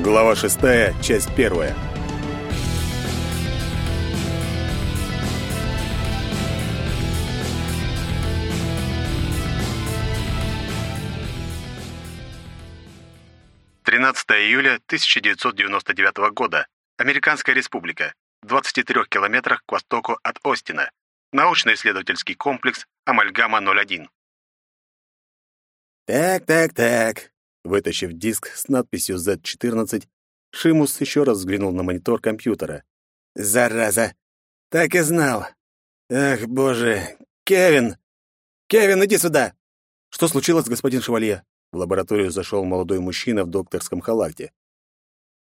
Глава 6, часть 1. Тринадцатое июля 1999 года. Американская республика. В 23 километрах к востоку от Остина. Научно-исследовательский комплекс «Амальгама-01». «Так, так, так. Вытащив диск с надписью Z14, Шимус еще раз взглянул на монитор компьютера. «Зараза! Так и знал! Ах, боже! Кевин! Кевин, иди сюда!» «Что случилось, господин Шевалье?» В лабораторию зашел молодой мужчина в докторском халате.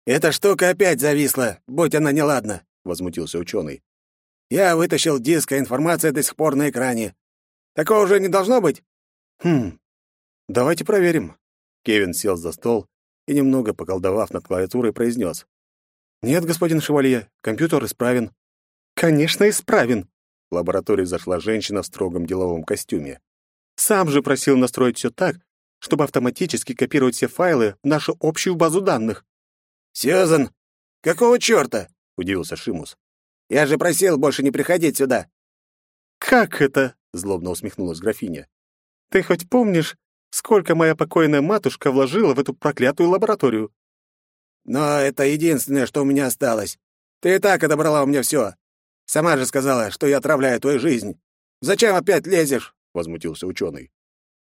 «Эта штука опять зависла, будь она неладна», — возмутился ученый. «Я вытащил диск, а информация до сих пор на экране. Такого уже не должно быть?» «Хм, давайте проверим. Кевин сел за стол и, немного поколдовав над клавиатурой, произнес. «Нет, господин Шевалье, компьютер исправен». «Конечно, исправен!» В лабораторию зашла женщина в строгом деловом костюме. «Сам же просил настроить все так, чтобы автоматически копировать все файлы в нашу общую базу данных». «Сьюзан, какого чёрта?» — удивился Шимус. «Я же просил больше не приходить сюда». «Как это?» — злобно усмехнулась графиня. «Ты хоть помнишь, сколько моя покойная матушка вложила в эту проклятую лабораторию. Но это единственное, что у меня осталось. Ты и так отобрала у меня все. Сама же сказала, что я отравляю твою жизнь. Зачем опять лезешь? возмутился ученый.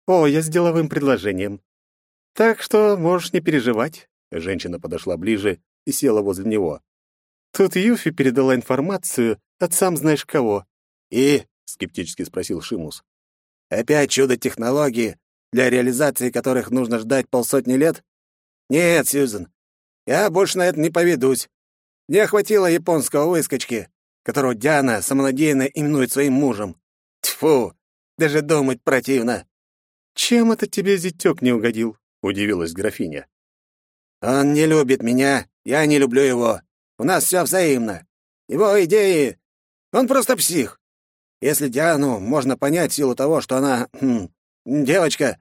О, я с деловым предложением. Так что можешь не переживать. Женщина подошла ближе и села возле него. Тут Юфи передала информацию от сам знаешь кого. И скептически спросил Шимус. Опять чудо технологии, для реализации которых нужно ждать полсотни лет? Нет, Сьюзен, я больше на это не поведусь. Мне хватило японского выскочки, которого Диана самонадеянно именует своим мужем. Тьфу, даже думать противно. Чем это тебе зятёк не угодил? удивилась графиня. Он не любит меня, я не люблю его. У нас все взаимно. Его идеи... Он просто псих. Если Диану можно понять в силу того, что она... Хм, девочка,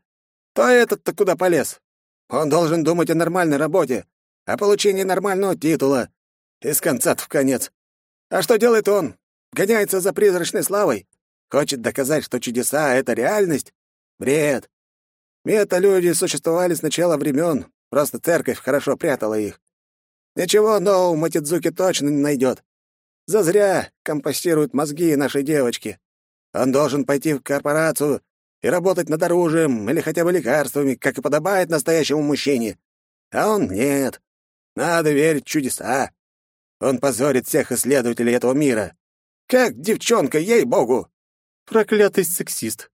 то этот-то куда полез? Он должен думать о нормальной работе, о получении нормального титула. Из конца в конец. А что делает он? Гоняется за призрачной славой? Хочет доказать, что чудеса — это реальность? Бред. Мета-люди существовали с начала времен, просто церковь хорошо прятала их. Ничего нового Матидзуки точно не найдет. Зазря компостируют мозги нашей девочки. Он должен пойти в корпорацию и работать над оружием или хотя бы лекарствами, как и подобает настоящему мужчине. А он нет. Надо верить в чудеса. Он позорит всех исследователей этого мира. Как девчонка, ей-богу!» «Проклятый сексист.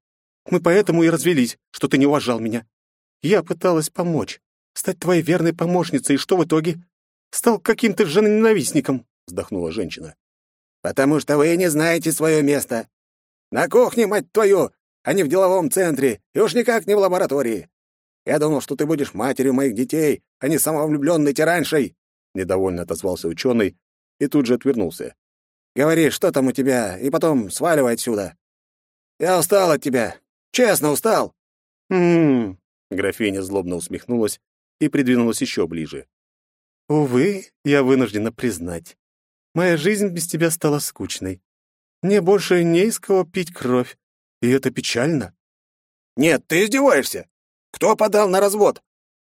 Мы поэтому и развелись, что ты не уважал меня. Я пыталась помочь, стать твоей верной помощницей, и что в итоге? Стал каким-то женоненавистником», — вздохнула женщина. «Потому что вы не знаете свое место. На кухне, мать твою, а не в деловом центре, и уж никак не в лаборатории. Я думал, что ты будешь матерью моих детей, а не самовлюбленной тираншей!» Недовольно отозвался ученый и тут же отвернулся. «Говори, что там у тебя, и потом сваливай отсюда. Я устал от тебя. Честно, устал!» «М-м-м!» Графиня злобно усмехнулась и придвинулась еще ближе. «Увы, я вынуждена признать. Моя жизнь без тебя стала скучной. Мне больше не из кого пить кровь, и это печально. Нет, ты издеваешься. Кто подал на развод?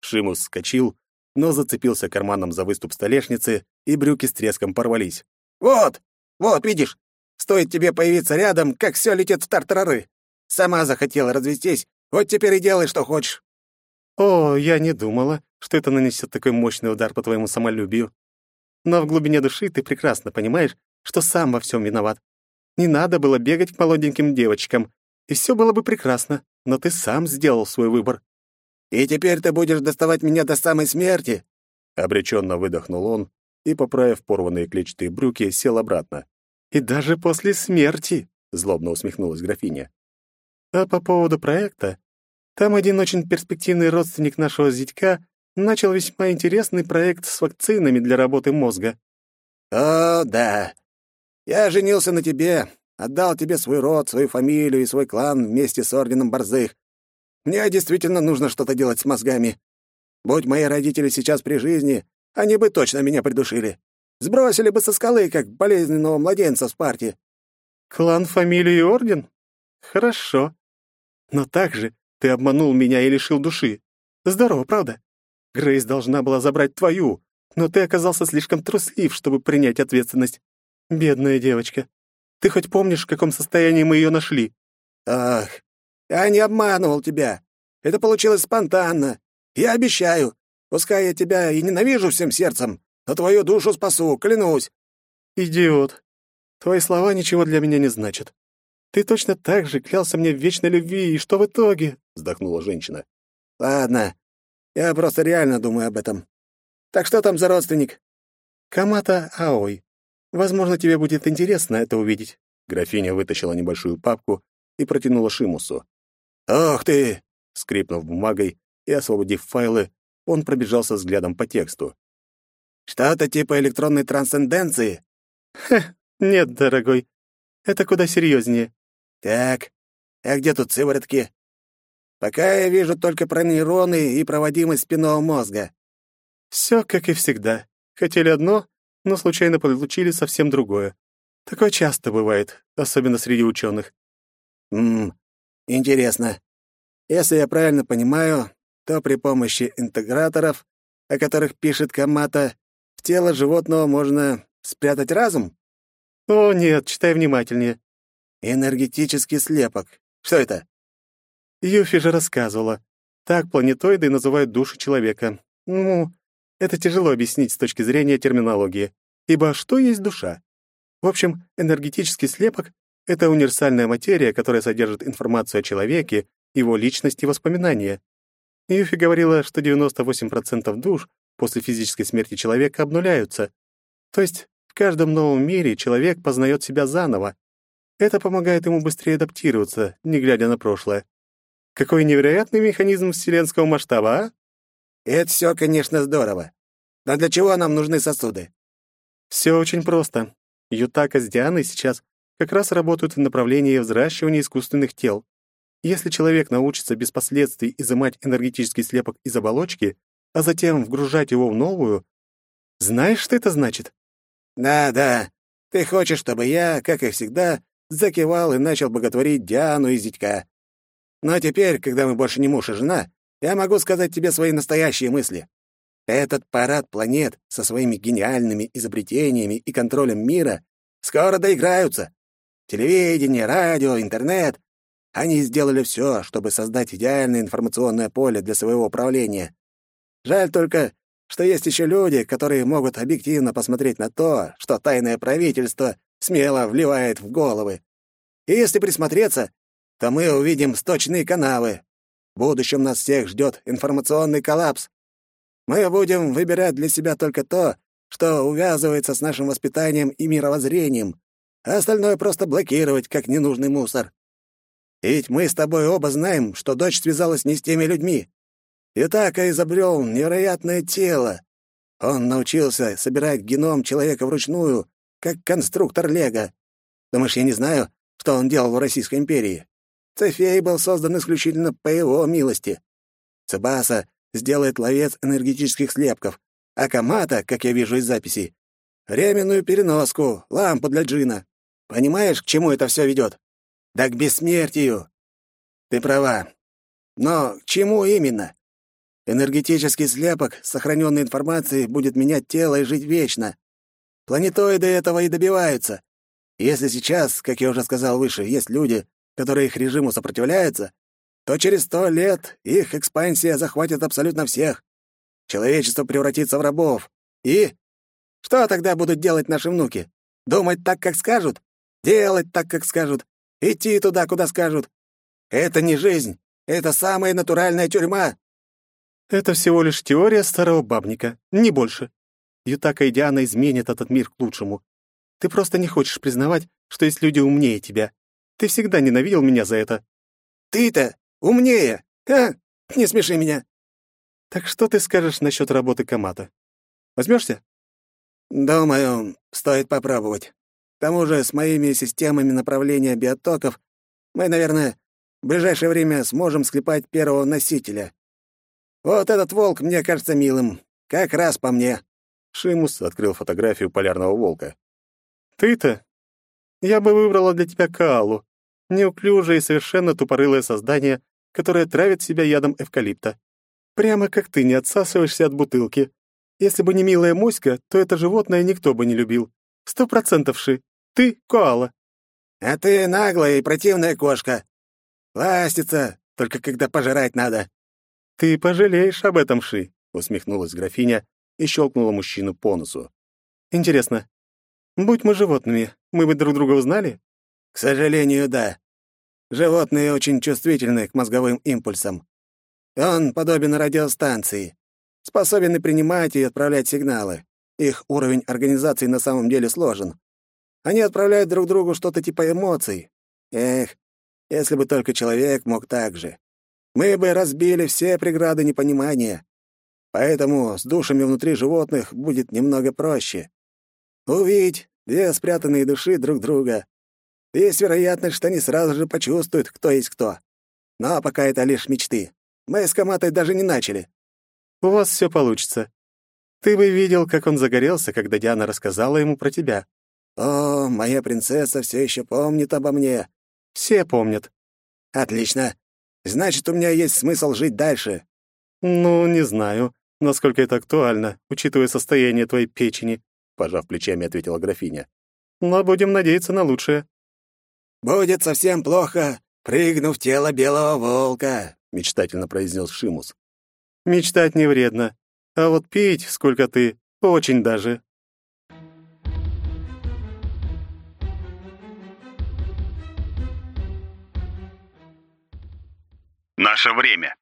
Шимус вскочил, но зацепился карманом за выступ столешницы, и брюки с треском порвались. Вот, вот, видишь, стоит тебе появиться рядом, как все летит в тартарары. Сама захотела развестись, вот теперь и делай, что хочешь. О, я не думала, что это нанесет такой мощный удар по твоему самолюбию. Но в глубине души ты прекрасно понимаешь, что сам во всем виноват. Не надо было бегать к молоденьким девочкам, и все было бы прекрасно, но ты сам сделал свой выбор. И теперь ты будешь доставать меня до самой смерти?» Обреченно выдохнул он и, поправив порванные клетчатые брюки, сел обратно. «И даже после смерти!» — злобно усмехнулась графиня. «А по поводу проекта, там один очень перспективный родственник нашего зятька начал весьма интересный проект с вакцинами для работы мозга». «О, да. Я женился на тебе, отдал тебе свой род, свою фамилию и свой клан вместе с орденом Борзых. Мне действительно нужно что-то делать с мозгами. Будь мои родители сейчас при жизни, они бы точно меня придушили. Сбросили бы со скалы, как болезненного младенца в Спарте. Клан, фамилию и орден? Хорошо. Но также ты обманул меня и лишил души. Здорово, правда? Грейс должна была забрать твою, но ты оказался слишком труслив, чтобы принять ответственность. Бедная девочка. Ты хоть помнишь, в каком состоянии мы ее нашли? Ах, я не обманывал тебя. Это получилось спонтанно. Я обещаю. Пускай я тебя и ненавижу всем сердцем, но твою душу спасу, клянусь. Идиот. Твои слова ничего для меня не значат. Ты точно так же клялся мне в вечной любви, и что в итоге? Вздохнула женщина. Ладно, я просто реально думаю об этом. Так что там за родственник? Камата Аой. Возможно, тебе будет интересно это увидеть. Графиня вытащила небольшую папку и протянула Шимусу. «Ох ты!» — скрипнув бумагой и освободив файлы, он пробежался взглядом по тексту. «Что-то типа электронной трансценденции?» «Хе, нет, дорогой. Это куда серьезнее. «Так, а где тут сыворотки?» «Пока я вижу только про нейроны и проводимость спинного мозга». Все как и всегда. Хотели одно, но случайно получили совсем другое. Такое часто бывает, особенно среди ученых. Ммм, интересно. Если я правильно понимаю, то при помощи интеграторов, о которых пишет Камата, в тело животного можно спрятать разум? О, нет, читай внимательнее. Энергетический слепок. Что это? Юфи же рассказывала. Так планетоиды называют души человека. Ну, это тяжело объяснить с точки зрения терминологии. Ибо что есть душа? В общем, энергетический слепок — это универсальная материя, которая содержит информацию о человеке, его личности и воспоминания. Юфи говорила, что 98% душ после физической смерти человека обнуляются. То есть в каждом новом мире человек познает себя заново. Это помогает ему быстрее адаптироваться, не глядя на прошлое. Какой невероятный механизм вселенского масштаба, а? Это все, конечно, здорово. Но для чего нам нужны сосуды? Все очень просто. Ютака с Дианой сейчас как раз работают в направлении взращивания искусственных тел. Если человек научится без последствий изымать энергетический слепок из оболочки, а затем вгружать его в новую, знаешь, что это значит? Да, да. Ты хочешь, чтобы я, как и всегда, закивал и начал боготворить Диану и Зятька. Но теперь, когда мы больше не муж и жена, я могу сказать тебе свои настоящие мысли. Этот парад планет со своими гениальными изобретениями и контролем мира скоро доиграются. Телевидение, радио, интернет они сделали все, чтобы создать идеальное информационное поле для своего управления. Жаль только, что есть еще люди, которые могут объективно посмотреть на то, что тайное правительство смело вливает в головы. И если присмотреться, то мы увидим сточные канавы. В будущем нас всех ждет информационный коллапс. Мы будем выбирать для себя только то, что увязывается с нашим воспитанием и мировоззрением, а остальное просто блокировать, как ненужный мусор. Ведь мы с тобой оба знаем, что дочь связалась не с теми людьми. Итака изобрел невероятное тело. Он научился собирать геном человека вручную, как конструктор Лего. Думаешь, я не знаю, что он делал в Российской империи? Цефей был создан исключительно по его милости. Цебаса сделает ловец энергетических слепков, а Камата, как я вижу из записей, временную переноску, лампу для джина. Понимаешь, к чему это все ведет? Да к бессмертию. Ты права. Но к чему именно? Энергетический слепок с сохраненной информацией будет менять тело и жить вечно. Планетоиды этого и добиваются. Если сейчас, как я уже сказал выше, есть люди, которые их режиму сопротивляются, то через сто лет их экспансия захватит абсолютно всех. Человечество превратится в рабов. И что тогда будут делать наши внуки? Думать так, как скажут? Делать так, как скажут? Идти туда, куда скажут. Это не жизнь. Это самая натуральная тюрьма. Это всего лишь теория старого бабника, не больше. Ютака и Диана изменят этот мир к лучшему. Ты просто не хочешь признавать, что есть люди умнее тебя. Ты всегда ненавидел меня за это. Ты-то умнее, а? Не смеши меня. Так что ты скажешь насчет работы Камата? Возьмешься? Думаю, стоит попробовать. К тому же с моими системами направления биотоков мы, наверное, в ближайшее время сможем склепать первого носителя. Вот этот волк мне кажется милым, как раз по мне. Шимус открыл фотографию полярного волка. «Ты-то? Я бы выбрала для тебя Каалу. Неуклюжее и совершенно тупорылое создание, которое травит себя ядом эвкалипта. Прямо как ты не отсасываешься от бутылки. Если бы не милая моська, то это животное никто бы не любил. Сто процентов ши. Ты — коала». «А ты наглая и противная кошка. Ластится, только когда пожрать надо». «Ты пожалеешь об этом, Ши», — усмехнулась графиня и щелкнула мужчину по носу. «Интересно, будь мы животными, мы бы друг друга узнали?» «К сожалению, да. Животные очень чувствительны к мозговым импульсам. Он подобен радиостанции, способен и принимать и отправлять сигналы. Их уровень организации на самом деле сложен. Они отправляют друг другу что-то типа эмоций. Эх, если бы только человек мог так же. Мы бы разбили все преграды непонимания. Поэтому с душами внутри животных будет немного проще. Увидеть две спрятанные души друг друга. Есть вероятность, что они сразу же почувствуют, кто есть кто. Но пока это лишь мечты. Мы с Каматой даже не начали. У вас все получится. Ты бы видел, как он загорелся, когда Диана рассказала ему про тебя. О, моя принцесса все еще помнит обо мне. Все помнят. Отлично. Значит, у меня есть смысл жить дальше. Ну, не знаю, насколько это актуально, учитывая состояние твоей печени, пожав плечами, ответила графиня. Но будем надеяться на лучшее. Будет совсем плохо, прыгну в тело белого волка, мечтательно произнес Шимус. Мечтать не вредно, а вот пить, сколько ты, очень даже. Наше время.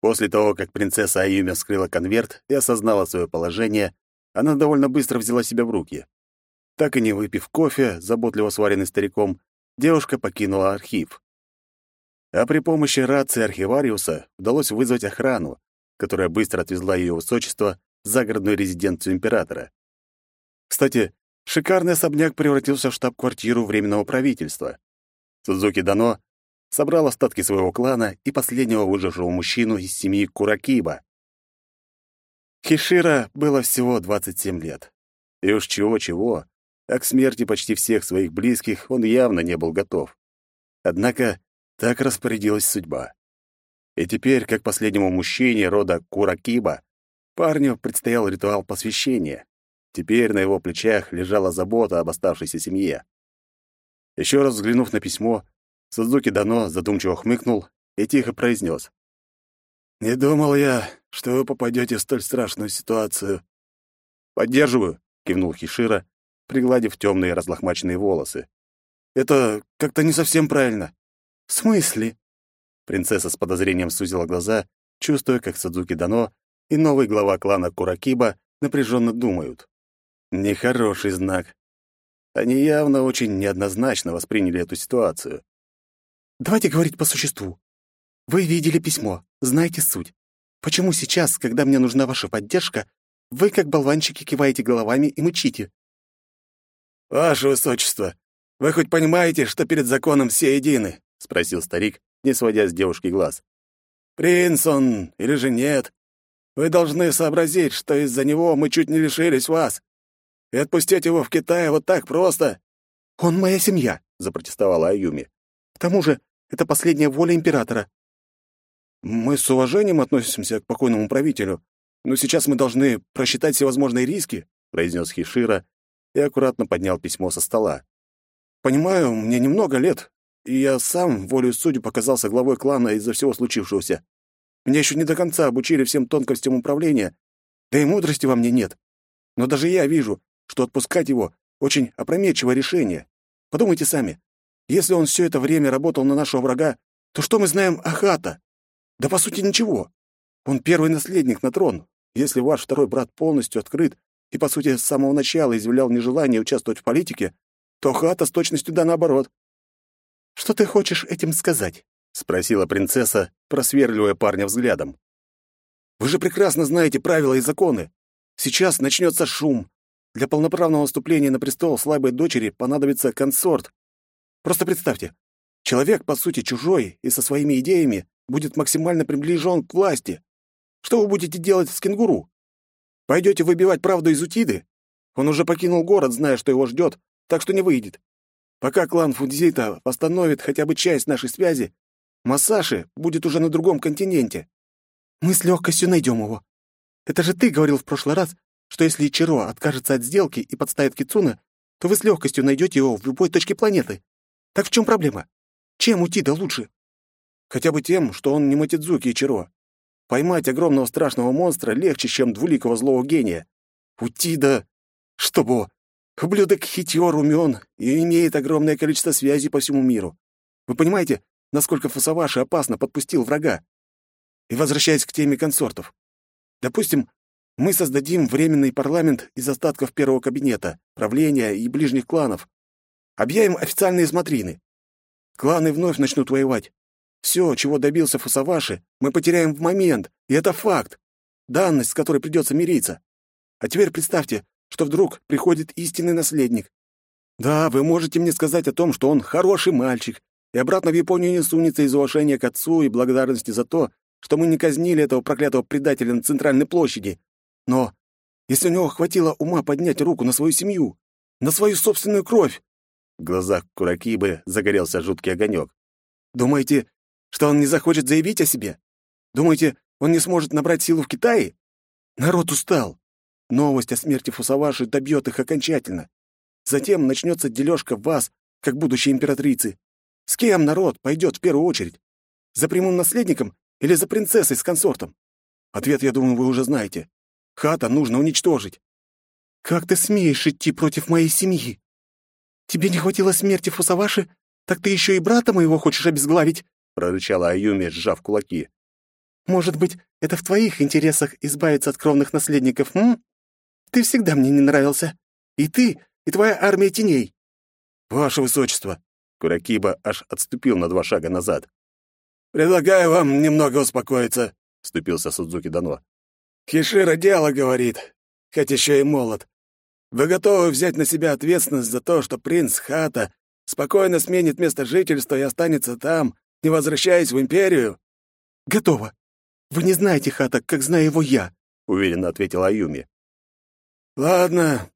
После того, как принцесса Аюми вскрыла конверт и осознала свое положение, она довольно быстро взяла себя в руки. Так и не выпив кофе, заботливо сваренный стариком, девушка покинула архив. А при помощи рации архивариуса удалось вызвать охрану, которая быстро отвезла ее высочество в загородную резиденцию императора. Кстати, шикарный особняк превратился в штаб-квартиру Временного правительства. Сузуки Дано собрал остатки своего клана и последнего выжившего мужчину из семьи Куракиба. Хишира было всего 27 лет. И уж чего-чего, а к смерти почти всех своих близких он явно не был готов. Однако так распорядилась судьба. И теперь, как последнему мужчине рода Куракиба, парню предстоял ритуал посвящения. Теперь на его плечах лежала забота об оставшейся семье. Еще раз взглянув на письмо, Сузуки Дано задумчиво хмыкнул и тихо произнес. «Не думал я, что вы попадете в столь страшную ситуацию». «Поддерживаю», — кивнул Хишира, пригладив темные разлохмаченные волосы. «Это как-то не совсем правильно». «В смысле?» Принцесса с подозрением сузила глаза, чувствуя, как Садзуки Дано и новый глава клана Куракиба напряженно думают. Нехороший знак. Они явно очень неоднозначно восприняли эту ситуацию. Давайте говорить по существу. Вы видели письмо, знаете суть. Почему сейчас, когда мне нужна ваша поддержка, вы, как болванчики, киваете головами и мычите? «Ваше высочество, вы хоть понимаете, что перед законом все едины?» — спросил старик, не сводя с девушки глаз. «Принц он или же нет? Вы должны сообразить, что из-за него мы чуть не лишились вас. И отпустить его в Китай вот так просто...» «Он моя семья», — запротестовала Аюми. К тому же, это последняя воля императора. Мы с уважением относимся к покойному правителю, но сейчас мы должны просчитать всевозможные риски, произнес Хишира и аккуратно поднял письмо со стола. Понимаю, мне немного лет, и я сам волею судеб показался главой клана из-за всего случившегося. Меня еще не до конца обучили всем тонкостям управления, да и мудрости во мне нет. Но даже я вижу, что отпускать его — очень опрометчивое решение. Подумайте сами. Если он все это время работал на нашего врага, то что мы знаем о Хата? Да по сути ничего. Он первый наследник на трон. Если ваш второй брат полностью открыт и, по сути, с самого начала изъявлял нежелание участвовать в политике, то Хата с точностью да наоборот. «Что ты хочешь этим сказать?» — спросила принцесса, просверливая парня взглядом. «Вы же прекрасно знаете правила и законы. Сейчас начнется шум. Для полноправного вступления на престол слабой дочери понадобится консорт, Просто представьте, человек, по сути, чужой и со своими идеями будет максимально приближен к власти. Что вы будете делать с кенгуру? Пойдете выбивать правду из Утиды? Он уже покинул город, зная, что его ждет, так что не выйдет. Пока клан Фудзита восстановит хотя бы часть нашей связи, Масаши будет уже на другом континенте. Мы с легкостью найдем его. Это же ты говорил в прошлый раз, что если Ичиро откажется от сделки и подставит Кицуна, то вы с легкостью найдете его в любой точке планеты. Так в чем проблема? Чем Утида лучше? Хотя бы тем, что он не Матидзуки Ичиро. Поймать огромного страшного монстра легче, чем двуликого злого гения. Утида... Чтобы... Ублюдок хитер, умен и имеет огромное количество связей по всему миру. Вы понимаете, насколько Фусаваши опасно подпустил врага? И возвращаясь к теме консортов. Допустим, мы создадим временный парламент из остатков первого кабинета, правления и ближних кланов. Объявим официальные смотрины. Кланы вновь начнут воевать. Все, чего добился Фусаваши, мы потеряем в момент, и это факт. Данность, с которой придется мириться. А теперь представьте, что вдруг приходит истинный наследник. Да, вы можете мне сказать о том, что он хороший мальчик, и обратно в Японию не сунется из уважения к отцу и благодарности за то, что мы не казнили этого проклятого предателя на центральной площади. Но если у него хватило ума поднять руку на свою семью, на свою собственную кровь... В глазах Куракибы загорелся жуткий огонек. Думаете, что он не захочет заявить о себе? Думаете, он не сможет набрать силу в Китае? Народ устал. Новость о смерти Фусаваши добьет их окончательно. Затем начнется дележка вас, как будущей императрицы. С кем народ пойдет в первую очередь? За прямым наследником или за принцессой с консортом? Ответ, я думаю, вы уже знаете. Хата нужно уничтожить. Как ты смеешь идти против моей семьи? Тебе не хватило смерти Фусаваши, так ты еще и брата моего хочешь обезглавить? Прорычала Аюми, сжав кулаки. Может быть, это в твоих интересах избавиться от кровных наследников, м? Ты всегда мне не нравился. И ты, и твоя армия теней. Ваше высочество, Куракиба аж отступил на два шага назад. Предлагаю вам немного успокоиться, вступился Судзуки Дано. Хишира дело говорит, хоть еще и молод. Вы готовы взять на себя ответственность за то, что принц Хата спокойно сменит место жительства и останется там, не возвращаясь в империю? Готово. Вы не знаете Хата, как знаю его я, уверенно ответила Аюми. Ладно,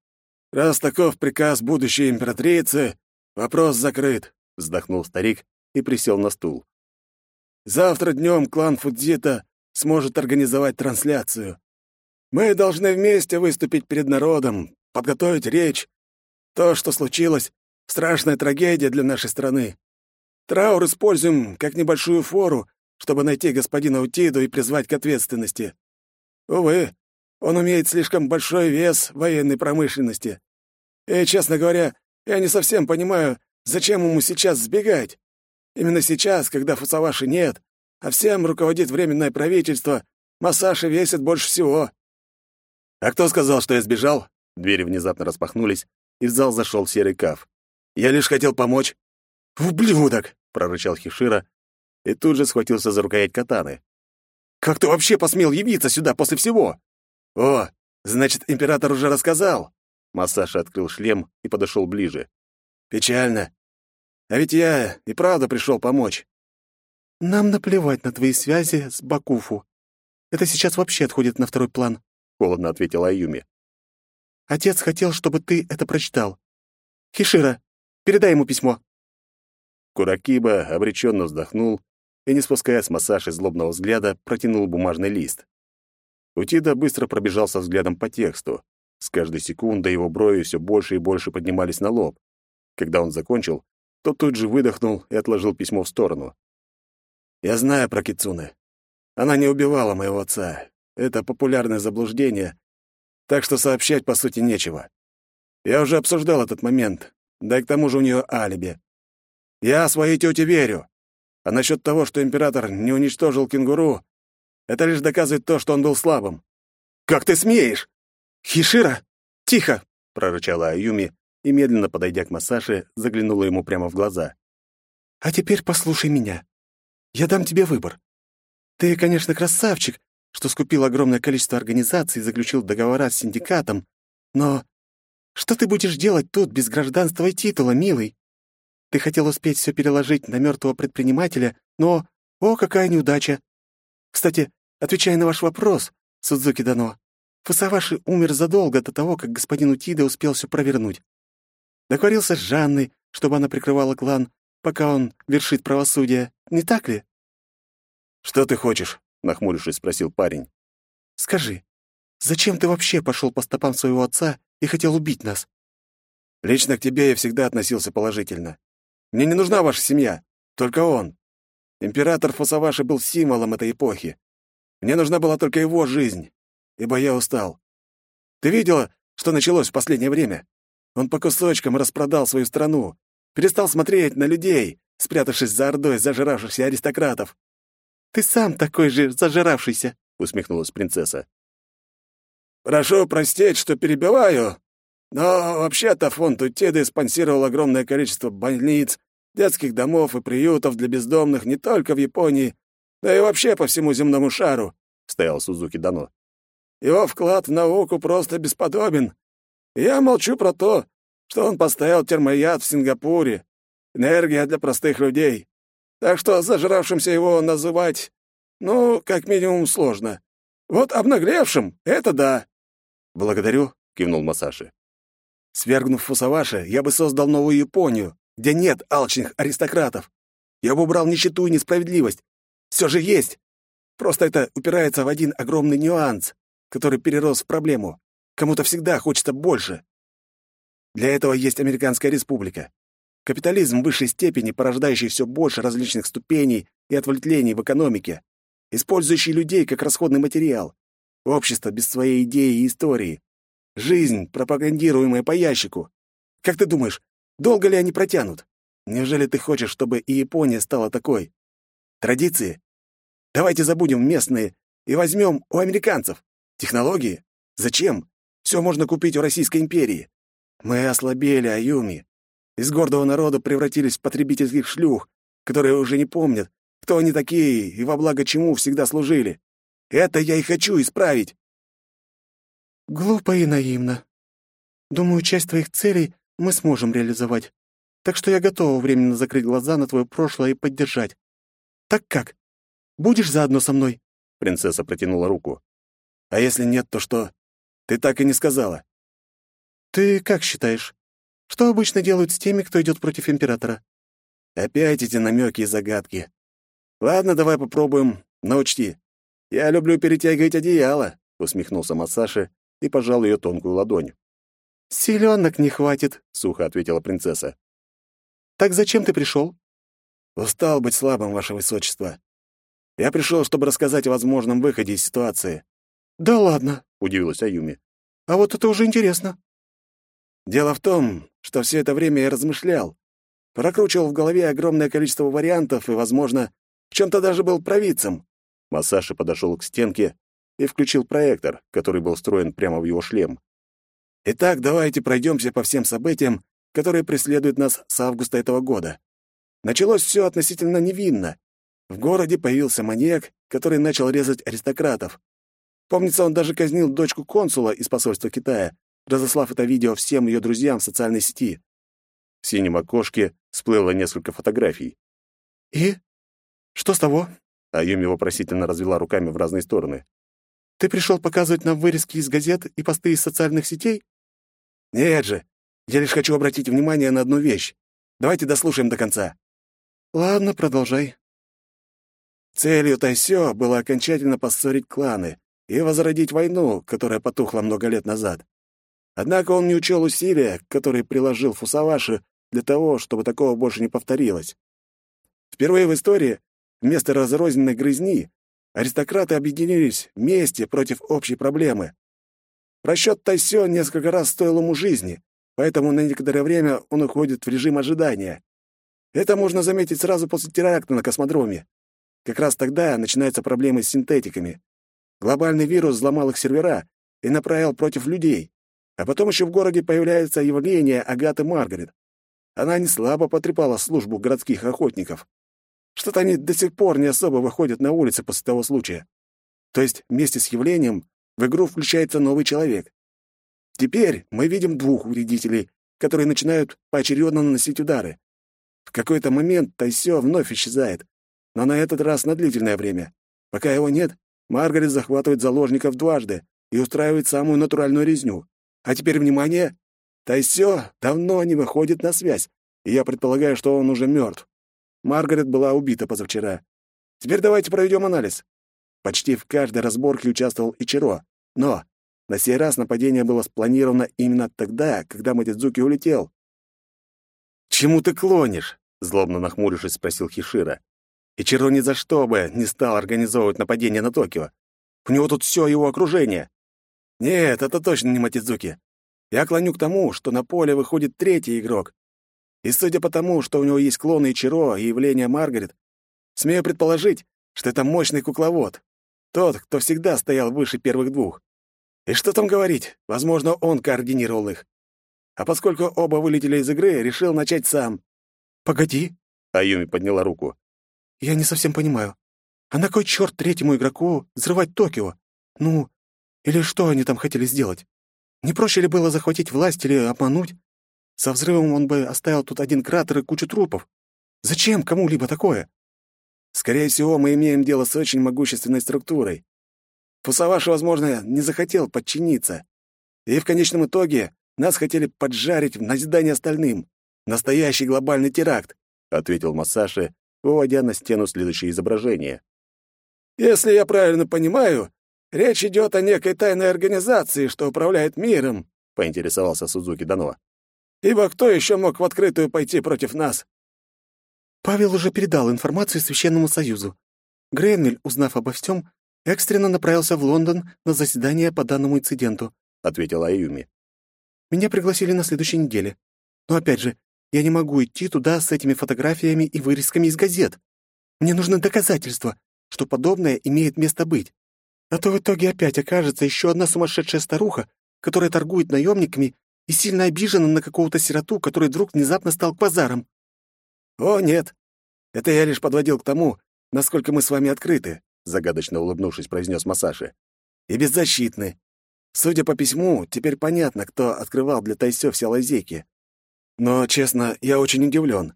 раз таков приказ будущей императрицы, вопрос закрыт, вздохнул старик и присел на стул. Завтра днем клан Фудзита сможет организовать трансляцию. Мы должны вместе выступить перед народом, подготовить речь. То, что случилось, страшная трагедия для нашей страны. Траур используем как небольшую фору, чтобы найти господина Утиду и призвать к ответственности. Увы, он имеет слишком большой вес военной промышленности. И, честно говоря, я не совсем понимаю, зачем ему сейчас сбегать. Именно сейчас, когда Фусаваши нет, а всем руководит временное правительство, Масаши весит больше всего. А кто сказал, что я сбежал? Двери внезапно распахнулись, и в зал зашел серый каф. Я лишь хотел помочь. «Ублюдок!» — прорычал Хишира и тут же схватился за рукоять катаны. «Как ты вообще посмел явиться сюда после всего?» «О, значит, император уже рассказал!» Масаша открыл шлем и подошел ближе. «Печально. А ведь я и правда пришел помочь. «Нам наплевать на твои связи с Бакуфу. Это сейчас вообще отходит на второй план», — холодно ответила Аюми. «Отец хотел, чтобы ты это прочитал. Хишира, передай ему письмо». Куракиба обреченно вздохнул и, не спуская с Масаши злобного взгляда, протянул бумажный лист. Утида быстро пробежался взглядом по тексту. С каждой секундой его брови все больше и больше поднимались на лоб. Когда он закончил, то тут же выдохнул и отложил письмо в сторону. Я знаю про Кицуне. Она не убивала моего отца. Это популярное заблуждение, так что сообщать, по сути, нечего. Я уже обсуждал этот момент, да и к тому же у нее алиби. Я своей тете верю. А насчет того, что император не уничтожил кенгуру, это лишь доказывает то, что он был слабым. «Как ты смеешь?» «Хишира! Тихо!» — прорычала Аюми и, медленно подойдя к Масаше, заглянула ему прямо в глаза. «А теперь послушай меня. Я дам тебе выбор. Ты, конечно, красавчик, что скупил огромное количество организаций и заключил договора с синдикатом, но что ты будешь делать тут без гражданства и титула, милый? Ты хотел успеть все переложить на мертвого предпринимателя, но... О, какая неудача! Кстати, отвечая на ваш вопрос, Судзуки Дано, Фусаваши умер задолго до того, как господин Утида успел все провернуть. Договорился с Жанной, чтобы она прикрывала клан, пока он вершит правосудие. Не так ли?» «Что ты хочешь?» — нахмурившись, спросил парень. «Скажи, зачем ты вообще пошел по стопам своего отца и хотел убить нас?» «Лично к тебе я всегда относился положительно. Мне не нужна ваша семья, только он. Император Фусаваши был символом этой эпохи. Мне нужна была только его жизнь, ибо я устал. Ты видела, что началось в последнее время? Он по кусочкам распродал свою страну, перестал смотреть на людей, спрятавшись за ордой зажиравшихся аристократов. «Ты сам такой же зажиравшийся», — усмехнулась принцесса. «Прошу простить, что перебиваю, но вообще-то фонд Утеды спонсировал огромное количество больниц, детских домов и приютов для бездомных не только в Японии, но и вообще по всему земному шару», — стоял Сузуки Дано. «Его вклад в науку просто бесподобен. Я молчу про то, что он поставил термояд в Сингапуре. Энергия для простых людей. Так что зажравшимся его называть, ну, как минимум, сложно. Вот обнаглевшим — это да. «Благодарю», — кивнул Масаши. «Свергнув Фусаваши, я бы создал новую Японию, где нет алчных аристократов. Я бы убрал нищету и несправедливость. Все же есть. Просто это упирается в один огромный нюанс, который перерос в проблему. Кому-то всегда хочется больше. Для этого есть Американская республика. Капитализм в высшей степени, порождающий все больше различных ступеней и отвлечений в экономике, использующий людей как расходный материал. Общество без своей идеи и истории. Жизнь, пропагандируемая по ящику. Как ты думаешь, долго ли они протянут? Неужели ты хочешь, чтобы и Япония стала такой? Традиции? Давайте забудем местные и возьмем у американцев. Технологии? Зачем? Все можно купить у Российской империи. Мы ослабели, Аюми. Из гордого народа превратились в потребительских шлюх, которые уже не помнят, кто они такие и во благо чему всегда служили. Это я и хочу исправить. Глупо и наивно. Думаю, часть твоих целей мы сможем реализовать. Так что я готова временно закрыть глаза на твое прошлое и поддержать. Так как? Будешь заодно со мной?» Принцесса протянула руку. «А если нет, то что? Ты так и не сказала. Ты как считаешь? Что обычно делают с теми, кто идет против императора? Опять эти намеки и загадки. Ладно, давай попробуем, но учти. Я люблю перетягивать одеяло, усмехнулся Масаши и пожал ее тонкую ладонь. Силёнок не хватит, сухо ответила принцесса. Так зачем ты пришел? Устал быть слабым, ваше высочество. Я пришел, чтобы рассказать о возможном выходе из ситуации. Да ладно, — удивилась Аюми. «А вот это уже интересно». «Дело в том, что все это время я размышлял, прокручивал в голове огромное количество вариантов и, возможно, в чем-то даже был провидцем». Масаши подошел к стенке и включил проектор, который был встроен прямо в его шлем. «Итак, давайте пройдемся по всем событиям, которые преследуют нас с августа этого года. Началось все относительно невинно. В городе появился маньяк, который начал резать аристократов. Помнится, он даже казнил дочку консула из посольства Китая, разослав это видео всем ее друзьям в социальной сети. В синем окошке всплыло несколько фотографий. «И? Что с того?» Аюми вопросительно развела руками в разные стороны. «Ты пришел показывать нам вырезки из газет и посты из социальных сетей?» «Нет же. Я лишь хочу обратить внимание на одну вещь. Давайте дослушаем до конца». «Ладно, продолжай». Целью Тайсё было окончательно поссорить кланы, и возродить войну, которая потухла много лет назад. Однако он не учел усилия, которые приложил Фусаваши для того, чтобы такого больше не повторилось. Впервые в истории вместо разрозненной грызни аристократы объединились вместе против общей проблемы. Расчет Тайсё несколько раз стоил ему жизни, поэтому на некоторое время он уходит в режим ожидания. Это можно заметить сразу после теракта на космодроме. Как раз тогда начинаются проблемы с синтетиками. Глобальный вирус взломал их сервера и направил против людей. А потом еще в городе появляется явление Агаты Маргарет. Она не слабо потрепала службу городских охотников. Что-то они до сих пор не особо выходят на улицы после того случая. То есть вместе с явлением в игру включается новый человек. Теперь мы видим двух вредителей, которые начинают поочередно наносить удары. В какой-то момент Тайсё вновь исчезает, но на этот раз на длительное время. Пока его нет, Маргарет захватывает заложников дважды, и устраивает самую натуральную резню. А теперь внимание! Тайсё давно не выходит на связь, и я предполагаю, что он уже мертв. Маргарет была убита позавчера. Теперь давайте проведем анализ. Почти в каждой разборке участвовал Ичиро, но на сей раз нападение было спланировано именно тогда, когда Матидзуки улетел. «Чему ты клонишь?» — злобно нахмурившись, спросил Хишира. Ичиро ни за что бы не стал организовывать нападение на Токио. У него тут все его окружение. Нет, это точно не Матидзуки. Я клоню к тому, что на поле выходит третий игрок. И судя по тому, что у него есть клоны Ичиро и явление Маргарет, смею предположить, что это мощный кукловод. Тот, кто всегда стоял выше первых двух. И что там говорить, возможно, он координировал их. А поскольку оба вылетели из игры, решил начать сам. «Погоди», — Аюми подняла руку. «Я не совсем понимаю. А на кой черт третьему игроку взрывать Токио? Ну, или что они там хотели сделать? Не проще ли было захватить власть или обмануть? Со взрывом он бы оставил тут один кратер и кучу трупов. Зачем кому-либо такое? Скорее всего, мы имеем дело с очень могущественной структурой. Фусаваш, возможно, не захотел подчиниться. И в конечном итоге нас хотели поджарить в назидание остальным. Настоящий глобальный теракт, — ответил Масаши, выводя на стену следующее изображение. «Если я правильно понимаю, речь идет о некой тайной организации, что управляет миром», — поинтересовался Сузуки Дано. «Ибо кто еще мог в открытую пойти против нас?» Павел уже передал информацию Священному Союзу. Гренвиль, узнав обо всем, экстренно направился в Лондон на заседание по данному инциденту, — ответила Аюми. Меня пригласили на следующей неделе. Но опять же, я не могу идти туда с этими фотографиями и вырезками из газет. Мне нужны доказательства, что подобное имеет место быть. А то в итоге опять окажется еще одна сумасшедшая старуха, которая торгует наемниками и сильно обижена на какого-то сироту, который вдруг внезапно стал квазаром. «О, нет. Это я лишь подводил к тому, насколько мы с вами открыты», загадочно улыбнувшись, произнес Масаши. «И беззащитны. Судя по письму, теперь понятно, кто открывал для Тайсё все лазейки. Но, честно, я очень удивлен.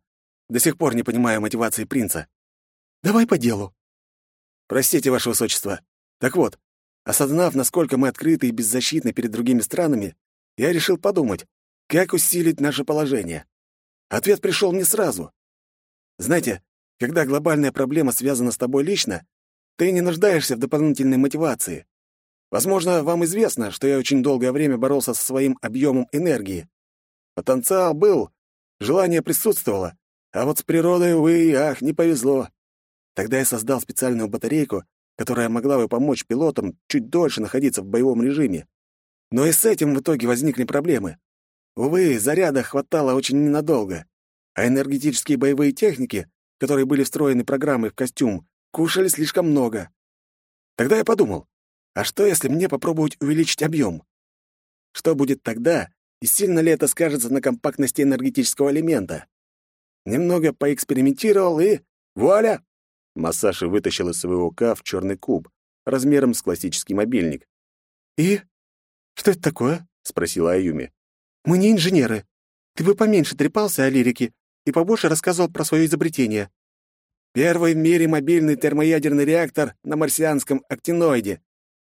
До сих пор не понимаю мотивации принца. Давай по делу. Простите, ваше высочество. Так вот, осознав, насколько мы открыты и беззащитны перед другими странами, я решил подумать, как усилить наше положение. Ответ пришел не сразу. Знаете, когда глобальная проблема связана с тобой лично, ты не нуждаешься в дополнительной мотивации. Возможно, вам известно, что я очень долгое время боролся со своим объемом энергии. Потенциал был, желание присутствовало, а вот с природой, увы ах, не повезло. Тогда я создал специальную батарейку, которая могла бы помочь пилотам чуть дольше находиться в боевом режиме. Но и с этим в итоге возникли проблемы. Увы, заряда хватало очень ненадолго, а энергетические боевые техники, которые были встроены программой в костюм, кушали слишком много. Тогда я подумал, а что, если мне попробовать увеличить объем? Что будет тогда, и сильно ли это скажется на компактности энергетического элемента? Немного поэкспериментировал и... Вуаля! Массаши вытащил из своего каф черный куб, размером с классический мобильник. «И? Что это такое?» — спросила Аюми. «Мы не инженеры. Ты бы поменьше трепался о лирике и побольше рассказывал про свое изобретение». «Первый в мире мобильный термоядерный реактор на марсианском актиноиде.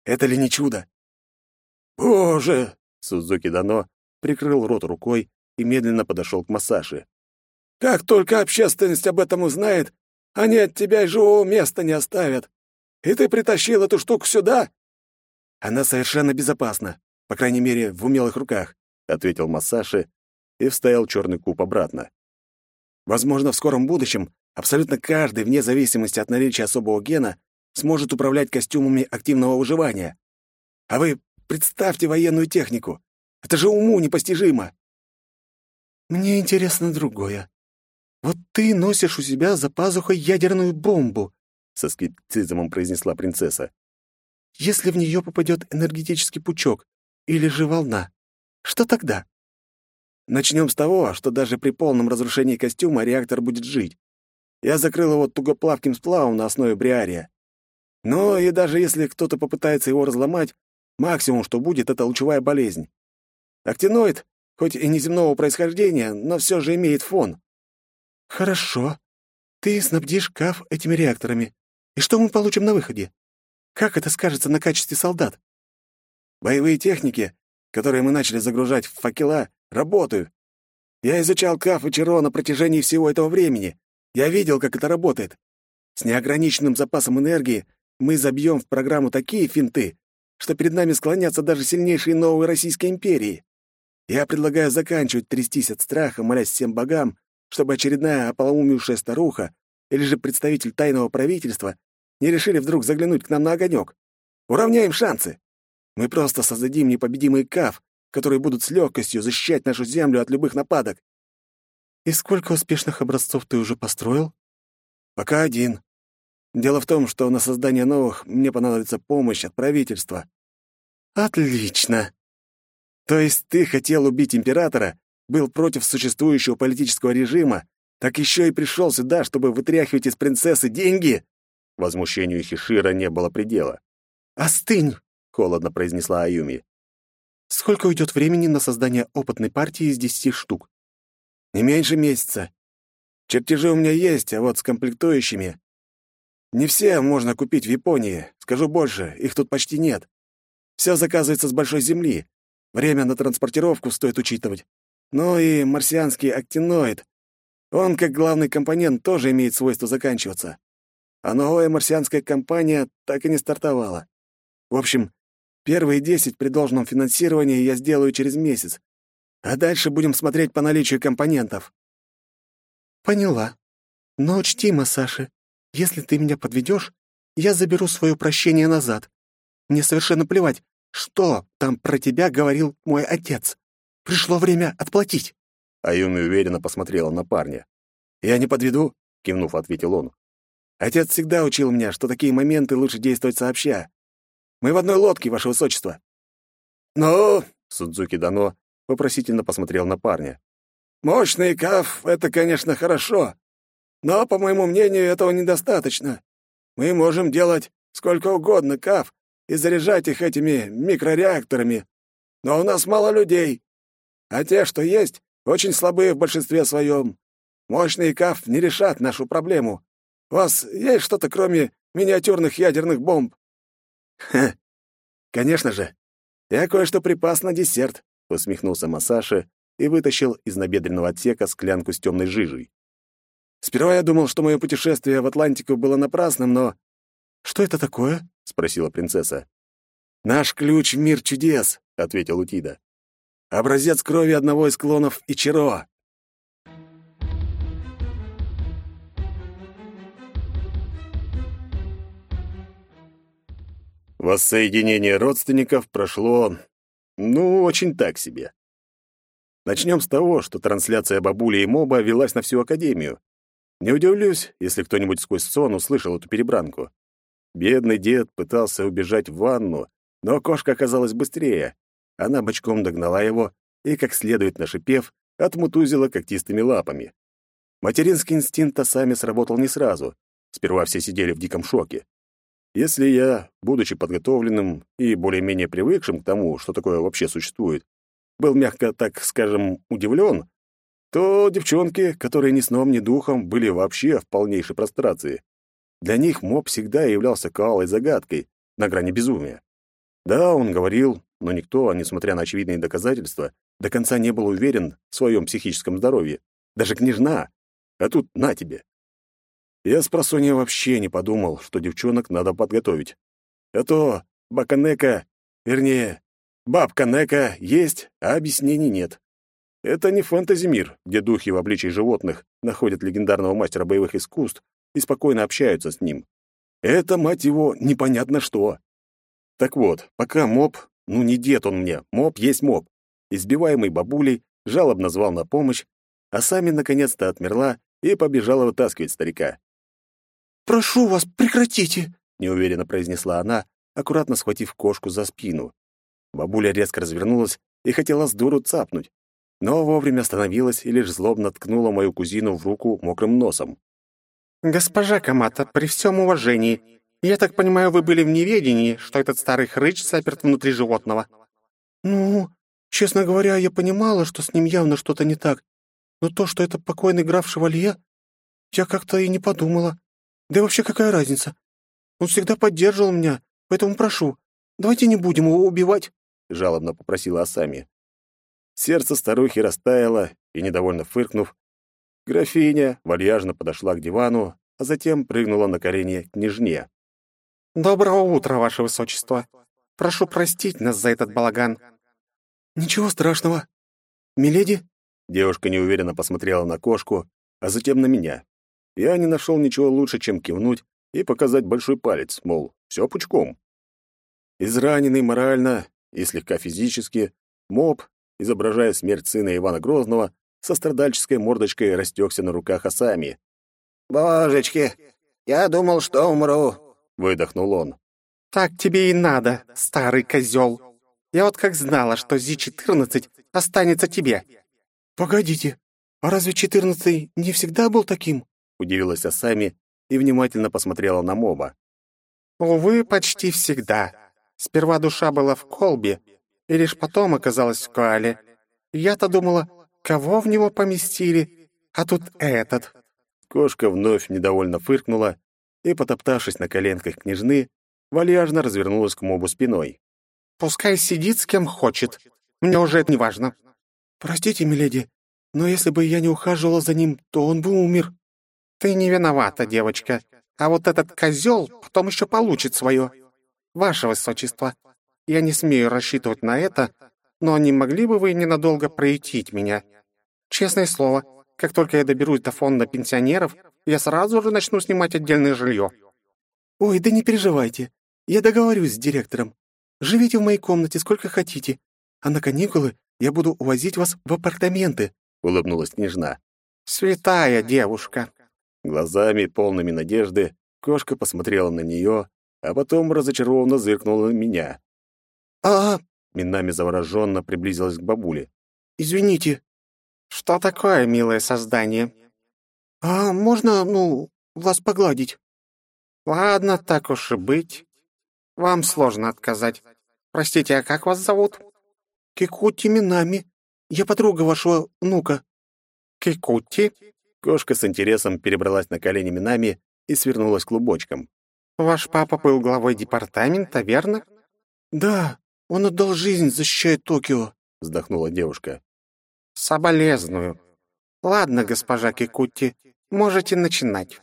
Это ли не чудо? «Боже!» — Сузуки Дано прикрыл рот рукой и медленно подошел к Масаши. «Как только общественность об этом узнает, они от тебя и живого места не оставят. И ты притащил эту штуку сюда?» «Она совершенно безопасна, по крайней мере, в умелых руках», — ответил Масаши и вставил черный куб обратно. «Возможно, в скором будущем абсолютно каждый, вне зависимости от наличия особого гена, сможет управлять костюмами активного выживания. А вы представьте военную технику. Это же уму непостижимо. Мне интересно другое. Вот ты носишь у себя за пазухой ядерную бомбу, со скептицизмом произнесла принцесса. Если в нее попадет энергетический пучок или же волна, что тогда? Начнем с того, что даже при полном разрушении костюма реактор будет жить. Я закрыл его тугоплавким сплавом на основе бриария. Но и даже если кто-то попытается его разломать, максимум, что будет, это лучевая болезнь. Актиноид, хоть и неземного происхождения, но все же имеет фон. Хорошо. Ты снабдишь КАФ этими реакторами. И что мы получим на выходе? Как это скажется на качестве солдат? Боевые техники, которые мы начали загружать в факела, работают. Я изучал Каф и Чиро на протяжении всего этого времени. Я видел, как это работает. С неограниченным запасом энергии мы забьем в программу такие финты, что перед нами склонятся даже сильнейшие новой Российской империи. Я предлагаю заканчивать трястись от страха, молясь всем богам, чтобы очередная ополоумевшая старуха или же представитель тайного правительства не решили вдруг заглянуть к нам на огонек. Уравняем шансы. Мы просто создадим непобедимый КАФ, которые будут с легкостью защищать нашу землю от любых нападок. И сколько успешных образцов ты уже построил? Пока один. Дело в том, что на создание новых мне понадобится помощь от правительства. Отлично. То есть ты хотел убить императора, был против существующего политического режима, так еще и пришел сюда, чтобы вытряхивать из принцессы деньги? Возмущению Хишира не было предела. «Остынь!» — холодно произнесла Аюми. «Сколько уйдет времени на создание опытной партии из десяти штук?» «Не меньше месяца. Чертежи у меня есть, а вот с комплектующими... Не все можно купить в Японии. Скажу больше, их тут почти нет. Все заказывается с большой земли. Время на транспортировку стоит учитывать. Ну и марсианский актиноид. Он, как главный компонент, тоже имеет свойство заканчиваться. А новая марсианская компания так и не стартовала. В общем, первые десять при должном финансировании я сделаю через месяц. А дальше будем смотреть по наличию компонентов. Поняла. Но учти, Масаши, если ты меня подведешь, я заберу свое прощение назад. Мне совершенно плевать, что там про тебя говорил мой отец. Пришло время отплатить. Аюми уверенно посмотрела на парня. «Я не подведу», — кивнув, ответил он. «Отец всегда учил меня, что такие моменты лучше действовать сообща. Мы в одной лодке, ваше высочество». «Ну?» — Судзуки Дано вопросительно посмотрел на парня. Мощный каф — это, конечно, хорошо, но, по моему мнению, этого недостаточно. Мы можем делать сколько угодно каф и заряжать их этими микрореакторами, но у нас мало людей, а те, что есть, очень слабые в большинстве своем. Мощный каф не решат нашу проблему. У вас есть что-то, кроме миниатюрных ядерных бомб?» «Ха, конечно же. Я кое-что припас на десерт», — усмехнулся Масаши и вытащил из набедренного отсека склянку с темной жижей. Сперва я думал, что мое путешествие в Атлантику было напрасным, но... «Что это такое?» — спросила принцесса. «Наш ключ в мир чудес», — ответил Утида. «Образец крови одного из клонов Ичиро». Воссоединение родственников прошло, ну, очень так себе. Начнем с того, что трансляция бабули и моба велась на всю Академию. Не удивлюсь, если кто-нибудь сквозь сон услышал эту перебранку. Бедный дед пытался убежать в ванну, но кошка оказалась быстрее. Она бочком догнала его и, как следует нашипев, отмутузила когтистыми лапами. Материнский инстинкт сами сработал не сразу. Сперва все сидели в диком шоке. Если я, будучи подготовленным и более-менее привыкшим к тому, что такое вообще существует, был, мягко так скажем, удивлен, то девчонки, которые ни сном, ни духом, были вообще в полнейшей прострации. Для них моб всегда являлся калой загадкой, на грани безумия. Да, он говорил, но никто, несмотря на очевидные доказательства, до конца не был уверен в своем психическом здоровье. Даже княжна. А тут на тебе. Я с просонья вообще не подумал, что девчонок надо подготовить. А то Баканека, вернее, Бабка Нека есть, а объяснений нет. Это не фэнтези-мир, где духи в обличии животных находят легендарного мастера боевых искусств и спокойно общаются с ним. Это, мать его, непонятно что. Так вот, пока моб, ну не дед он мне, моб есть моб, избиваемый бабулей, жалобно звал на помощь, а сами наконец-то отмерла и побежала вытаскивать старика. «Прошу вас, прекратите!» — неуверенно произнесла она, аккуратно схватив кошку за спину. Бабуля резко развернулась и хотела с дуру цапнуть, но вовремя остановилась и лишь злобно ткнула мою кузину в руку мокрым носом. «Госпожа Камата, при всем уважении, я так понимаю, вы были в неведении, что этот старый хрыч заперт внутри животного?» «Ну, честно говоря, я понимала, что с ним явно что-то не так, но то, что это покойный граф Шевалье, я как-то и не подумала. Да и вообще какая разница? Он всегда поддерживал меня, поэтому прошу, давайте не будем его убивать». — жалобно попросила Асами. Сердце старухи растаяло, и, недовольно фыркнув, графиня вальяжно подошла к дивану, а затем прыгнула на колени к княжне. «Доброго утра, ваше высочество. Прошу простить нас за этот балаган». «Ничего страшного. Миледи?» Девушка неуверенно посмотрела на кошку, а затем на меня. Я не нашел ничего лучше, чем кивнуть и показать большой палец, мол, все пучком. Израненный морально и слегка физически, моб, изображая смерть сына Ивана Грозного, со страдальческой мордочкой растекся на руках Асами. «Божечки, я думал, что умру», — выдохнул он. «Так тебе и надо, старый козел. Я вот как знала, что Зи-14 останется тебе». «Погодите, а разве четырнадцатый не всегда был таким?» — удивилась Асами и внимательно посмотрела на моба. «Увы, почти всегда. Сперва душа была в колбе, и лишь потом оказалась в кале. Я-то думала, кого в него поместили, а тут этот». Кошка вновь недовольно фыркнула и, потоптавшись на коленках княжны, вальяжно развернулась к мобу спиной. «Пускай сидит с кем хочет. Мне уже это не важно». «Простите, миледи, но если бы я не ухаживала за ним, то он бы умер». «Ты не виновата, девочка. А вот этот козел потом еще получит свое. Ваше Высочество, я не смею рассчитывать на это, но не могли бы вы ненадолго пройтить меня? Честное слово, как только я доберусь до фонда пенсионеров, я сразу же начну снимать отдельное жилье». «Ой, да не переживайте. Я договорюсь с директором. Живите в моей комнате сколько хотите, а на каникулы я буду увозить вас в апартаменты», — улыбнулась княжна. «Святая девушка!» Глазами, полными надежды, кошка посмотрела на нее, а потом разочарованно зыркнула на меня. «А...» — Минами завороженно приблизилась к бабуле. «Извините». «Что такое, милое создание?» «А можно, ну, вас погладить?» «Ладно, так уж и быть. Вам сложно отказать. Простите, а как вас зовут?» «Кикути Минами. Я подруга вашего внука». «Кикути?» Кошка с интересом перебралась на колени Минами и свернулась клубочком. «Ваш папа был главой департамента, верно?» «Да, он отдал жизнь, защищая Токио», — вздохнула девушка. «Соболезную. Ладно, госпожа Кикутти, можете начинать».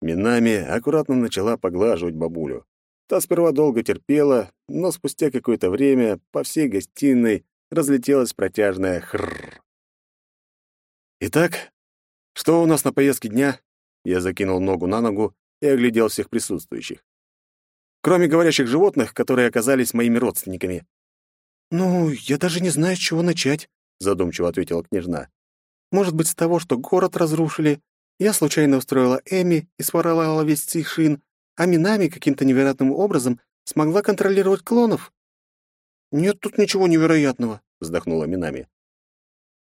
Минами аккуратно начала поглаживать бабулю. Та сперва долго терпела, но спустя какое-то время по всей гостиной разлетелась протяжная хрррр. «Итак, что у нас на поездке дня?» Я закинул ногу на ногу и оглядел всех присутствующих. Кроме говорящих животных, которые оказались моими родственниками. «Ну, я даже не знаю, с чего начать», — задумчиво ответила княжна. «Может быть, с того, что город разрушили. Я случайно устроила Эми и своровала весь Цихшин, а Минами каким-то невероятным образом смогла контролировать клонов. «Нет тут ничего невероятного», — вздохнула Минами.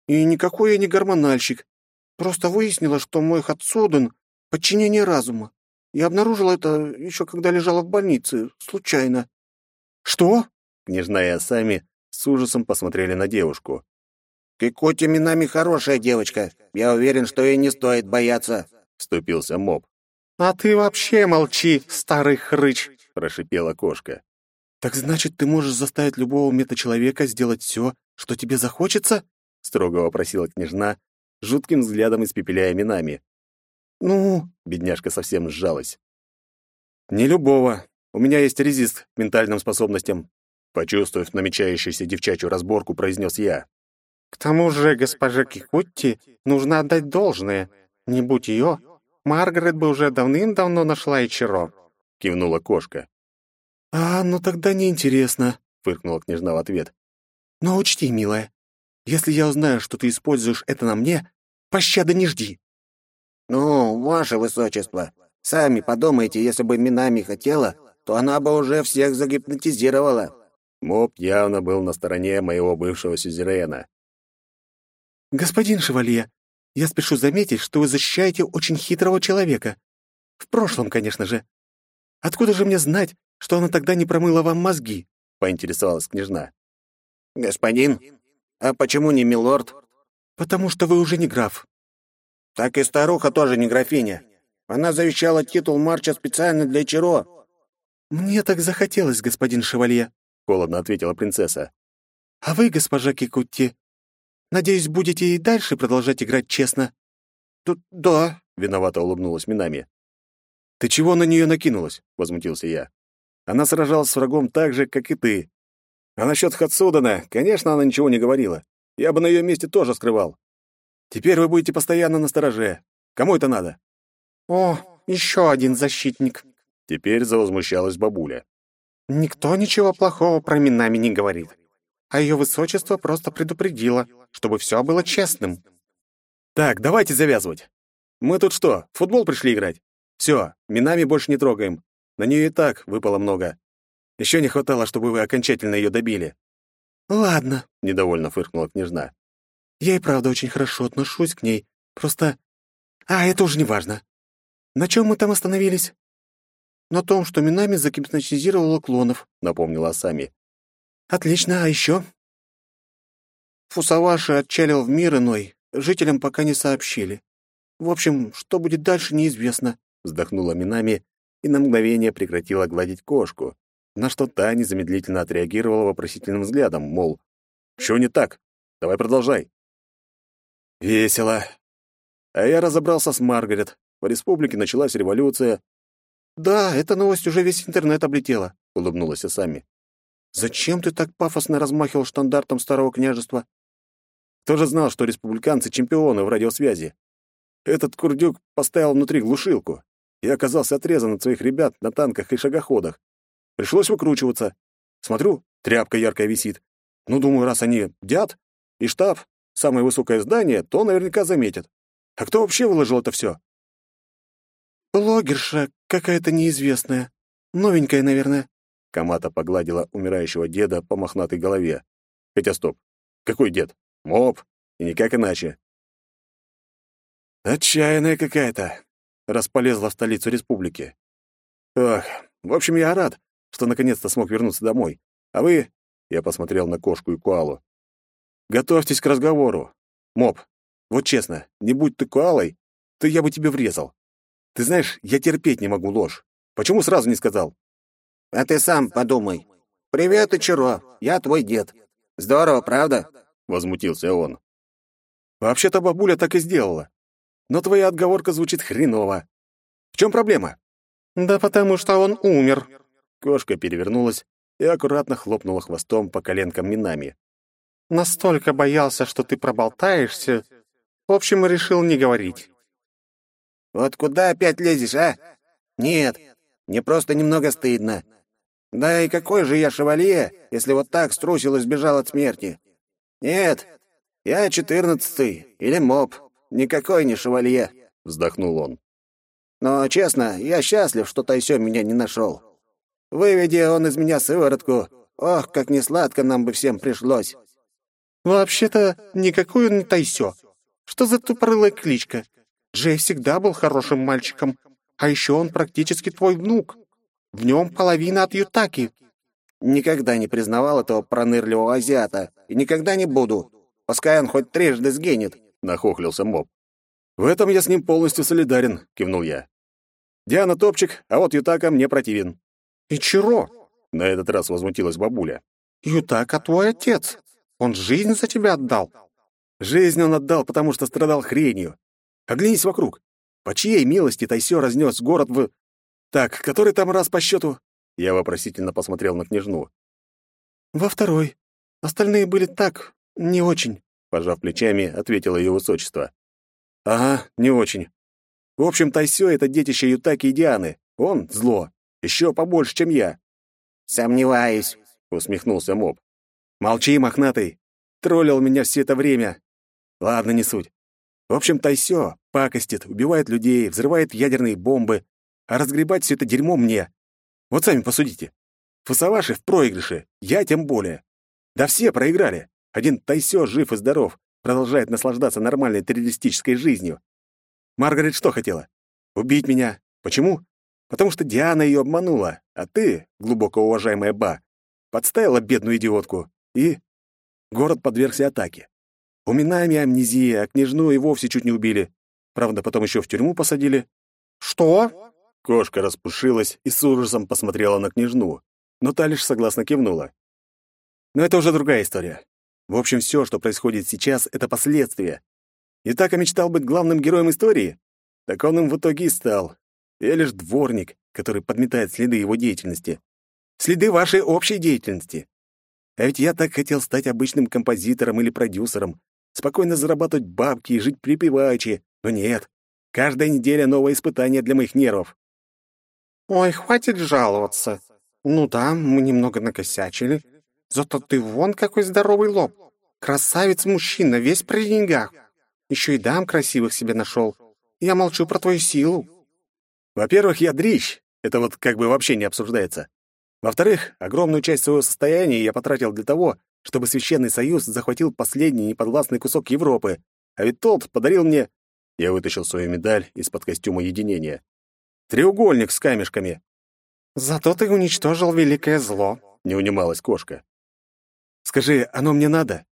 «И никакой я не гормональщик. Просто выяснила, что мой Хатсуден — подчинение разума. Я обнаружила это еще когда лежала в больнице, случайно». «Что?» — княжна и Асами с ужасом посмотрели на девушку. «Кикоти Минами хорошая девочка. Я уверен, что ей не стоит бояться», — вступился моб. «А ты вообще молчи, старый хрыч!» — прошипела кошка. «Так значит, ты можешь заставить любого метачеловека сделать все, что тебе захочется?» — строго вопросила княжна, жутким взглядом испепеляя минами. «Ну...» — бедняжка совсем сжалась. «Не любого. У меня есть резист к ментальным способностям», — почувствовав намечающуюся девчачью разборку, произнес я. «К тому же госпоже Кикутти нужно отдать должное. Не будь ее, Маргарет бы уже давным-давно нашла Ичиро», — кивнула кошка. «А, ну тогда неинтересно», — фыркнула княжна в ответ. «Но учти, милая, если я узнаю, что ты используешь это на мне, пощады не жди». «Ну, ваше высочество, сами подумайте, если бы Минами хотела, то она бы уже всех загипнотизировала». Моб явно был на стороне моего бывшего сюзерена. «Господин Шевалье, я спешу заметить, что вы защищаете очень хитрого человека. В прошлом, конечно же. Откуда же мне знать, что она тогда не промыла вам мозги?» — поинтересовалась княжна. «Господин, а почему не милорд?» «Потому что вы уже не граф». «Так и старуха тоже не графиня. Она завещала титул Марча специально для Чиро». «Мне так захотелось, господин Шевалье», — холодно ответила принцесса. А вы, госпожа Кикутти, надеюсь, будете и дальше продолжать играть честно?» «Тут да», — виновато улыбнулась Минами. «Ты чего на нее накинулась?» — возмутился я. «Она сражалась с врагом так же, как и ты. А насчет Хацудана, конечно, она ничего не говорила. Я бы на ее месте тоже скрывал. Теперь вы будете постоянно на стороже. Кому это надо?» «О, еще один защитник!» Теперь завозмущалась бабуля. «Никто ничего плохого про Минами не говорит. А ее высочество просто предупредило, чтобы все было честным». «Так, давайте завязывать. Мы тут что, в футбол пришли играть? Все, Минами больше не трогаем. На нее и так выпало много. Еще не хватало, чтобы вы окончательно ее добили». «Ладно», — недовольно фыркнула княжна. «Я и правда очень хорошо отношусь к ней. Просто... А, это уже не важно. На чем мы там остановились?» «На том, что Минами загипнотизировала клонов», — напомнила Асами. «Отлично, а еще?» Фусаваши отчалил в мир иной. Жителям пока не сообщили. В общем, что будет дальше, неизвестно», — вздохнула Минами и на мгновение прекратила гладить кошку, на что та незамедлительно отреагировала вопросительным взглядом, мол, «Что не так? Давай продолжай». «Весело. А я разобрался с Маргарет. В республике началась революция. «Да, эта новость уже весь интернет облетела», — улыбнулась Асами. «Зачем ты так пафосно размахивал штандартом старого княжества?» Кто же знал, что республиканцы — чемпионы в радиосвязи? Этот курдюк поставил внутри глушилку. Я оказался отрезан от своих ребят на танках и шагоходах. Пришлось выкручиваться. Смотрю, тряпка яркая висит. Ну, думаю, раз они дят, и штаб, самое высокое здание, то наверняка заметят. А кто вообще выложил это все? «Блогерша какая-то неизвестная. Новенькая, наверное». Камата погладила умирающего деда по мохнатой голове. Хотя стоп. Какой дед? Моп. И никак иначе. Отчаянная какая-то. Располезла в столицу республики. Ох, в общем, я рад, что наконец-то смог вернуться домой. А вы... Я посмотрел на кошку и куалу. Готовьтесь к разговору. Моп, вот честно, не будь ты куалой, то я бы тебе врезал. Ты знаешь, я терпеть не могу ложь. Почему сразу не сказал? А ты сам подумай. Привет, Ичиро, я твой дед. Здорово, правда? Возмутился он. Вообще-то бабуля так и сделала. Но твоя отговорка звучит хреново. В чем проблема? Да потому что он умер. Кошка перевернулась и аккуратно хлопнула хвостом по коленкам Минами. Настолько боялся, что ты проболтаешься. В общем, решил не говорить. Вот куда опять лезешь, а? Нет, мне просто немного стыдно. Да и какой же я шевалье, если вот так струсил и сбежал от смерти? Нет, я четырнадцатый или моб, никакой не шевалье, вздохнул он. Но, честно, я счастлив, что Тайсё меня не нашел. Выведи он из меня сыворотку, ох, как несладко нам бы всем пришлось. Вообще-то, никакой он не Тайсё. Что за тупорылая кличка? Джей всегда был хорошим мальчиком, а еще он практически твой внук. В нем половина от Ютаки». «Никогда не признавал этого пронырливого азиата и никогда не буду. Пускай он хоть трижды сгинет», — нахохлился Моб. «В этом я с ним полностью солидарен», — кивнул я. «Диана топчик, а вот Ютака мне противен». «И чего?» — на этот раз возмутилась бабуля. «Ютака твой отец. Он жизнь за тебя отдал». «Жизнь он отдал, потому что страдал хренью. Оглянись вокруг. По чьей милости Тайсё разнес город в... Так, который там раз по счету? Я вопросительно посмотрел на княжну. Во второй. Остальные были так, не очень. Пожав плечами, ответило ее высочество. Ага, не очень. В общем, Тайсё — это детище Ютаки и Дианы. Он — зло. Еще побольше, чем я. «Сомневаюсь», — усмехнулся моб. «Молчи, мохнатый. Троллил меня все это время. Ладно, не суть. В общем, Тайсё пакостит, убивает людей, взрывает ядерные бомбы, а разгребать все это дерьмо мне. Вот сами посудите. Фусаваши в проигрыше, я тем более. Да все проиграли. Один Тайсё жив и здоров, продолжает наслаждаться нормальной террористической жизнью. Маргарет что хотела? Убить меня. Почему? Потому что Диана ее обманула, а ты, глубоко уважаемая Ба, подставила бедную идиотку, и город подвергся атаке. У Минами амнезия, а княжну и вовсе чуть не убили. Правда, потом еще в тюрьму посадили. «Что?» Кошка распушилась и с ужасом посмотрела на княжну, но та лишь согласно кивнула. Но это уже другая история. В общем, все, что происходит сейчас, — это последствия. И так я мечтал быть главным героем истории? Так он им в итоге и стал. Я лишь дворник, который подметает следы его деятельности. Следы вашей общей деятельности. А ведь я так хотел стать обычным композитором или продюсером, спокойно зарабатывать бабки и жить припеваючи. Но нет. Каждая неделя новое испытание для моих нервов. Ой, хватит жаловаться. Ну да, мы немного накосячили. Зато ты вон какой здоровый лоб. Красавец-мужчина, весь при деньгах. Еще и дам красивых себе нашел. Я молчу про твою силу. Во-первых, я дрищ. Это вот как бы вообще не обсуждается. Во-вторых, огромную часть своего состояния я потратил для того, чтобы Священный Союз захватил последний неподвластный кусок Европы, а ведь тот подарил мне... Я вытащил свою медаль из-под костюма единения. Треугольник с камешками. Зато ты уничтожил великое зло, не унималась кошка. Скажи, оно мне надо?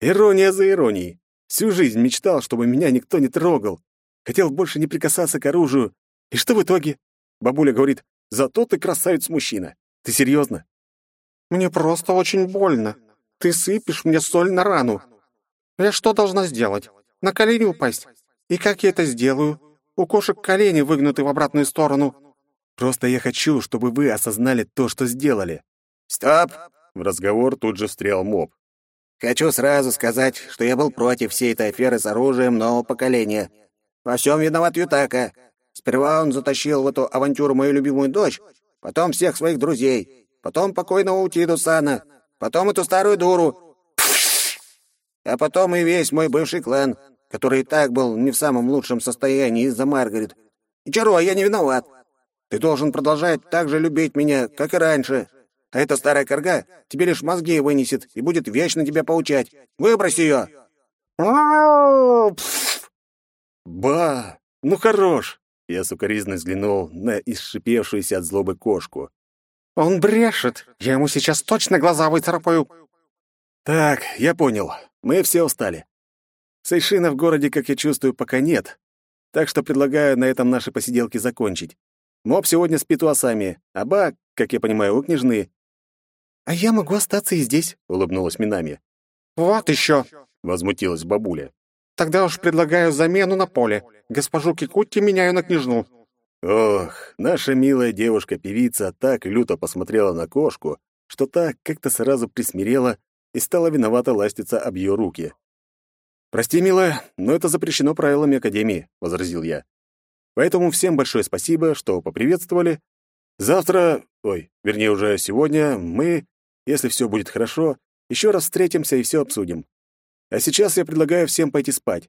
Ирония за иронией. Всю жизнь мечтал, чтобы меня никто не трогал. Хотел больше не прикасаться к оружию. И что в итоге? Бабуля говорит, зато ты красавец-мужчина. Ты серьезно? Мне просто очень больно. Ты сыпешь мне соль на рану. Я что должна сделать? На колени упасть? И как я это сделаю? У кошек колени выгнуты в обратную сторону. Просто я хочу, чтобы вы осознали то, что сделали. Стоп! В разговор тут же встрял моб. Хочу сразу сказать, что я был против всей этой аферы с оружием нового поколения. Во всем виноват Ютака. Сперва он затащил в эту авантюру мою любимую дочь, потом всех своих друзей, потом покойного Утиду Сана, потом эту старую дуру, а потом и весь мой бывший клан, который и так был не в самом лучшем состоянии из-за Маргарет. И Чаро, я не виноват. Ты должен продолжать так же любить меня, как и раньше. А эта старая корга тебе лишь мозги вынесет и будет вечно тебя поучать. Выбрось ее!» «Ба! Ну хорош!» Я сукоризно взглянул на исшипевшуюся от злобы кошку. «Он брешет! Я ему сейчас точно глаза выцарапаю!» «Так, я понял. Мы все устали. Сейшина в городе, как я чувствую, пока нет. Так что предлагаю на этом наши посиделки закончить. Моб сегодня спит у Асами, а Ба, как я понимаю, у княжны. «А я могу остаться и здесь», — улыбнулась Минами. «Вот еще!» — возмутилась бабуля. «Тогда уж предлагаю замену на поле. Госпожу Кикутти меняю на княжну». Ох, наша милая девушка-певица так люто посмотрела на кошку, что та как-то сразу присмирела и стала виновата ластиться об ее руки. «Прости, милая, но это запрещено правилами Академии», — возразил я. «Поэтому всем большое спасибо, что поприветствовали. Завтра, ой, вернее уже сегодня, мы если все будет хорошо, еще раз встретимся и все обсудим. А сейчас я предлагаю всем пойти спать».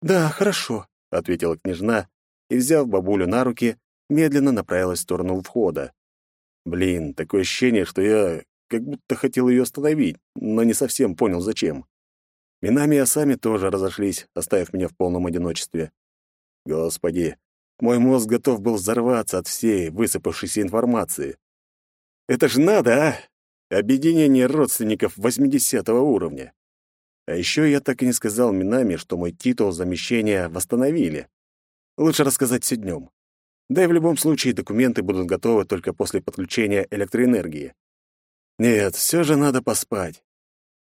«Да, хорошо», — ответила княжна и, взяв бабулю на руки, медленно направилась в сторону входа. Блин, такое ощущение, что я как будто хотел ее остановить, но не совсем понял, зачем. Минами и Асами тоже разошлись, оставив меня в полном одиночестве. Господи, мой мозг готов был взорваться от всей высыпавшейся информации. Это ж надо, а? Объединение родственников 80 уровня. А еще я так и не сказал Минами, что мой титул замещения восстановили. Лучше рассказать все днем. Да и в любом случае документы будут готовы только после подключения электроэнергии. Нет, все же надо поспать.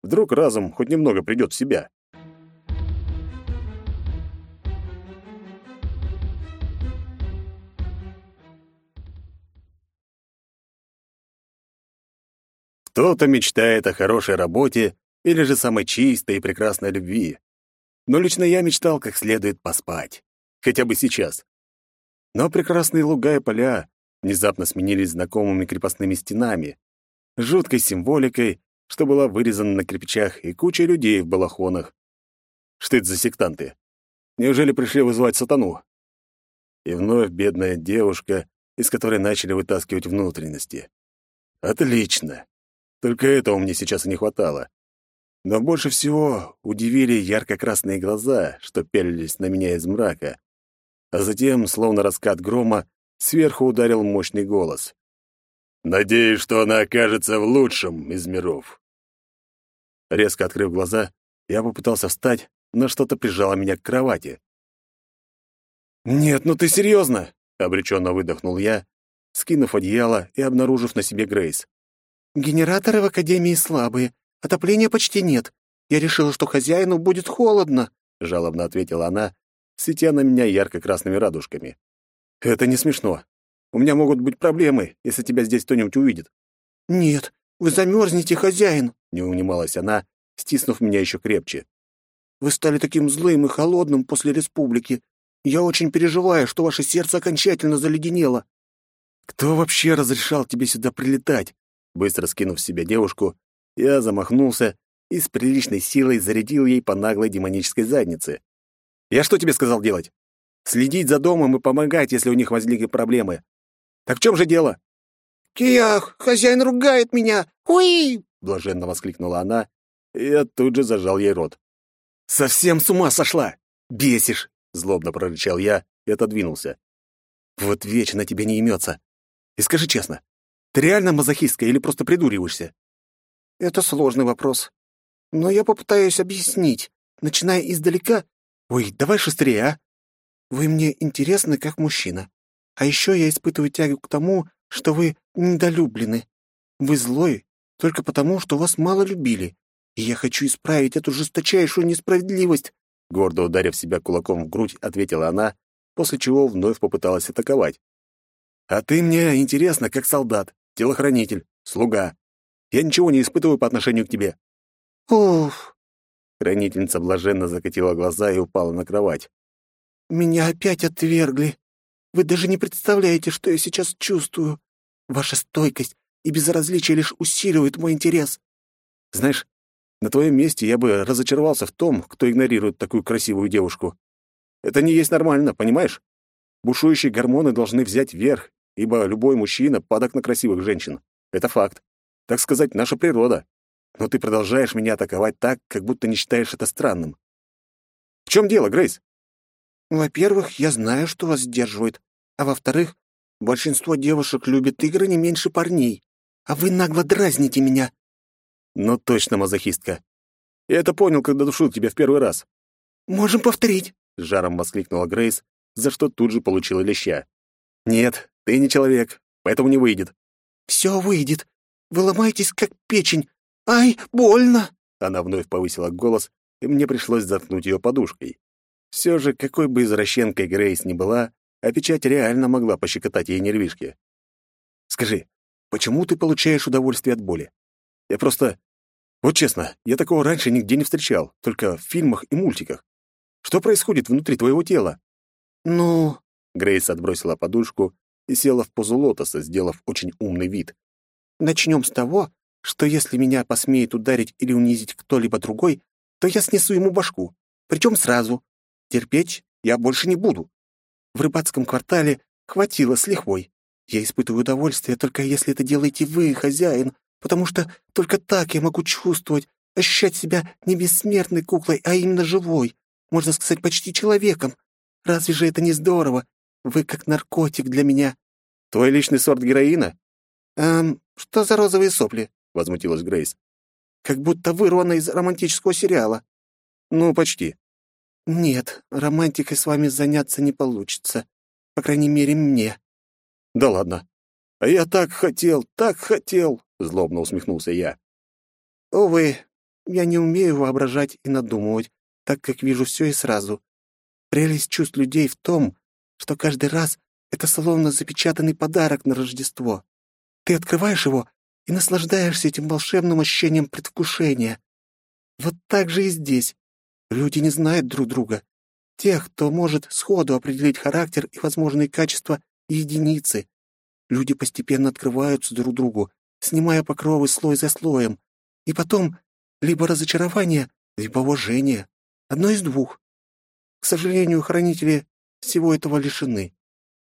Вдруг разум хоть немного придет в себя. Кто-то мечтает о хорошей работе или же самой чистой и прекрасной любви. Но лично я мечтал как следует поспать. Хотя бы сейчас. Но прекрасные луга и поля внезапно сменились знакомыми крепостными стенами, жуткой символикой, что была вырезана на кирпичах, и кучей людей в балахонах. Это за сектанты? Неужели пришли вызывать сатану? И вновь бедная девушка, из которой начали вытаскивать внутренности. Отлично. Только этого мне сейчас и не хватало. Но больше всего удивили ярко-красные глаза, что пялились на меня из мрака. А затем, словно раскат грома, сверху ударил мощный голос. «Надеюсь, что она окажется в лучшем из миров». Резко открыв глаза, я попытался встать, но что-то прижало меня к кровати. «Нет, ну ты серьезно?» — обреченно выдохнул я, скинув одеяло и обнаружив на себе Грейс. Генераторы в Академии слабые, отопления почти нет. Я решила, что хозяину будет холодно», — жалобно ответила она, светя на меня ярко-красными радужками. «Это не смешно. У меня могут быть проблемы, если тебя здесь кто-нибудь увидит». «Нет, вы замерзнете, хозяин», — не унималась она, стиснув меня еще крепче. «Вы стали таким злым и холодным после республики. Я очень переживаю, что ваше сердце окончательно заледенело». «Кто вообще разрешал тебе сюда прилетать?» Быстро скинув с себя девушку, я замахнулся и с приличной силой зарядил ей по наглой демонической заднице. «Я что тебе сказал делать? Следить за домом и помогать, если у них возникли проблемы. Так в чем же дело?» «Киях, хозяин ругает меня! Уи!» — блаженно воскликнула она, и я тут же зажал ей рот. «Совсем с ума сошла! Бесишь!» — злобно прорычал я и отодвинулся. «Вот вечно тебе не имется. И скажи честно, ты реально мазохистка или просто придуриваешься?» «Это сложный вопрос. Но я попытаюсь объяснить, начиная издалека. Ой, давай шустрее, а? Вы мне интересны как мужчина. А еще я испытываю тягу к тому, что вы недолюблены. Вы злой только потому, что вас мало любили. И я хочу исправить эту жесточайшую несправедливость. Гордо ударив себя кулаком в грудь, ответила она, после чего вновь попыталась атаковать. «А ты мне интересна, как солдат, телохранитель, слуга. Я ничего не испытываю по отношению к тебе. «Уф!» Хранительница блаженно закатила глаза и упала на кровать. «Меня опять отвергли. Вы даже не представляете, что я сейчас чувствую. Ваша стойкость и безразличие лишь усиливают мой интерес». «Знаешь, на твоем месте я бы разочаровался в том, кто игнорирует такую красивую девушку. Это не есть нормально, понимаешь? Бушующие гормоны должны взять верх, ибо любой мужчина падок на красивых женщин. Это факт. Так сказать, наша природа но ты продолжаешь меня атаковать так, как будто не считаешь это странным. В чем дело, Грейс? Во-первых, я знаю, что вас сдерживает, а во-вторых, большинство девушек любят игры не меньше парней, а вы нагло дразните меня. Ну точно мазохистка. Я это понял, когда душил тебя в первый раз. Можем повторить, с жаром воскликнула Грейс, за что тут же получила леща. Нет, ты не человек, поэтому не выйдет. Все выйдет. Вы ломаетесь, как печень, «Ай, больно!» Она вновь повысила голос, и мне пришлось заткнуть ее подушкой. Все же, какой бы извращенкой Грейс ни была, а печать реально могла пощекотать ей нервишки. «Скажи, почему ты получаешь удовольствие от боли? Я просто... Вот честно, я такого раньше нигде не встречал, только в фильмах и мультиках. Что происходит внутри твоего тела?» «Ну...» Грейс отбросила подушку и села в позу лотоса, сделав очень умный вид. «Начнем с того, что если меня посмеет ударить или унизить кто-либо другой, то я снесу ему башку, причем сразу. Терпеть я больше не буду. В рыбацком квартале хватило с лихвой. Я испытываю удовольствие только если это делаете вы, хозяин, потому что только так я могу чувствовать, ощущать себя не бессмертной куклой, а именно живой, можно сказать, почти человеком. Разве же это не здорово? Вы как наркотик для меня. Твой личный сорт героина? Эм, что за розовые сопли? — возмутилась Грейс. «Как будто вырвано из романтического сериала». «Ну, почти». «Нет, романтикой с вами заняться не получится. По крайней мере, мне». «Да ладно. А я так хотел, так хотел!» — злобно усмехнулся я. «Увы, я не умею воображать и надумывать, так как вижу все и сразу. Прелесть чувств людей в том, что каждый раз это словно запечатанный подарок на Рождество. Ты открываешь его, и наслаждаешься этим волшебным ощущением предвкушения. Вот так же и здесь. Люди не знают друг друга. Тех, кто может сходу определить характер и возможные качества единицы. Люди постепенно открываются друг другу, снимая покровы слой за слоем. И потом либо разочарование, либо уважение. Одно из двух. К сожалению, хранители всего этого лишены.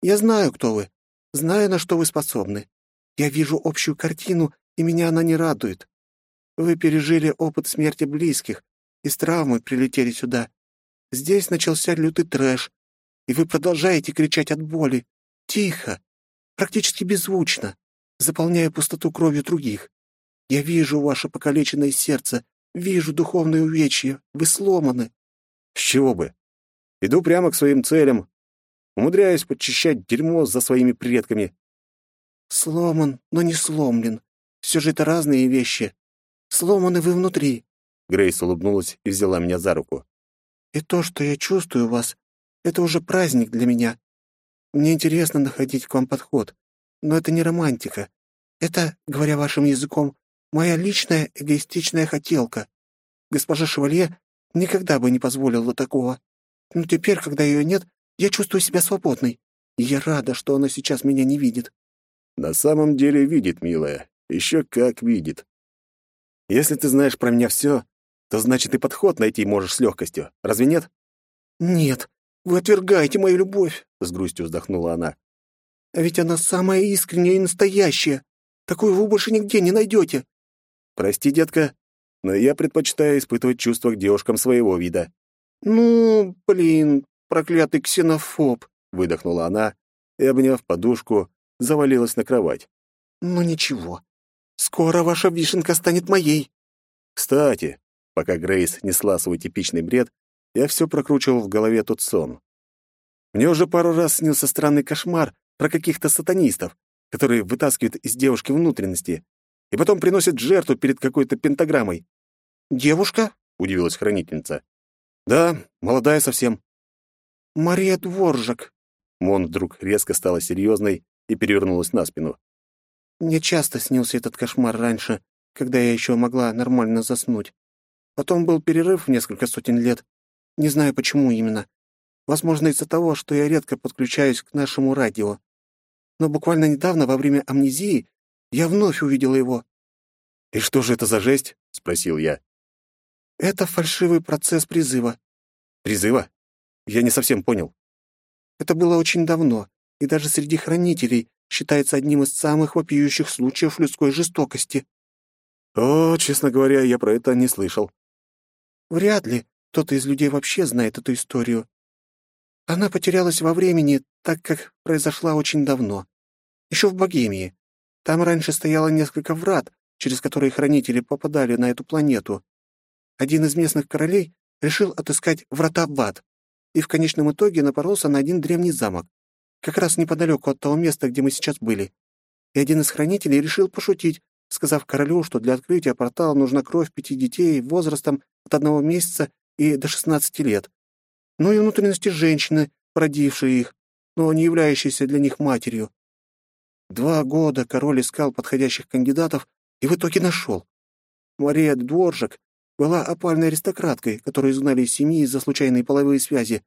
Я знаю, кто вы, знаю, на что вы способны. Я вижу общую картину, и меня она не радует. Вы пережили опыт смерти близких, и с травмой прилетели сюда. Здесь начался лютый трэш, и вы продолжаете кричать от боли. Тихо, практически беззвучно, заполняя пустоту кровью других. Я вижу ваше покалеченное сердце, вижу духовные увечья, вы сломаны. С чего бы? Иду прямо к своим целям, умудряюсь подчищать дерьмо за своими предками, Сломан, но не сломлен. Все же это разные вещи. Сломаны вы внутри. Грейс улыбнулась и взяла меня за руку. «И то, что я чувствую вас, это уже праздник для меня. Мне интересно находить к вам подход, но это не романтика. Это, говоря вашим языком, моя личная эгоистичная хотелка. Госпожа Шевалье никогда бы не позволила такого. Но теперь, когда ее нет, я чувствую себя свободной. И я рада, что она сейчас меня не видит. На самом деле видит, милая. Еще как видит. Если ты знаешь про меня все, то значит и подход найти можешь с легкостью. Разве нет? Нет, вы отвергаете мою любовь, с грустью вздохнула она. А ведь она самая искренняя и настоящая. Такую вы больше нигде не найдете. Прости, детка, но я предпочитаю испытывать чувства к девушкам своего вида. Ну, блин, проклятый ксенофоб, выдохнула она и, обняв подушку, завалилась на кровать. Ну ничего. Скоро ваша вишенка станет моей. Кстати, пока Грейс несла свой типичный бред, я все прокручивал в голове тот сон. Мне уже пару раз снился странный кошмар про каких-то сатанистов, которые вытаскивают из девушки внутренности и потом приносят жертву перед какой-то пентаграммой. «Девушка?» — удивилась хранительница. «Да, молодая совсем». «Мария Дворжак». Мон вдруг резко стала серьезной и перевернулась на спину. «Мне часто снился этот кошмар раньше, когда я еще могла нормально заснуть. Потом был перерыв в несколько сотен лет. Не знаю, почему именно. Возможно, из-за того, что я редко подключаюсь к нашему радио. Но буквально недавно, во время амнезии, я вновь увидела его. «И что же это за жесть?» — спросил я. «Это фальшивый процесс призыва». «Призыва? Я не совсем понял». Это было очень давно, и даже среди хранителей считается одним из самых вопиющих случаев людской жестокости. О, честно говоря, я про это не слышал. Вряд ли кто-то из людей вообще знает эту историю. Она потерялась во времени, так как произошла очень давно. Еще в Богемии. Там раньше стояло несколько врат, через которые хранители попадали на эту планету. Один из местных королей решил отыскать врата в ад, и в конечном итоге напоролся на один древний замок, как раз неподалеку от того места, где мы сейчас были. И один из хранителей решил пошутить, сказав королю, что для открытия портала нужна кровь пяти детей возрастом от одного месяца и до шестнадцати лет, ну и внутренности женщины, породившей их, но не являющейся для них матерью. Два года король искал подходящих кандидатов и в итоге нашел. Мария Дворжак была опальной аристократкой, которую изгнали из семьи из-за случайной половые связи.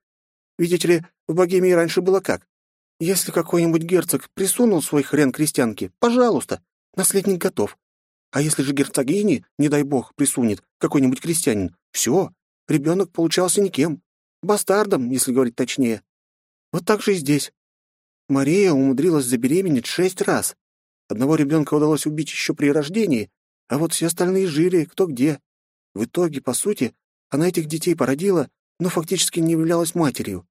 Видите ли, в Богемии раньше было как? Если какой-нибудь герцог присунул свой хрен крестьянке, пожалуйста, наследник готов. А если же герцогини, не дай бог, присунет какой-нибудь крестьянин, все, ребенок получался никем. Бастардом, если говорить точнее. Вот так же и здесь. Мария умудрилась забеременеть шесть раз. Одного ребенка удалось убить еще при рождении, а вот все остальные жили кто где. В итоге, по сути, она этих детей породила, но фактически не являлась матерью.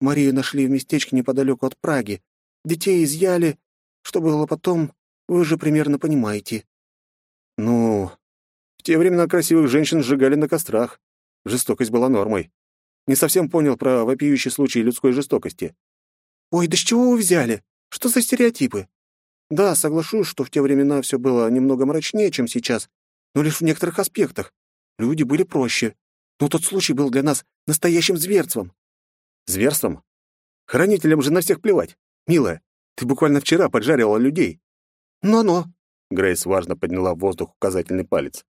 Марию нашли в местечке неподалеку от Праги. Детей изъяли. Что было потом, вы уже примерно понимаете. Ну, в те времена красивых женщин сжигали на кострах. Жестокость была нормой. Не совсем понял про вопиющий случай людской жестокости. «Ой, да с чего вы взяли? Что за стереотипы?» «Да, соглашусь, что в те времена все было немного мрачнее, чем сейчас, но лишь в некоторых аспектах. Люди были проще. Но тот случай был для нас настоящим зверством». «Зверством? Хранителям же на всех плевать. Милая, ты буквально вчера поджаривала людей». «Но-но», — Грейс важно подняла в воздух указательный палец.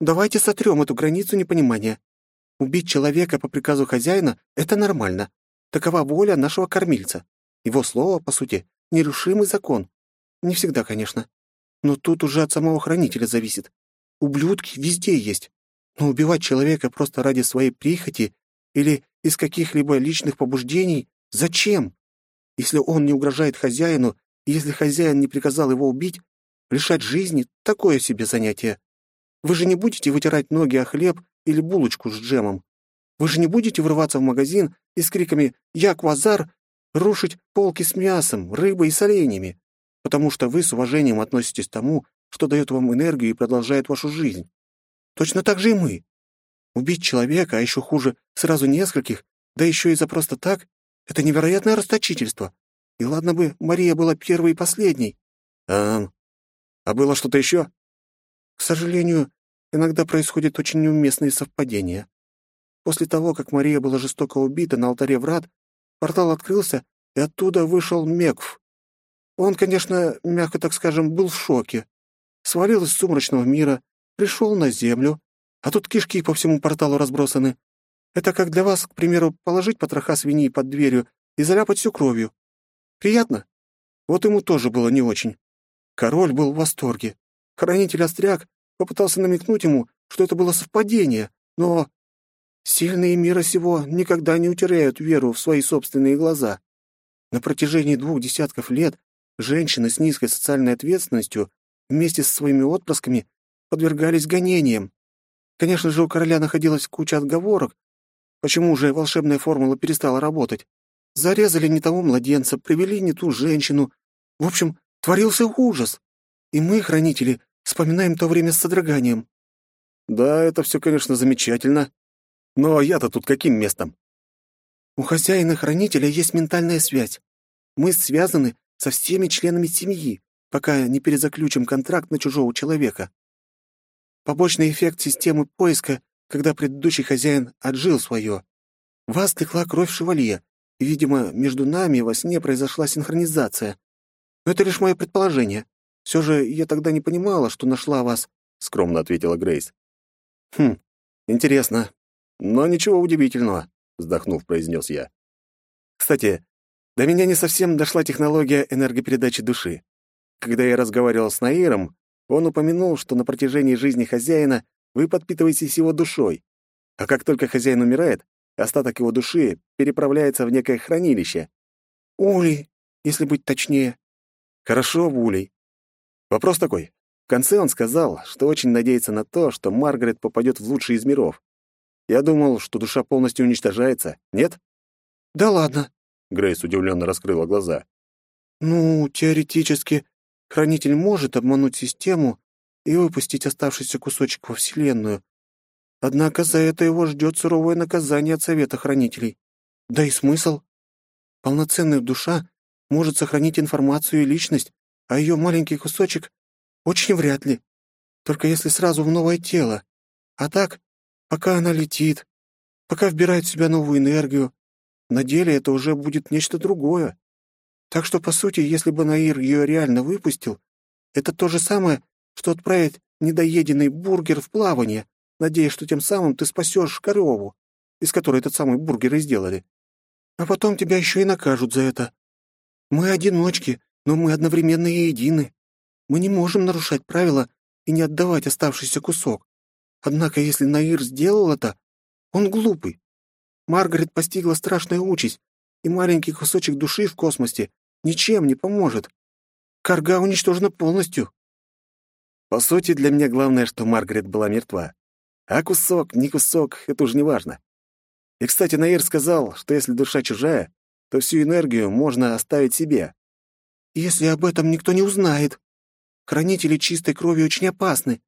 «Давайте сотрем эту границу непонимания. Убить человека по приказу хозяина — это нормально. Такова воля нашего кормильца. Его слово, по сути, нерушимый закон. Не всегда, конечно. Но тут уже от самого хранителя зависит. Ублюдки везде есть. Но убивать человека просто ради своей прихоти или из каких-либо личных побуждений — зачем? Если он не угрожает хозяину, и если хозяин не приказал его убить, лишать жизни — такое себе занятие. Вы же не будете вытирать ноги о хлеб или булочку с джемом. Вы же не будете врываться в магазин и с криками «Я квазар!» рушить полки с мясом, рыбой и соленьями, потому что вы с уважением относитесь к тому, что дает вам энергию и продолжает вашу жизнь. Точно так же и мы. Убить человека, а еще хуже, сразу нескольких, да еще и за просто так, это невероятное расточительство. И ладно бы Мария была первой и последней. А, а было что-то еще? К сожалению, иногда происходят очень неуместные совпадения. После того, как Мария была жестоко убита на алтаре врат, портал открылся, и оттуда вышел Мекв. Он, конечно, мягко так скажем, был в шоке. Свалил из сумрачного мира, пришел на Землю, а тут кишки по всему порталу разбросаны. Это как для вас, к примеру, положить потроха свиньи под дверью и заляпать всю кровью. Приятно? Вот ему тоже было не очень. Король был в восторге. Хранитель Остряк попытался намекнуть ему, что это было совпадение, но сильные мира сего никогда не утеряют веру в свои собственные глаза. На протяжении двух десятков лет женщины с низкой социальной ответственностью вместе со своими отпрысками подвергались гонениям. Конечно же, у короля находилась куча отговорок, почему же волшебная формула перестала работать. Зарезали не того младенца, привели не ту женщину. В общем, творился ужас. И мы, хранители, вспоминаем то время с содроганием. Да, это все, конечно, замечательно. Но я-то тут каким местом? У хозяина-хранителя есть ментальная связь. Мы связаны со всеми членами семьи, пока не перезаключим контракт на чужого человека. Побочный эффект системы поиска, когда предыдущий хозяин отжил свое. Вас текла кровь шевалье, и, видимо, между нами во сне произошла синхронизация. Но это лишь мое предположение. Все же я тогда не понимала, что нашла вас», — скромно ответила Грейс. «Хм, интересно. Но ничего удивительного», — вздохнув, произнес я. «Кстати, до меня не совсем дошла технология энергопередачи души. Когда я разговаривал с Наиром, он упомянул, что на протяжении жизни хозяина вы подпитываетесь его душой, а как только хозяин умирает, остаток его души переправляется в некое хранилище. Улей, если быть точнее. Хорошо, Улей. Вопрос такой. В конце он сказал, что очень надеется на то, что Маргарет попадет в лучший из миров. Я думал, что душа полностью уничтожается, нет? Да ладно. Грейс удивленно раскрыла глаза. Ну, теоретически, хранитель может обмануть систему и выпустить оставшийся кусочек во Вселенную, Однако за это его ждет суровое наказание от Совета Хранителей. Да и смысл? Полноценная душа может сохранить информацию и личность, а ее маленький кусочек — очень вряд ли. Только если сразу в новое тело. А так, пока она летит, пока вбирает в себя новую энергию, на деле это уже будет нечто другое. Так что, по сути, если бы Наир ее реально выпустил, это то же самое, что отправить недоеденный бургер в плавание, надеясь, что тем самым ты спасешь корову, из которой этот самый бургер и сделали. А потом тебя еще и накажут за это. Мы одиночки, но мы одновременно и едины. Мы не можем нарушать правила и не отдавать оставшийся кусок. Однако, если Наир сделал это, он глупый. Маргарет постигла страшную участь, и маленький кусочек души в космосе ничем не поможет. Карга уничтожена полностью. По сути, для меня главное, что Маргарет была мертва. А кусок, не кусок — это уже не важно. И, кстати, Наир сказал, что если душа чужая, то всю энергию можно оставить себе. Если об этом никто не узнает. Хранители чистой крови очень опасны.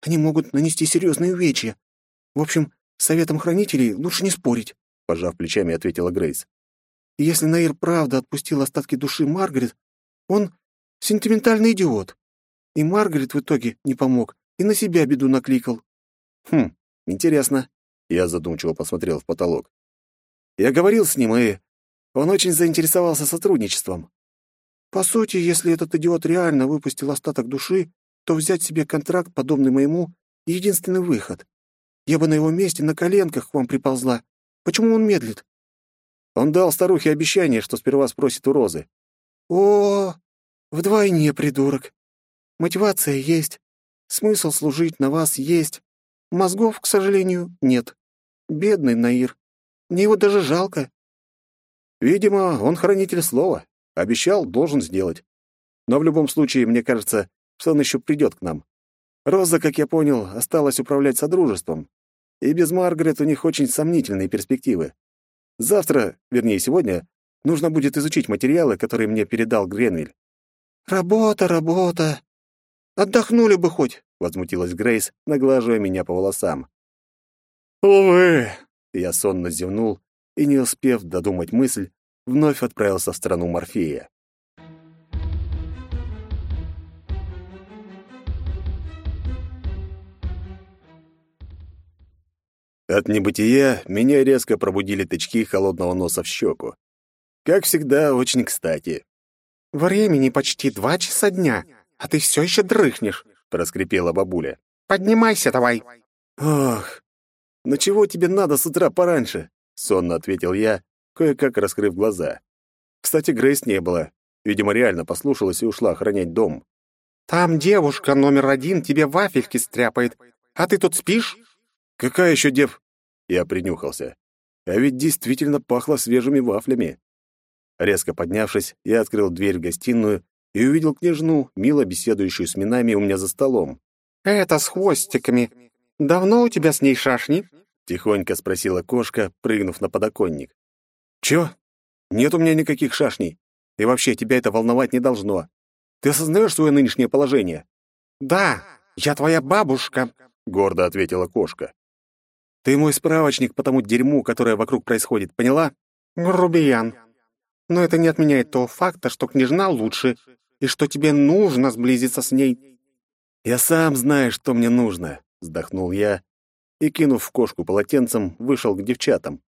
Они могут нанести серьезные увечья. В общем, советом хранителей лучше не спорить, — пожав плечами, ответила Грейс. И если Наир правда отпустил остатки души Маргарет, он сентиментальный идиот. И Маргарет в итоге не помог, и на себя беду накликал. Хм, интересно. Я задумчиво посмотрел в потолок. Я говорил с ним, и он очень заинтересовался сотрудничеством. По сути, если этот идиот реально выпустил остаток души, то взять себе контракт, подобный моему, — единственный выход. Я бы на его месте на коленках к вам приползла. Почему он медлит? Он дал старухе обещание, что сперва спросит у Розы. О, вдвойне придурок. Мотивация есть. Смысл служить на вас есть. Мозгов, к сожалению, нет. Бедный Наир. Мне его даже жалко. Видимо, он хранитель слова. Обещал, должен сделать. Но в любом случае, мне кажется, что он еще придет к нам. Роза, как я понял, осталась управлять Содружеством. И без Маргарет у них очень сомнительные перспективы. Завтра, вернее, сегодня, нужно будет изучить материалы, которые мне передал Гренвиль. «Работа, работа. Отдохнули бы хоть. — возмутилась Грейс, наглаживая меня по волосам. «Увы!» — я сонно зевнул и, не успев додумать мысль, вновь отправился в страну Морфея. От небытия меня резко пробудили тычки холодного носа в щеку. Как всегда, очень кстати. «Времени почти два часа дня, а ты все еще дрыхнешь», — проскрипела бабуля. «Поднимайся давай». «Ох, ну чего тебе надо с утра пораньше?» — сонно ответил я, кое-как раскрыв глаза. Кстати, Грейс не было. Видимо, реально послушалась и ушла охранять дом. «Там девушка номер один тебе вафельки стряпает, а ты тут спишь?» «Какая еще дев?» Я принюхался. А ведь действительно пахло свежими вафлями. Резко поднявшись, я открыл дверь в гостиную и увидел княжну, мило беседующую с минами у меня за столом. «Это с хвостиками. Давно у тебя с ней шашни?» — тихонько спросила кошка, прыгнув на подоконник. «Чё? Нет у меня никаких шашней. И вообще, тебя это волновать не должно. Ты осознаешь свое нынешнее положение?» «Да, я твоя бабушка», — гордо ответила кошка. Ты мой справочник по тому дерьму, которое вокруг происходит, поняла? Грубиян. Но это не отменяет того факта, что княжна лучше, и что тебе нужно сблизиться с ней. Я сам знаю, что мне нужно, вздохнул я и, кинув в кошку полотенцем, вышел к девчатам.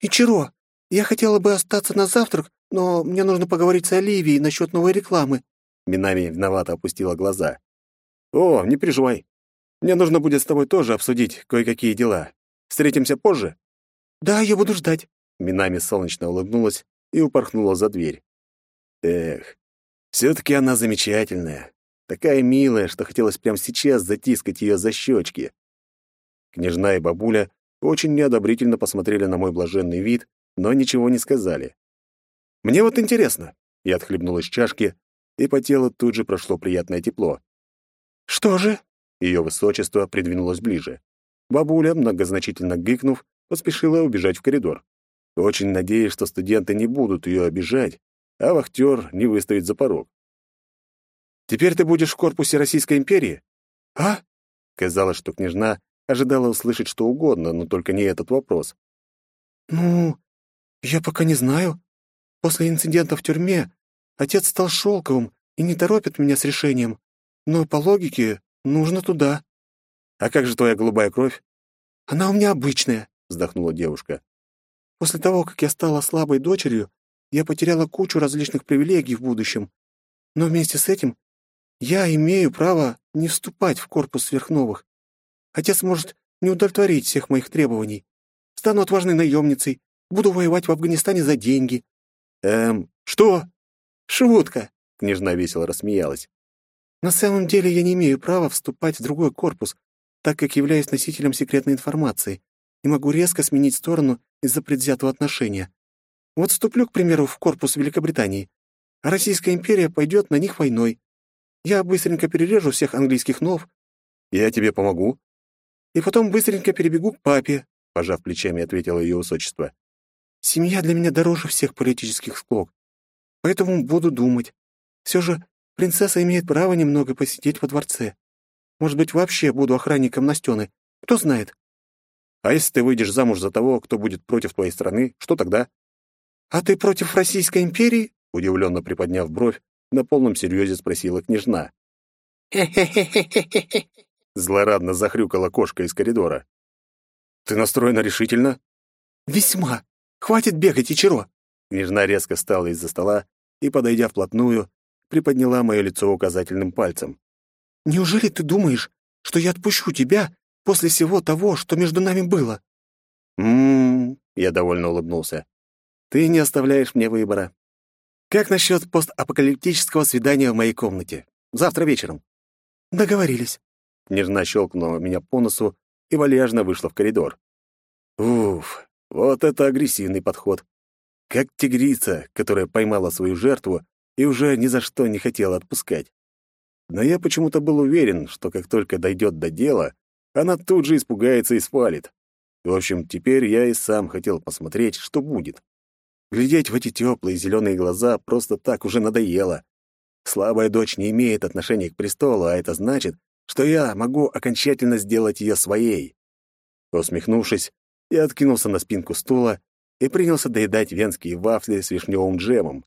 «Ичиро, я хотела бы остаться на завтрак, но мне нужно поговорить с Оливией насчет новой рекламы». Минами виновато опустила глаза. «О, не переживай. Мне нужно будет с тобой тоже обсудить кое-какие дела. Встретимся позже?» «Да, я буду ждать». Минами солнечно улыбнулась и упорхнула за дверь. Эх, все-таки она замечательная. Такая милая, что хотелось прямо сейчас затискать ее за щечки. Княжна и бабуля очень неодобрительно посмотрели на мой блаженный вид, но ничего не сказали. «Мне вот интересно». Я отхлебнул из чашки, и по телу тут же прошло приятное тепло. «Что же?» Ее высочество придвинулось ближе. Бабуля, многозначительно гыкнув, поспешила убежать в коридор. Очень надеюсь, что студенты не будут ее обижать, а вахтер не выставит за порог. «Теперь ты будешь в корпусе Российской империи?» «А?» Казалось, что княжна ожидала услышать что угодно, но только не этот вопрос. «Ну, я пока не знаю. После инцидента в тюрьме отец стал шелковым и не торопит меня с решением. Но по логике Нужно туда. А как же твоя голубая кровь? Она у меня обычная, вздохнула девушка. После того, как я стала слабой дочерью, я потеряла кучу различных привилегий в будущем. Но вместе с этим я имею право не вступать в корпус сверхновых. Отец может не удовлетворить всех моих требований. Стану отважной наемницей, буду воевать в Афганистане за деньги. Эм, что? Шутка, княжна весело рассмеялась. На самом деле я не имею права вступать в другой корпус, так как являюсь носителем секретной информации и могу резко сменить сторону из-за предвзятого отношения. Вот вступлю, к примеру, в корпус Великобритании, а Российская империя пойдет на них войной. Я быстренько перережу всех английских нов. Я тебе помогу. И потом быстренько перебегу к папе, пожав плечами, ответила ее высочество. Семья для меня дороже всех политических склок. Поэтому буду думать. Все же Принцесса имеет право немного посидеть во дворце. Может быть, вообще буду охранником Настены. Кто знает. А если ты выйдешь замуж за того, кто будет против твоей страны, что тогда? А ты против Российской империи? Удивленно приподняв бровь, на полном серьезе спросила княжна. Злорадно захрюкала кошка из коридора. Ты настроена решительно? Весьма. Хватит бегать, Ичиро. Княжна резко встала из-за стола и, подойдя вплотную, приподняла мое лицо указательным пальцем. «Неужели ты думаешь, что я отпущу тебя после всего того, что между нами было?» «М-м-м», я довольно улыбнулся. «Ты не оставляешь мне выбора. Как насчет постапокалиптического свидания в моей комнате? Завтра вечером». «Договорились». Княжна щелкнула меня по носу и вальяжно вышла в коридор. Уф, вот это агрессивный подход. Как тигрица, которая поймала свою жертву и уже ни за что не хотела отпускать. Но я почему-то был уверен, что как только дойдет до дела, она тут же испугается и спалит. В общем, теперь я и сам хотел посмотреть, что будет. Глядеть в эти теплые зеленые глаза просто так уже надоело. Слабая дочь не имеет отношения к престолу, а это значит, что я могу окончательно сделать ее своей. Усмехнувшись, я откинулся на спинку стула и принялся доедать венские вафли с вишневым джемом.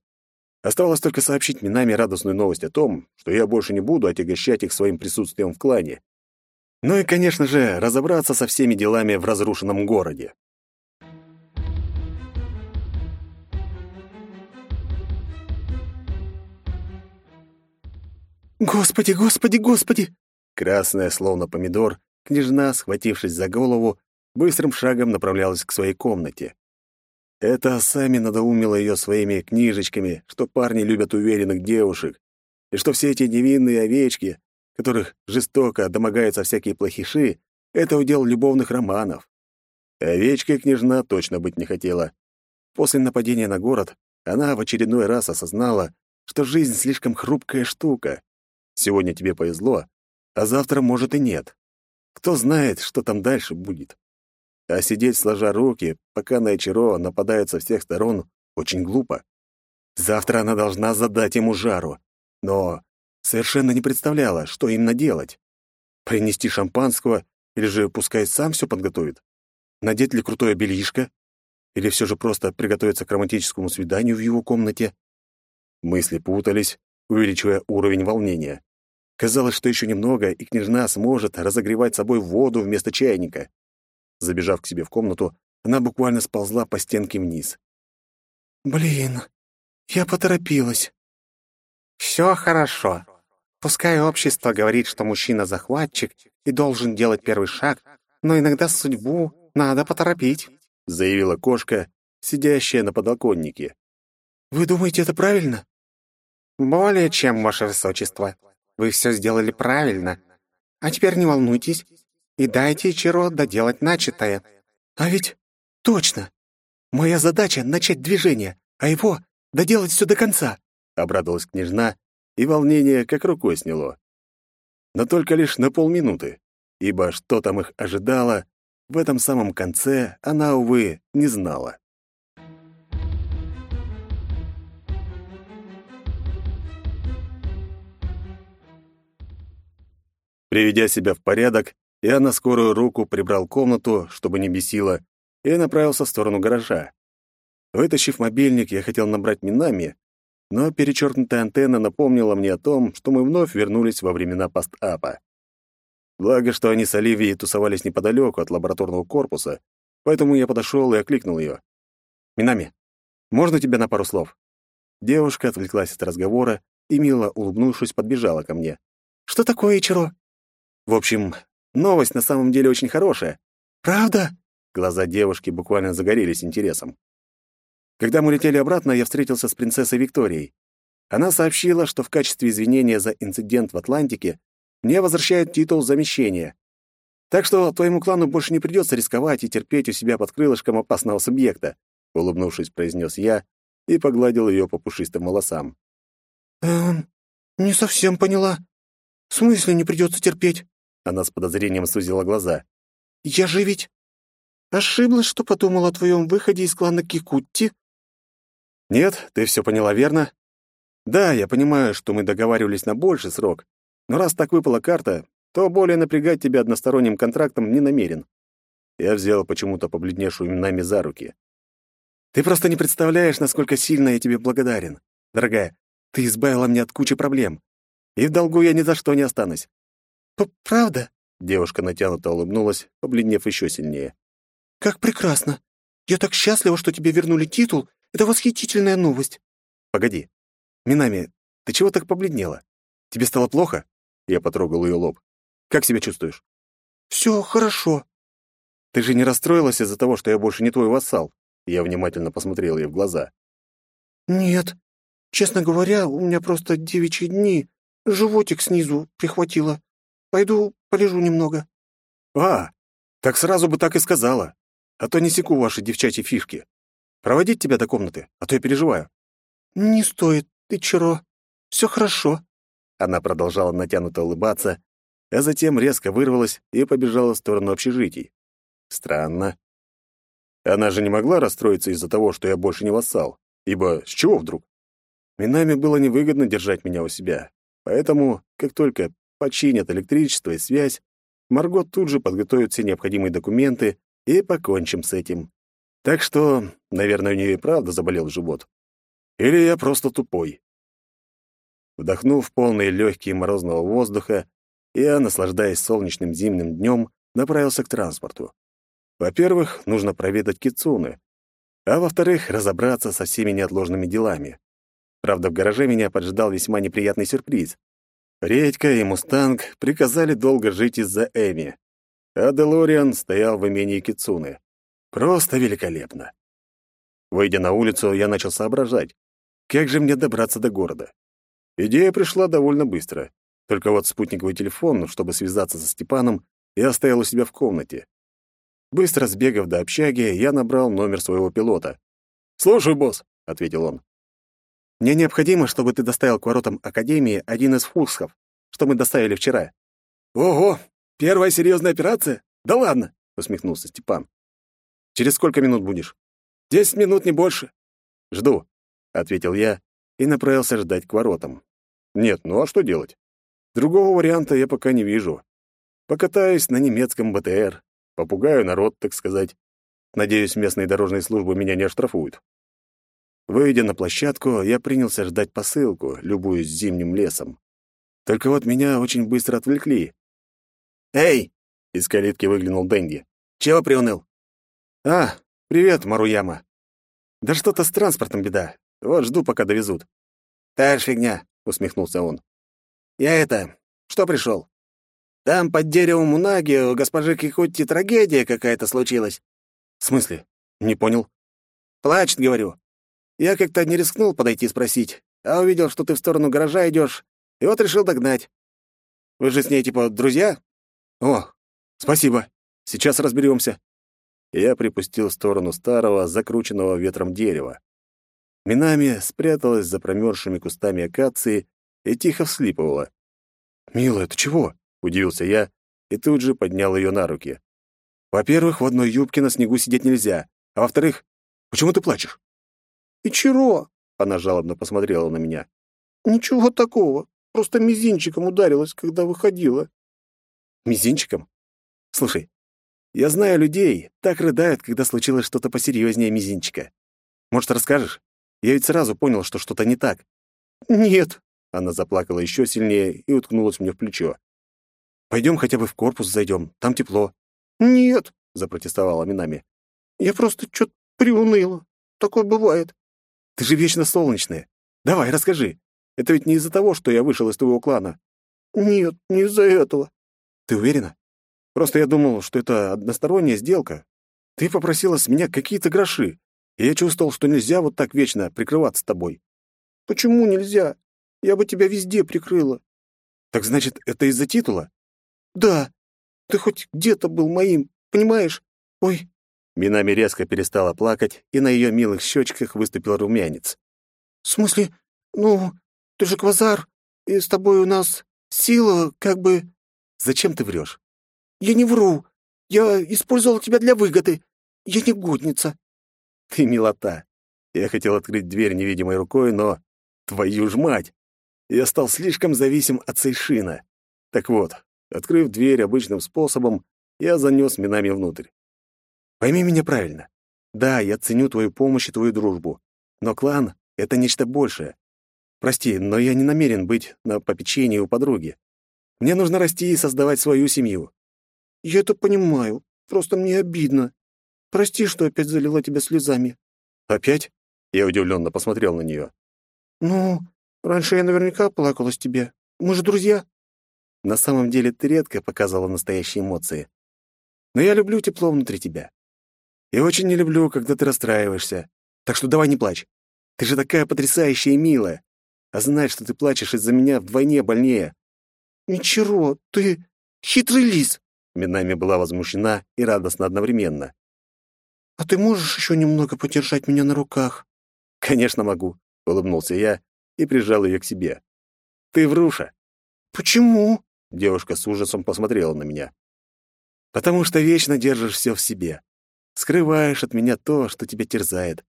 Оставалось только сообщить Минами радостную новость о том, что я больше не буду отягощать их своим присутствием в клане. Ну и, конечно же, разобраться со всеми делами в разрушенном городе. «Господи, господи, господи!» Красная, словно помидор, княжна, схватившись за голову, быстрым шагом направлялась к своей комнате. Это сами надоумило ее своими книжечками, что парни любят уверенных девушек, и что все эти невинные овечки, которых жестоко домогаются всякие плохиши, это удел любовных романов. Овечкой княжна точно быть не хотела. После нападения на город она в очередной раз осознала, что жизнь слишком хрупкая штука, Сегодня тебе повезло, а завтра, может, и нет. Кто знает, что там дальше будет. А сидеть сложа руки, пока на Эчиро нападают со всех сторон, очень глупо. Завтра она должна задать ему жару, но совершенно не представляла, что именно делать. Принести шампанского или же пускай сам все подготовит? Надеть ли крутое бельишко? Или все же просто приготовиться к романтическому свиданию в его комнате? Мысли путались, увеличивая уровень волнения. Казалось, что еще немного, и княжна сможет разогревать собой воду вместо чайника. Забежав к себе в комнату, она буквально сползла по стенке вниз. «Блин, я поторопилась». «Все хорошо. Пускай общество говорит, что мужчина захватчик и должен делать первый шаг, но иногда судьбу надо поторопить», — заявила кошка, сидящая на подоконнике. «Вы думаете, это правильно?» «Более чем, ваше высочество. Вы все сделали правильно. А теперь не волнуйтесь и дайте Чиро доделать начатое». «А ведь точно! Моя задача — начать движение, а его — доделать все до конца!» — обрадовалась княжна, и волнение как рукой сняло. Но только лишь на полминуты, ибо что там их ожидало, в этом самом конце она, увы, не знала. Приведя себя в порядок, я на скорую руку прибрал комнату, чтобы не бесило, и направился в сторону гаража. Вытащив мобильник, я хотел набрать Минами, но перечеркнутая антенна напомнила мне о том, что мы вновь вернулись во времена постапа. Благо, что они с Оливией тусовались неподалеку от лабораторного корпуса, поэтому я подошел и окликнул ее. «Минами, можно тебя на пару слов?» Девушка отвлеклась от разговора и, мило улыбнувшись, подбежала ко мне. «Что такое, Ичиро?» В общем, новость на самом деле очень хорошая. Правда? Глаза девушки буквально загорелись интересом. Когда мы летели обратно, я встретился с принцессой Викторией. Она сообщила, что в качестве извинения за инцидент в Атлантике мне возвращают титул замещения. Так что твоему клану больше не придется рисковать и терпеть у себя под крылышком опасного субъекта, улыбнувшись, произнес я и погладил ее по пушистым волосам. Эм, не совсем поняла. В смысле не придется терпеть? Она с подозрением сузила глаза. «Я же ведь ошиблась, что подумала о твоем выходе из клана Кикутти?» «Нет, ты все поняла верно. Да, я понимаю, что мы договаривались на больший срок, но раз так выпала карта, то более напрягать тебя односторонним контрактом не намерен». Я взял почему-то побледневшую нами за руки. «Ты просто не представляешь, насколько сильно я тебе благодарен. Дорогая, ты избавила меня от кучи проблем. И в долгу я ни за что не останусь. «Правда?» — девушка натянуто улыбнулась, побледнев еще сильнее. «Как прекрасно! Я так счастлива, что тебе вернули титул. Это восхитительная новость!» «Погоди. Минами, ты чего так побледнела? Тебе стало плохо?» Я потрогал ее лоб. «Как себя чувствуешь?» «Все хорошо». «Ты же не расстроилась из-за того, что я больше не твой вассал?» Я внимательно посмотрел ей в глаза. «Нет. Честно говоря, у меня просто девичьи дни. Животик снизу прихватило. Пойду полежу немного». «А, так сразу бы так и сказала. А то не секу ваши девчачьи фишки. Проводить тебя до комнаты, а то я переживаю». «Не стоит, ты чего? Все хорошо». Она продолжала натянуто улыбаться, а затем резко вырвалась и побежала в сторону общежитий. Странно. Она же не могла расстроиться из-за того, что я больше не вассал, ибо с чего вдруг? Минами было невыгодно держать меня у себя, поэтому, как только починят электричество и связь, Марго тут же подготовит все необходимые документы и покончим с этим. Так что, наверное, у нее и правда заболел живот. Или я просто тупой. Вдохнув полные легкие морозного воздуха, я, наслаждаясь солнечным зимним днем, направился к транспорту. Во-первых, нужно проведать Кицуны, а во-вторых, разобраться со всеми неотложными делами. Правда, в гараже меня поджидал весьма неприятный сюрприз. Редька и Мустанг приказали долго жить из-за Эми, а Делориан стоял в имении Кицуны. Просто великолепно. Выйдя на улицу, я начал соображать, как же мне добраться до города. Идея пришла довольно быстро. Только вот спутниковый телефон, чтобы связаться со Степаном, я оставил у себя в комнате. Быстро сбегав до общаги, я набрал номер своего пилота. «Слушаю, босс», — ответил он. «Мне необходимо, чтобы ты доставил к воротам Академии один из фурсхов, что мы доставили вчера». «Ого! Первая серьезная операция? Да ладно!» — усмехнулся Степан. «Через сколько минут будешь?» «Десять минут, не больше». «Жду», — ответил я и направился ждать к воротам. «Нет, ну а что делать? Другого варианта я пока не вижу. Покатаюсь на немецком БТР, попугаю народ, так сказать. Надеюсь, местные дорожные службы меня не оштрафуют. Выйдя на площадку, я принялся ждать посылку, любуясь зимним лесом. Только вот меня очень быстро отвлекли. «Эй!» — из калитки выглянул Дэнди. «Чего приуныл?» «А, привет, Маруяма. Да что-то с транспортом беда. Вот жду, пока довезут». «Та фигня», — усмехнулся он. «Я это... Что пришел? Там под деревом у Наги у госпожи Кикутти трагедия какая-то случилась». «В смысле? Не понял». «Плачет, говорю. Я как-то не рискнул подойти спросить, а увидел, что ты в сторону гаража идешь, и вот решил догнать. Вы же с ней, типа, друзья?» «О, спасибо. Сейчас разберемся. Я припустил в сторону старого, закрученного ветром дерева. Минами спряталась за промерзшими кустами акации и тихо вслипывала. «Милая, ты чего?» — удивился я и тут же поднял ее на руки. «Во-первых, в одной юбке на снегу сидеть нельзя, а во-вторых, почему ты плачешь?» «Ичиро!» — она жалобно посмотрела на меня. «Ничего такого, просто мизинчиком ударилась, когда выходила». «Мизинчиком? Слушай, я знаю людей, так рыдают, когда случилось что-то посерьезнее мизинчика. Может, расскажешь? Я ведь сразу понял, что что-то не так». «Нет», она заплакала еще сильнее и уткнулась мне в плечо. Пойдем хотя бы в корпус зайдем, там тепло. Нет, запротестовала Минами. Я просто что-то приуныла. Такое бывает. Ты же вечно солнечная. Давай, расскажи. Это ведь не из-за того, что я вышел из твоего клана. Нет, не из-за этого. Ты уверена? Просто я думал, что это односторонняя сделка. Ты попросила с меня какие-то гроши, и я чувствовал, что нельзя вот так вечно прикрываться тобой. Почему нельзя? Я бы тебя везде прикрыла. Так значит, это из-за титула? Да. Ты хоть где-то был моим, понимаешь? Ой. Минами резко перестала плакать, и на ее милых щечках выступил румянец. В смысле? Ну, ты же квазар, и с тобой у нас сила, как бы... Зачем ты врешь? Я не вру. Я использовал тебя для выгоды. Я негодница. Ты милота. Я хотел открыть дверь невидимой рукой, но... Твою ж мать! Я стал слишком зависим от Сейшина. Так вот, открыв дверь обычным способом, я занес минами внутрь. Пойми меня правильно. Да, я ценю твою помощь и твою дружбу, но клан — это нечто большее. Прости, но я не намерен быть на попечении у подруги. Мне нужно расти и создавать свою семью. Я это понимаю, просто мне обидно. Прости, что опять залила тебя слезами. Опять? Я удивленно посмотрел на нее. Ну, Раньше я наверняка плакалась тебе. Мы же друзья». «На самом деле ты редко показывала настоящие эмоции. Но я люблю тепло внутри тебя. И очень не люблю, когда ты расстраиваешься. Так что давай не плачь. Ты же такая потрясающая и милая. А знать, что ты плачешь из-за меня вдвойне больнее». «Ничего, ты хитрый лис». Минами была возмущена и радостна одновременно. «А ты можешь еще немного подержать меня на руках?» «Конечно могу», — улыбнулся я и прижал ее к себе. «Ты вруша!» «Почему?» — девушка с ужасом посмотрела на меня. «Потому что вечно держишь все в себе. Скрываешь от меня то, что тебя терзает.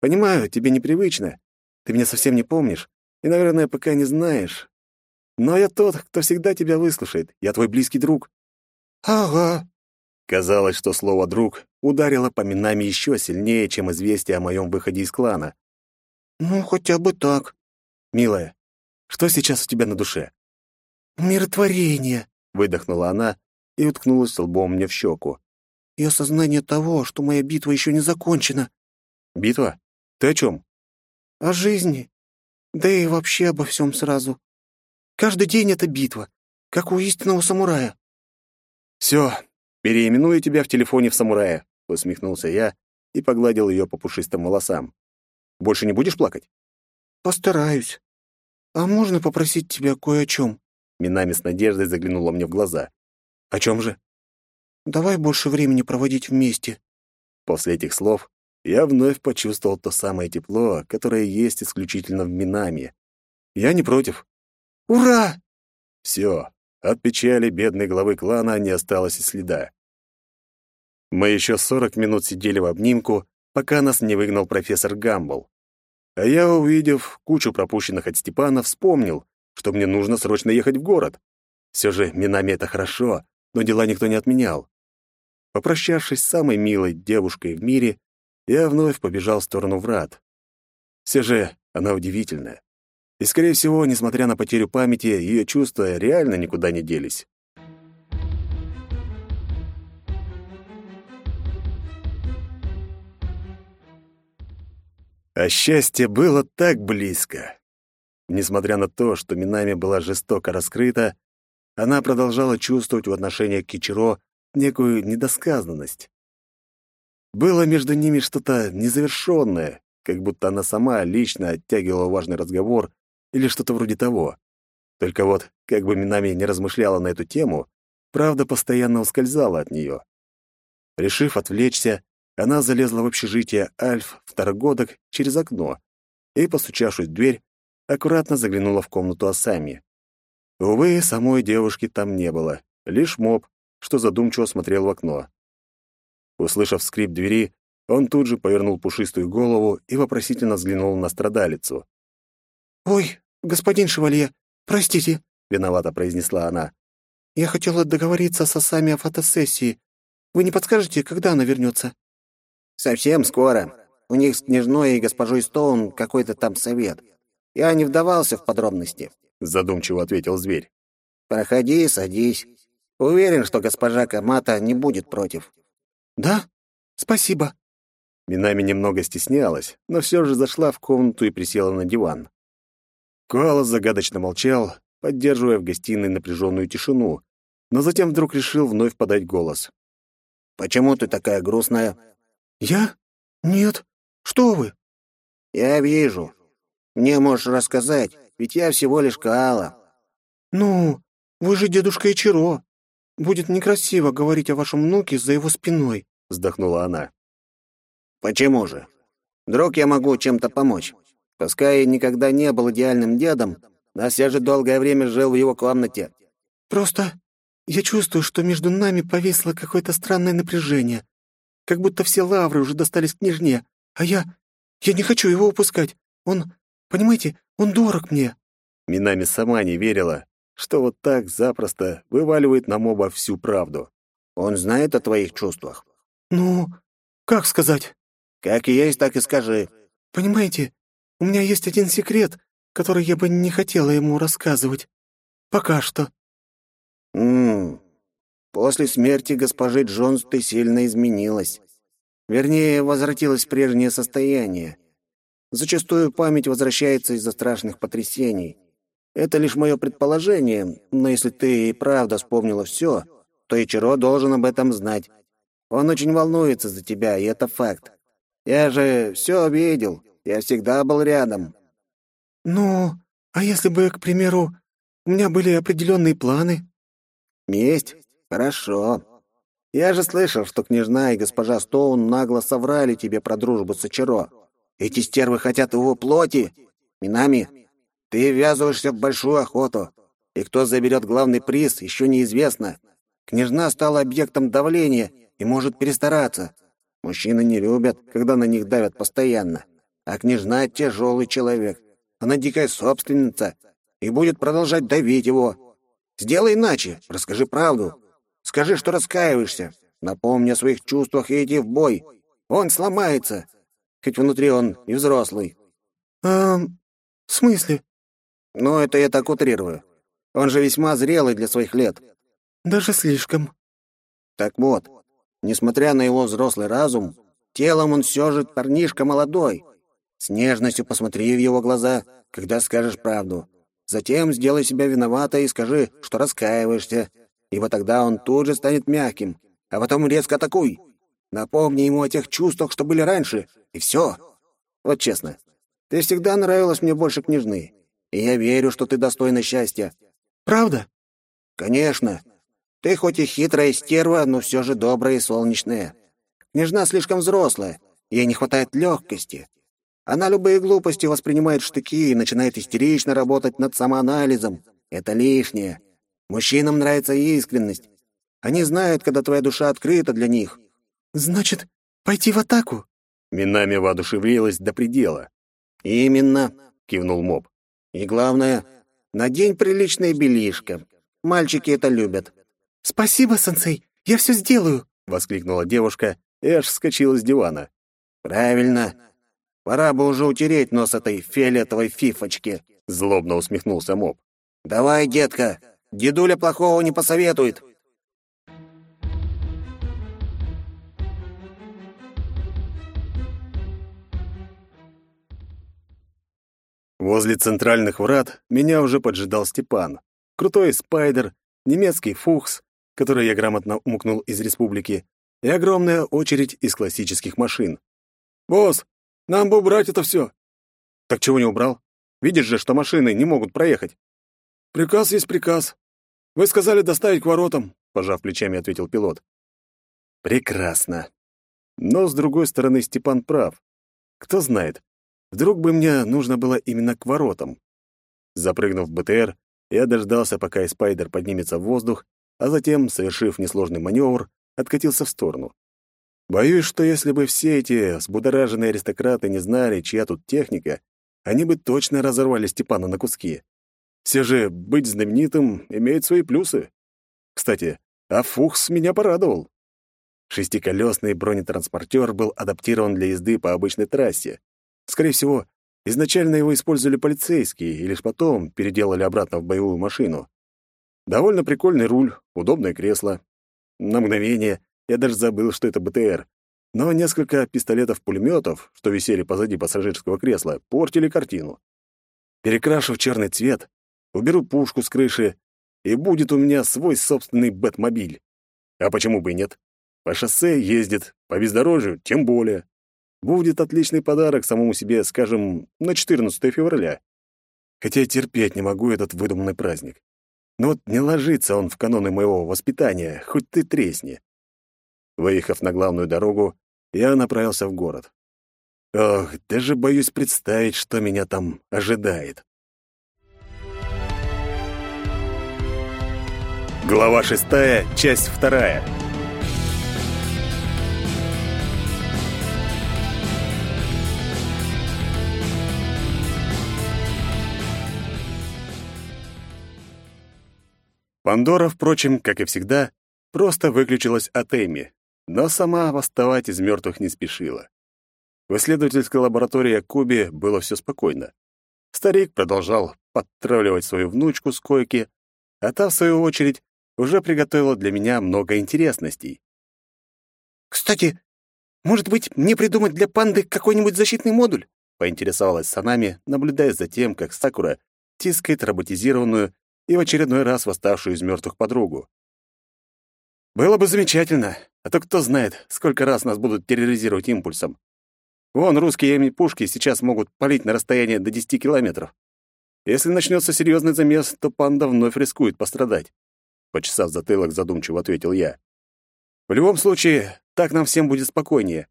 Понимаю, тебе непривычно. Ты меня совсем не помнишь и, наверное, пока не знаешь. Но я тот, кто всегда тебя выслушает. Я твой близкий друг». «Ага». Казалось, что слово «друг» ударило по минами еще сильнее, чем известие о моем выходе из клана. «Ну, хотя бы так». «Милая, что сейчас у тебя на душе?» «Умиротворение», — выдохнула она и уткнулась лбом мне в щеку. «И осознание того, что моя битва еще не закончена». «Битва? Ты о чем?» «О жизни. Да и вообще обо всем сразу. Каждый день — это битва, как у истинного самурая». «Все, переименую тебя в телефоне в самурая», — усмехнулся я и погладил ее по пушистым волосам. «Больше не будешь плакать?» «Постараюсь. А можно попросить тебя кое о чем?» Минами с надеждой заглянула мне в глаза. «О чем же?» «Давай больше времени проводить вместе». После этих слов я вновь почувствовал то самое тепло, которое есть исключительно в Минами. Я не против. «Ура!» Все, от печали бедной главы клана не осталось и следа. Мы еще сорок минут сидели в обнимку, пока нас не выгнал профессор Гамбл. А я, увидев кучу пропущенных от Степана, вспомнил, что мне нужно срочно ехать в город. Все же Минами — это хорошо, но дела никто не отменял. Попрощавшись с самой милой девушкой в мире, я вновь побежал в сторону врат. Все же она удивительная. И, скорее всего, несмотря на потерю памяти, ее чувства реально никуда не делись. А счастье было так близко. Несмотря на то, что Минами была жестоко раскрыта, она продолжала чувствовать в отношении к Кичиро некую недосказанность. Было между ними что-то незавершенное, как будто она сама лично оттягивала важный разговор или что-то вроде того. Только вот, как бы Минами не размышляла на эту тему, правда постоянно ускользала от нее. Решив отвлечься, она залезла в общежитие Альф второгодок через окно и, постучавшись в дверь, аккуратно заглянула в комнату Асами. Увы, самой девушки там не было, лишь моб, что задумчиво смотрел в окно. Услышав скрип двери, он тут же повернул пушистую голову и вопросительно взглянул на страдалицу. «Ой, господин Шевалье, простите», — виновато произнесла она. «Я хотела договориться с Асами о фотосессии. Вы не подскажете, когда она вернется?» «Совсем скоро. У них с княжной и госпожой Стоун какой-то там совет. Я не вдавался в подробности», — задумчиво ответил зверь. «Проходи, садись. Уверен, что госпожа Камата не будет против». «Да? Спасибо». Минами немного стеснялась, но все же зашла в комнату и присела на диван. Коала загадочно молчал, поддерживая в гостиной напряженную тишину, но затем вдруг решил вновь подать голос. «Почему ты такая грустная?» «Я? Нет. Что вы?» «Я вижу. Мне можешь рассказать, ведь я всего лишь Каала». «Ну, вы же дедушка Ичиро. Будет некрасиво говорить о вашем внуке за его спиной», — вздохнула она. «Почему же? Вдруг я могу чем-то помочь? Пускай я никогда не был идеальным дедом, но я же долгое время жил в его комнате». «Просто я чувствую, что между нами повисло какое-то странное напряжение как будто все лавры уже достались княжне, а я... я не хочу его упускать. Он... понимаете, он дорог мне». Минами сама не верила, что вот так запросто вываливает на моба всю правду. «Он знает о твоих чувствах?» «Ну, как сказать?» «Как есть, так и скажи». «Понимаете, у меня есть один секрет, который я бы не хотела ему рассказывать. Пока что». «Ммм, После смерти госпожи Джонс ты сильно изменилась. Вернее, возвратилась в прежнее состояние. Зачастую память возвращается из-за страшных потрясений. Это лишь мое предположение, но если ты и правда вспомнила все, то Ичиро должен об этом знать. Он очень волнуется за тебя, и это факт. Я же все видел, я всегда был рядом. Ну, а если бы, к примеру, у меня были определенные планы? Месть «Хорошо. Я же слышал, что княжна и госпожа Стоун нагло соврали тебе про дружбу с Очаро. Эти стервы хотят его плоти. Минами, ты ввязываешься в большую охоту. И кто заберет главный приз, еще неизвестно. Княжна стала объектом давления и может перестараться. Мужчины не любят, когда на них давят постоянно. А княжна — тяжелый человек. Она дикая собственница и будет продолжать давить его. Сделай иначе, расскажи правду. Скажи, что раскаиваешься. Напомни о своих чувствах и иди в бой. Он сломается. Хоть внутри он и взрослый. А, в смысле? Ну, это я так утрирую. Он же весьма зрелый для своих лет. Даже слишком. Так вот, несмотря на его взрослый разум, телом он все же парнишка молодой. С нежностью посмотри в его глаза, когда скажешь правду. Затем сделай себя виноватой и скажи, что раскаиваешься, ибо тогда он тут же станет мягким, а потом резко атакуй. Напомни ему о тех чувствах, что были раньше, и все. Вот честно, ты всегда нравилась мне больше княжны, и я верю, что ты достойна счастья. Правда? Конечно. Ты хоть и хитрая стерва, но все же добрая и солнечная. Княжна слишком взрослая, ей не хватает легкости. Она любые глупости воспринимает в штыки и начинает истерично работать над самоанализом. Это лишнее. Мужчинам нравится искренность. Они знают, когда твоя душа открыта для них. Значит, пойти в атаку? Минами воодушевилась до предела. Именно, кивнул Моб. И главное, надень приличное белишко. Мальчики это любят. Спасибо, сенсей. Я все сделаю, воскликнула девушка и аж вскочила с дивана. Правильно. Пора бы уже утереть нос этой фиолетовой фифочки, злобно усмехнулся Моб. Давай, детка, дедуля плохого не посоветует. Возле центральных врат меня уже поджидал Степан. Крутой спайдер, немецкий фухс, который я грамотно умукнул из республики, и огромная очередь из классических машин. «Босс, нам бы убрать это все!» «Так чего не убрал? Видишь же, что машины не могут проехать!» «Приказ есть приказ. Вы сказали доставить к воротам», — пожав плечами, ответил пилот. «Прекрасно. Но, с другой стороны, Степан прав. Кто знает, Вдруг бы мне нужно было именно к воротам. Запрыгнув в БТР, я дождался, пока Спайдер поднимется в воздух, а затем, совершив несложный маневр, откатился в сторону. Боюсь, что если бы все эти взбудораженные аристократы не знали, чья тут техника, они бы точно разорвали Степана на куски. Все же быть знаменитым имеет свои плюсы. Кстати, а Фухс меня порадовал. Шестиколесный бронетранспортер был адаптирован для езды по обычной трассе. Скорее всего, изначально его использовали полицейские и лишь потом переделали обратно в боевую машину. Довольно прикольный руль, удобное кресло. На мгновение я даже забыл, что это БТР. Но несколько пистолетов-пулеметов, что висели позади пассажирского кресла, портили картину. Перекрашу в черный цвет, уберу пушку с крыши, и будет у меня свой собственный Бэтмобиль. А почему бы и нет? По шоссе ездит, по бездорожью тем более. Будет отличный подарок самому себе, скажем, на 14 февраля. Хотя я терпеть не могу этот выдуманный праздник. Но вот не ложится он в каноны моего воспитания, хоть ты тресни. Выехав на главную дорогу, я направился в город. Ох, даже боюсь представить, что меня там ожидает. Глава шестая, часть вторая. Пандора, впрочем, как и всегда, просто выключилась от Эми, но сама восставать из мертвых не спешила. В исследовательской лаборатории Куби было все спокойно. Старик продолжал подтравливать свою внучку с койки, а та, в свою очередь, уже приготовила для меня много интересностей. «Кстати, может быть, мне придумать для панды какой-нибудь защитный модуль?» — поинтересовалась Санами, наблюдая за тем, как Сакура тискает роботизированную и в очередной раз восставшую из мертвых подругу. Было бы замечательно, а то кто знает, сколько раз нас будут терроризировать импульсом. Вон, русские ими-пушки сейчас могут палить на расстояние до 10 километров. Если начнется серьезный замес, то панда вновь рискует пострадать. Почесав затылок, задумчиво ответил я. В любом случае, так нам всем будет спокойнее.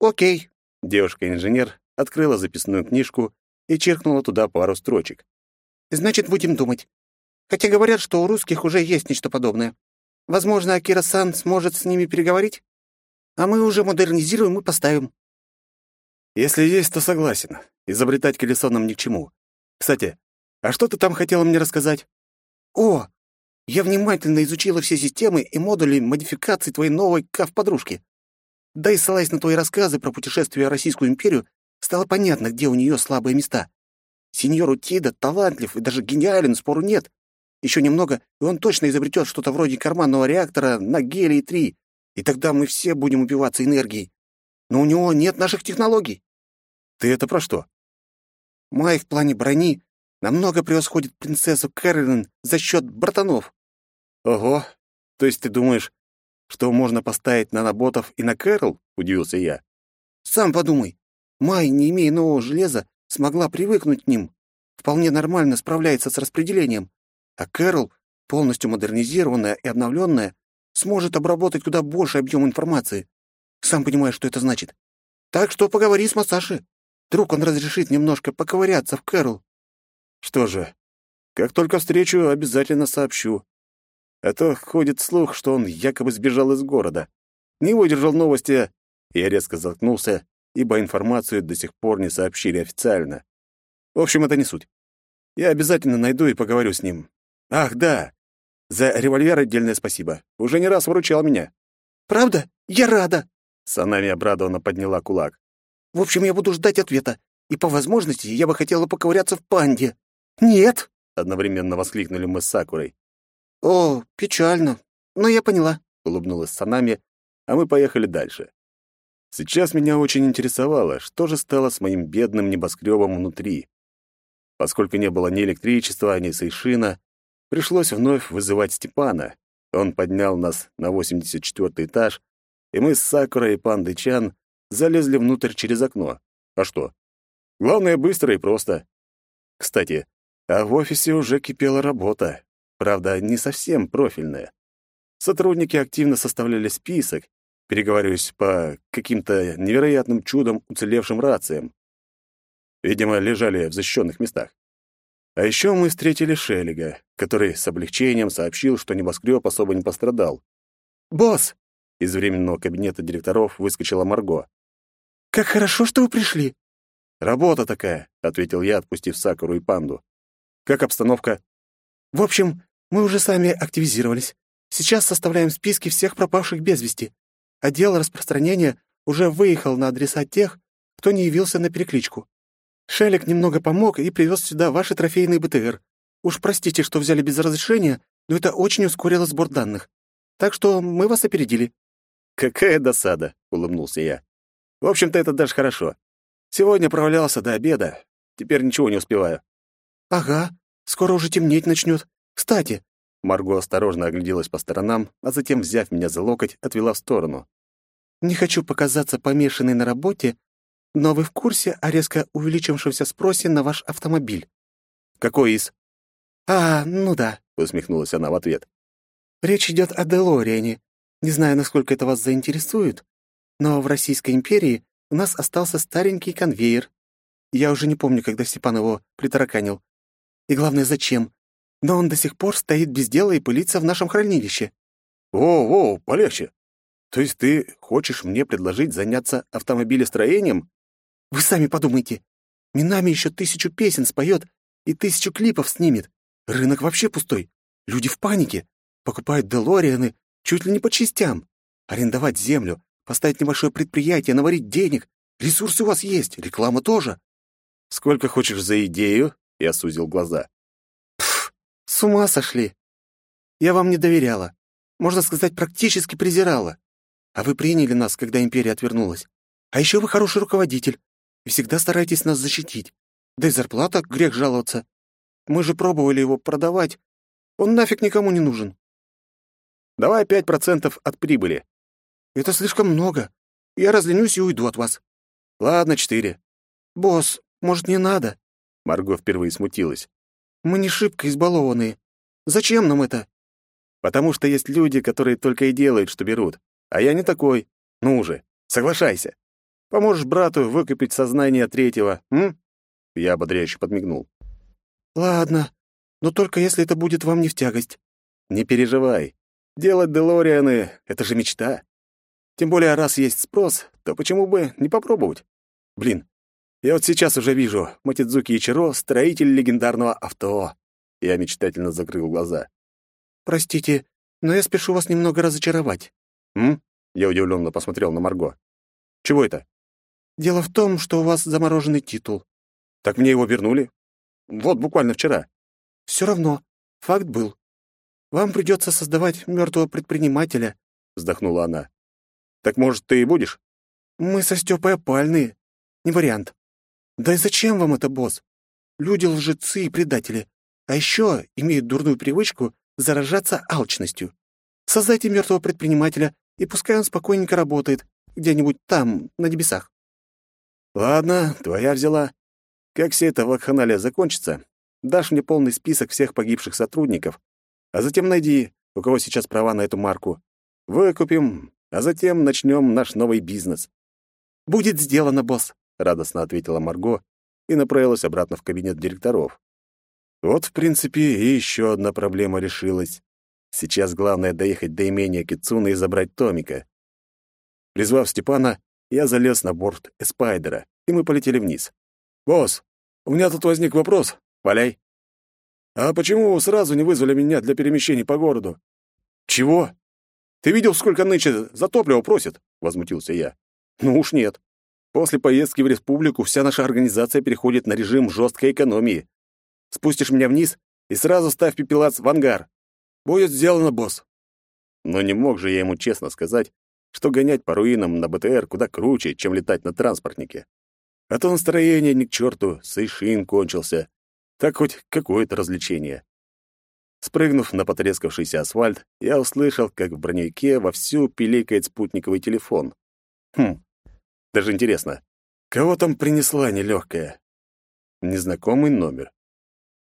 Окей. Девушка-инженер открыла записную книжку и черкнула туда пару строчек. Значит, будем думать. Хотя говорят, что у русских уже есть нечто подобное. Возможно, Акира-сан сможет с ними переговорить? А мы уже модернизируем и поставим. Если есть, то согласен. Изобретать колесо нам ни к чему. Кстати, а что ты там хотела мне рассказать? О, я внимательно изучила все системы и модули модификации твоей новой каф-подружки. Да и ссылаясь на твои рассказы про путешествие в Российскую империю, стало понятно, где у нее слабые места. Сеньор Утида талантлив и даже гениален, спору нет. Еще немного, и он точно изобретет что-то вроде карманного реактора на гелий-3, и тогда мы все будем убиваться энергией. Но у него нет наших технологий. Ты это про что? Май в плане брони намного превосходит принцессу Кэролин за счет братанов. Ого, то есть ты думаешь, что можно поставить на наботов и на Кэрол? Удивился я. Сам подумай. Май, не имея нового железа, смогла привыкнуть к ним. Вполне нормально справляется с распределением. А Кэрол, полностью модернизированная и обновленная, сможет обработать куда больше объем информации. Сам понимаешь, что это значит. Так что поговори с Масаши. Вдруг он разрешит немножко поковыряться в Кэрол. Что же, как только встречу, обязательно сообщу. А то ходит слух, что он якобы сбежал из города. Не выдержал новости. Я резко заткнулся, ибо информацию до сих пор не сообщили официально. В общем, это не суть. Я обязательно найду и поговорю с ним. Ах, да. За револьвер отдельное спасибо. Уже не раз выручал меня. Правда? Я рада. Санами обрадованно подняла кулак. В общем, я буду ждать ответа. И по возможности я бы хотела поковыряться в панде. Нет, одновременно воскликнули мы с Сакурой. О, печально. Но я поняла, улыбнулась Санами, а мы поехали дальше. Сейчас меня очень интересовало, что же стало с моим бедным небоскребом внутри. Поскольку не было ни электричества, ни сейшина, пришлось вновь вызывать Степана. Он поднял нас на 84-й этаж, и мы с Сакурой и Пандой Чан залезли внутрь через окно. А что? Главное, быстро и просто. Кстати, а в офисе уже кипела работа. Правда, не совсем профильная. Сотрудники активно составляли список, переговариваясь по каким-то невероятным чудом уцелевшим рациям. Видимо, лежали в защищенных местах. А еще мы встретили Шеллига, который с облегчением сообщил, что небоскреб особо не пострадал. «Босс!» — из временного кабинета директоров выскочила Марго. «Как хорошо, что вы пришли!» «Работа такая», — ответил я, отпустив Сакуру и Панду. «Как обстановка?» «В общем, мы уже сами активизировались. Сейчас составляем списки всех пропавших без вести. Отдел распространения уже выехал на адреса тех, кто не явился на перекличку. Шелик немного помог и привез сюда ваши трофейные БТР. Уж простите, что взяли без разрешения, но это очень ускорило сбор данных. Так что мы вас опередили». «Какая досада!» — улыбнулся я. «В общем-то, это даже хорошо. Сегодня провалялся до обеда. Теперь ничего не успеваю». «Ага, скоро уже темнеть начнет. Кстати, Марго осторожно огляделась по сторонам, а затем, взяв меня за локоть, отвела в сторону. «Не хочу показаться помешанной на работе, но вы в курсе о резко увеличившемся спросе на ваш автомобиль?» «Какой из?» «А, ну да», — усмехнулась она в ответ. «Речь идет о Делориане. Не знаю, насколько это вас заинтересует, но в Российской империи у нас остался старенький конвейер. Я уже не помню, когда Степан его притараканил. И главное, зачем но он до сих пор стоит без дела и пылится в нашем хранилище». «Воу-воу, полегче. То есть ты хочешь мне предложить заняться автомобилестроением?» «Вы сами подумайте. Минами еще тысячу песен споет и тысячу клипов снимет. Рынок вообще пустой. Люди в панике. Покупают Делорианы чуть ли не по частям. Арендовать землю, поставить небольшое предприятие, наварить денег. Ресурсы у вас есть, реклама тоже». «Сколько хочешь за идею?» — я сузил глаза. С ума сошли. Я вам не доверяла. Можно сказать, практически презирала. А вы приняли нас, когда империя отвернулась. А еще вы хороший руководитель. И всегда стараетесь нас защитить. Да и зарплата, грех жаловаться. Мы же пробовали его продавать. Он нафиг никому не нужен. Давай пять процентов от прибыли. Это слишком много. Я разленюсь и уйду от вас. Ладно, четыре. Босс, может, не надо? Марго впервые смутилась. Мы не шибко избалованные. Зачем нам это? Потому что есть люди, которые только и делают, что берут. А я не такой. Ну уже, соглашайся. Поможешь брату выкупить сознание третьего, м? Я ободряюще подмигнул. Ладно, но только если это будет вам не в тягость. Не переживай. Делать Делорианы — это же мечта. Тем более, раз есть спрос, то почему бы не попробовать? Блин, я вот сейчас уже вижу Матидзуки Ичиро, строитель легендарного авто. Я мечтательно закрыл глаза. Простите, но я спешу вас немного разочаровать. М? Я удивленно посмотрел на Марго. Чего это? Дело в том, что у вас замороженный титул. Так мне его вернули? Вот буквально вчера. Все равно. факт был. Вам придется создавать мертвого предпринимателя, вздохнула она. Так может, ты и будешь? Мы со Стёпой опальные. Не вариант. Да и зачем вам это, босс? Люди лжецы и предатели, а еще имеют дурную привычку заражаться алчностью. Создайте мертвого предпринимателя, и пускай он спокойненько работает где-нибудь там, на небесах. Ладно, твоя взяла. Как все это вакханалия закончится, дашь мне полный список всех погибших сотрудников, а затем найди, у кого сейчас права на эту марку. Выкупим, а затем начнем наш новый бизнес. «Будет сделано, босс», — радостно ответила Марго и направилась обратно в кабинет директоров. Вот, в принципе, и еще одна проблема решилась. Сейчас главное доехать до имения Кицуна и забрать Томика. Призвав Степана, я залез на борт Эспайдера, и мы полетели вниз. «Босс, у меня тут возник вопрос. Валяй». «А почему вы сразу не вызвали меня для перемещений по городу?» «Чего? Ты видел, сколько нынче за топливо просят?» — возмутился я. «Ну уж нет. После поездки в республику вся наша организация переходит на режим жесткой экономии. Спустишь меня вниз и сразу ставь пепелац в ангар. Будет сделано, босс». Но не мог же я ему честно сказать, что гонять по руинам на БТР куда круче, чем летать на транспортнике. А то настроение ни к черту, сейшин кончился. Так хоть какое-то развлечение. Спрыгнув на потрескавшийся асфальт, я услышал, как в броневике вовсю пиликает спутниковый телефон. Хм, даже интересно, кого там принесла нелегкая? Незнакомый номер.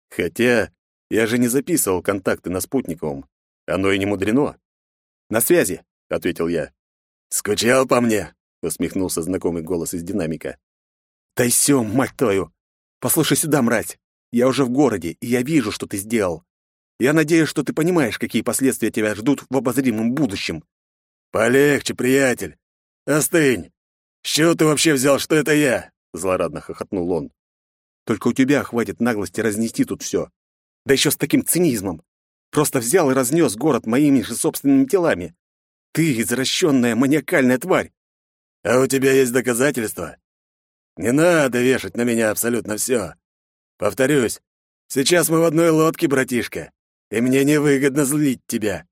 Хотя я же не записывал контакты на спутниковом. Оно и не мудрено. «На связи», — ответил я. «Скучал по мне?» — усмехнулся знакомый голос из динамика. «Тайсём, мать твою! Послушай сюда, мразь! Я уже в городе, и я вижу, что ты сделал. Я надеюсь, что ты понимаешь, какие последствия тебя ждут в обозримом будущем». «Полегче, приятель. Остынь. С чего ты вообще взял, что это я?» — злорадно хохотнул он. «Только у тебя хватит наглости разнести тут все. Да еще с таким цинизмом. Просто взял и разнес город моими же собственными телами. Ты извращенная маниакальная тварь. А у тебя есть доказательства? Не надо вешать на меня абсолютно все. Повторюсь, сейчас мы в одной лодке, братишка, и мне невыгодно злить тебя.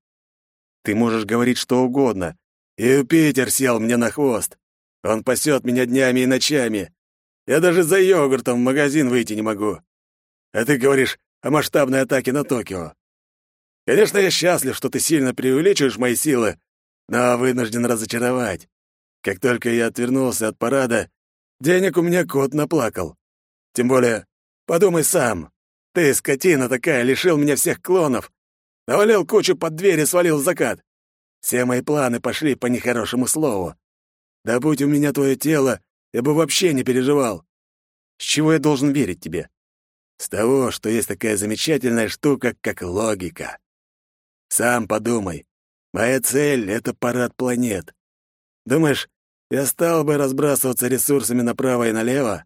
Ты можешь говорить что угодно. Юпитер сел мне на хвост. Он пасет меня днями и ночами. Я даже за йогуртом в магазин выйти не могу. А ты говоришь о масштабной атаке на Токио. Конечно, я счастлив, что ты сильно преувеличиваешь мои силы, но вынужден разочаровать. Как только я отвернулся от парада, денег у меня кот наплакал. Тем более, подумай сам. Ты, скотина такая, лишил меня всех клонов. Навалил кучу под дверь и свалил в закат. Все мои планы пошли по нехорошему слову. Да будь у меня твое тело, я бы вообще не переживал. С чего я должен верить тебе? С того, что есть такая замечательная штука, как логика. Сам подумай. Моя цель — это парад планет. Думаешь, я стал бы разбрасываться ресурсами направо и налево?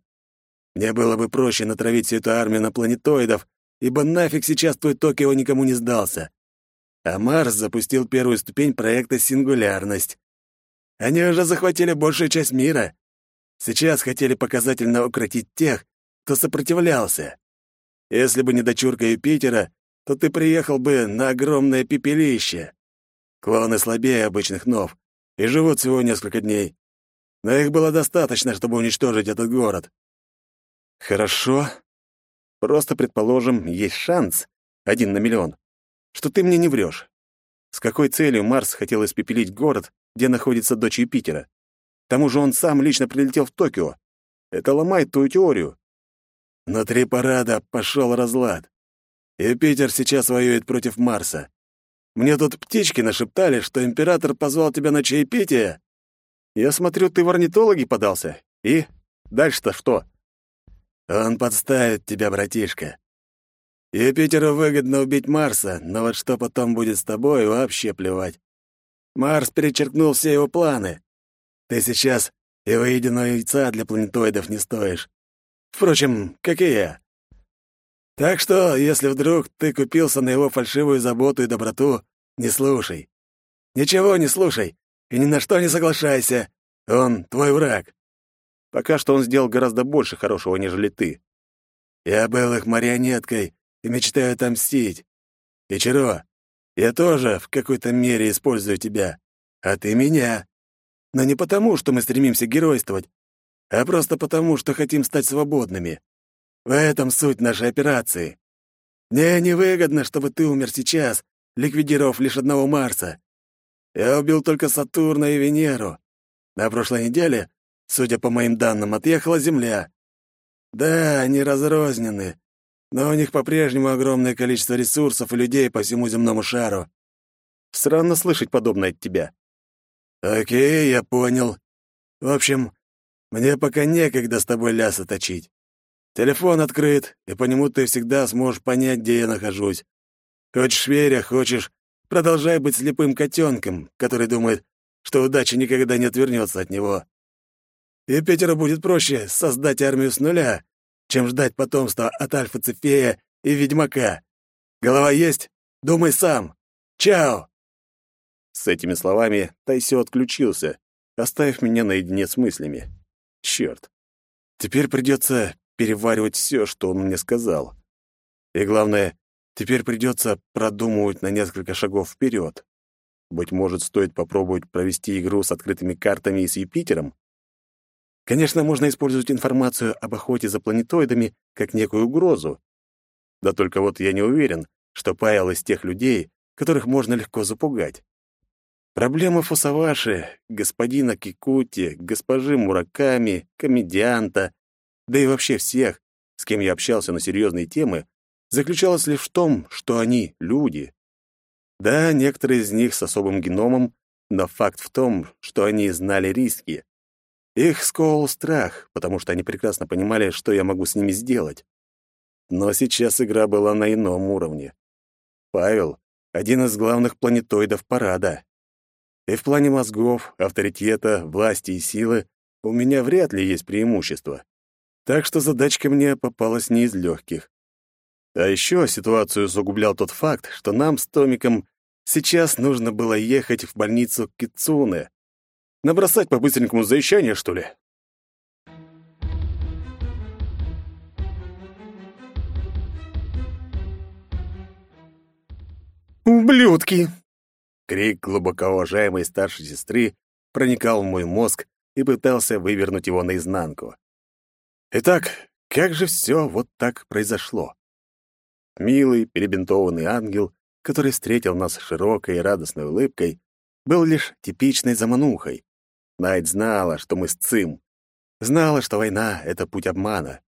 Мне было бы проще натравить всю эту армию на планетоидов, ибо нафиг сейчас твой Токио никому не сдался. А Марс запустил первую ступень проекта «Сингулярность». Они уже захватили большую часть мира. Сейчас хотели показательно укротить тех, кто сопротивлялся. Если бы не дочурка Юпитера, то ты приехал бы на огромное пепелище. Клоны слабее обычных нов и живут всего несколько дней. Но их было достаточно, чтобы уничтожить этот город. Хорошо. Просто предположим, есть шанс, один на миллион, что ты мне не врешь. С какой целью Марс хотел испепелить город, где находится дочь Юпитера? К тому же он сам лично прилетел в Токио. Это ломает твою теорию. Внутри парада пошел разлад. Юпитер сейчас воюет против Марса. Мне тут птички нашептали, что император позвал тебя на чаепитие. Я смотрю, ты в орнитологи подался. И дальше-то что? Он подставит тебя, братишка. Юпитеру выгодно убить Марса, но вот что потом будет с тобой, вообще плевать. Марс перечеркнул все его планы. Ты сейчас и выеденного яйца для планетоидов не стоишь. Впрочем, как и я. Так что, если вдруг ты купился на его фальшивую заботу и доброту, не слушай. Ничего не слушай и ни на что не соглашайся. Он твой враг. Пока что он сделал гораздо больше хорошего, нежели ты. Я был их марионеткой и мечтаю отомстить. Ичиро, я тоже в какой-то мере использую тебя, а ты меня. Но не потому, что мы стремимся геройствовать, а просто потому, что хотим стать свободными. В этом суть нашей операции. Мне невыгодно, чтобы ты умер сейчас, ликвидировав лишь одного Марса. Я убил только Сатурна и Венеру. На прошлой неделе, судя по моим данным, отъехала Земля. Да, они разрознены, но у них по-прежнему огромное количество ресурсов и людей по всему земному шару. Странно слышать подобное от тебя. Окей, я понял. В общем, мне пока некогда с тобой лясы точить. Телефон открыт, и по нему ты всегда сможешь понять, где я нахожусь. Хочешь веря, хочешь, продолжай быть слепым котенком, который думает, что удача никогда не отвернется от него. И Питеру будет проще создать армию с нуля, чем ждать потомства от Альфа-Цефея и Ведьмака. Голова есть? Думай сам. Чао!» С этими словами Тайсё отключился, оставив меня наедине с мыслями. Черт. Теперь придется переваривать все, что он мне сказал. И главное, теперь придется продумывать на несколько шагов вперед. Быть может, стоит попробовать провести игру с открытыми картами и с Юпитером? Конечно, можно использовать информацию об охоте за планетоидами как некую угрозу. Да только вот я не уверен, что Павел из тех людей, которых можно легко запугать. Проблема Фусаваши, господина Кикути, госпожи Мураками, комедианта, да и вообще всех, с кем я общался на серьезные темы, заключалась лишь в том, что они — люди. Да, некоторые из них с особым геномом, но факт в том, что они знали риски. Их сковал страх, потому что они прекрасно понимали, что я могу с ними сделать. Но сейчас игра была на ином уровне. Павел — один из главных планетоидов парада, и в плане мозгов, авторитета, власти и силы у меня вряд ли есть преимущество. Так что задачка мне попалась не из легких. А еще ситуацию загублял тот факт, что нам с Томиком сейчас нужно было ехать в больницу Кицуне. Набросать по-быстренькому завещание, что ли? «Ублюдки!» Крик глубоко уважаемой старшей сестры проникал в мой мозг и пытался вывернуть его наизнанку. Итак, как же все вот так произошло? Милый, перебинтованный ангел, который встретил нас широкой и радостной улыбкой, был лишь типичной заманухой. Найт знала, что мы с Цим. Знала, что война — это путь обмана.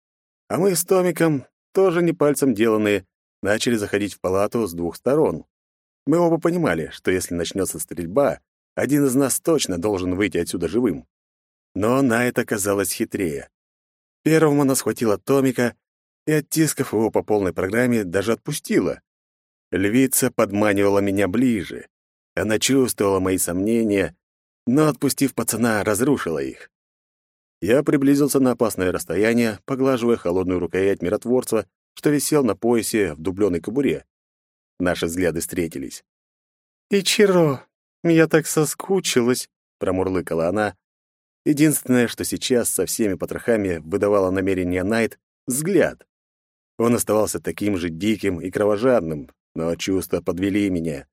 А мы с Томиком, тоже не пальцем деланные, начали заходить в палату с двух сторон. Мы оба понимали, что если начнется стрельба, один из нас точно должен выйти отсюда живым. Но она это оказалась хитрее. Первым она схватила Томика и, оттискав его по полной программе, даже отпустила. Львица подманивала меня ближе. Она чувствовала мои сомнения, но, отпустив пацана, разрушила их. Я приблизился на опасное расстояние, поглаживая холодную рукоять миротворца, что висел на поясе в дубленой кобуре. Наши взгляды встретились. «Ичиро, я так соскучилась», — промурлыкала она. Единственное, что сейчас со всеми потрохами выдавало намерение Найт — взгляд. Он оставался таким же диким и кровожадным, но чувства подвели меня.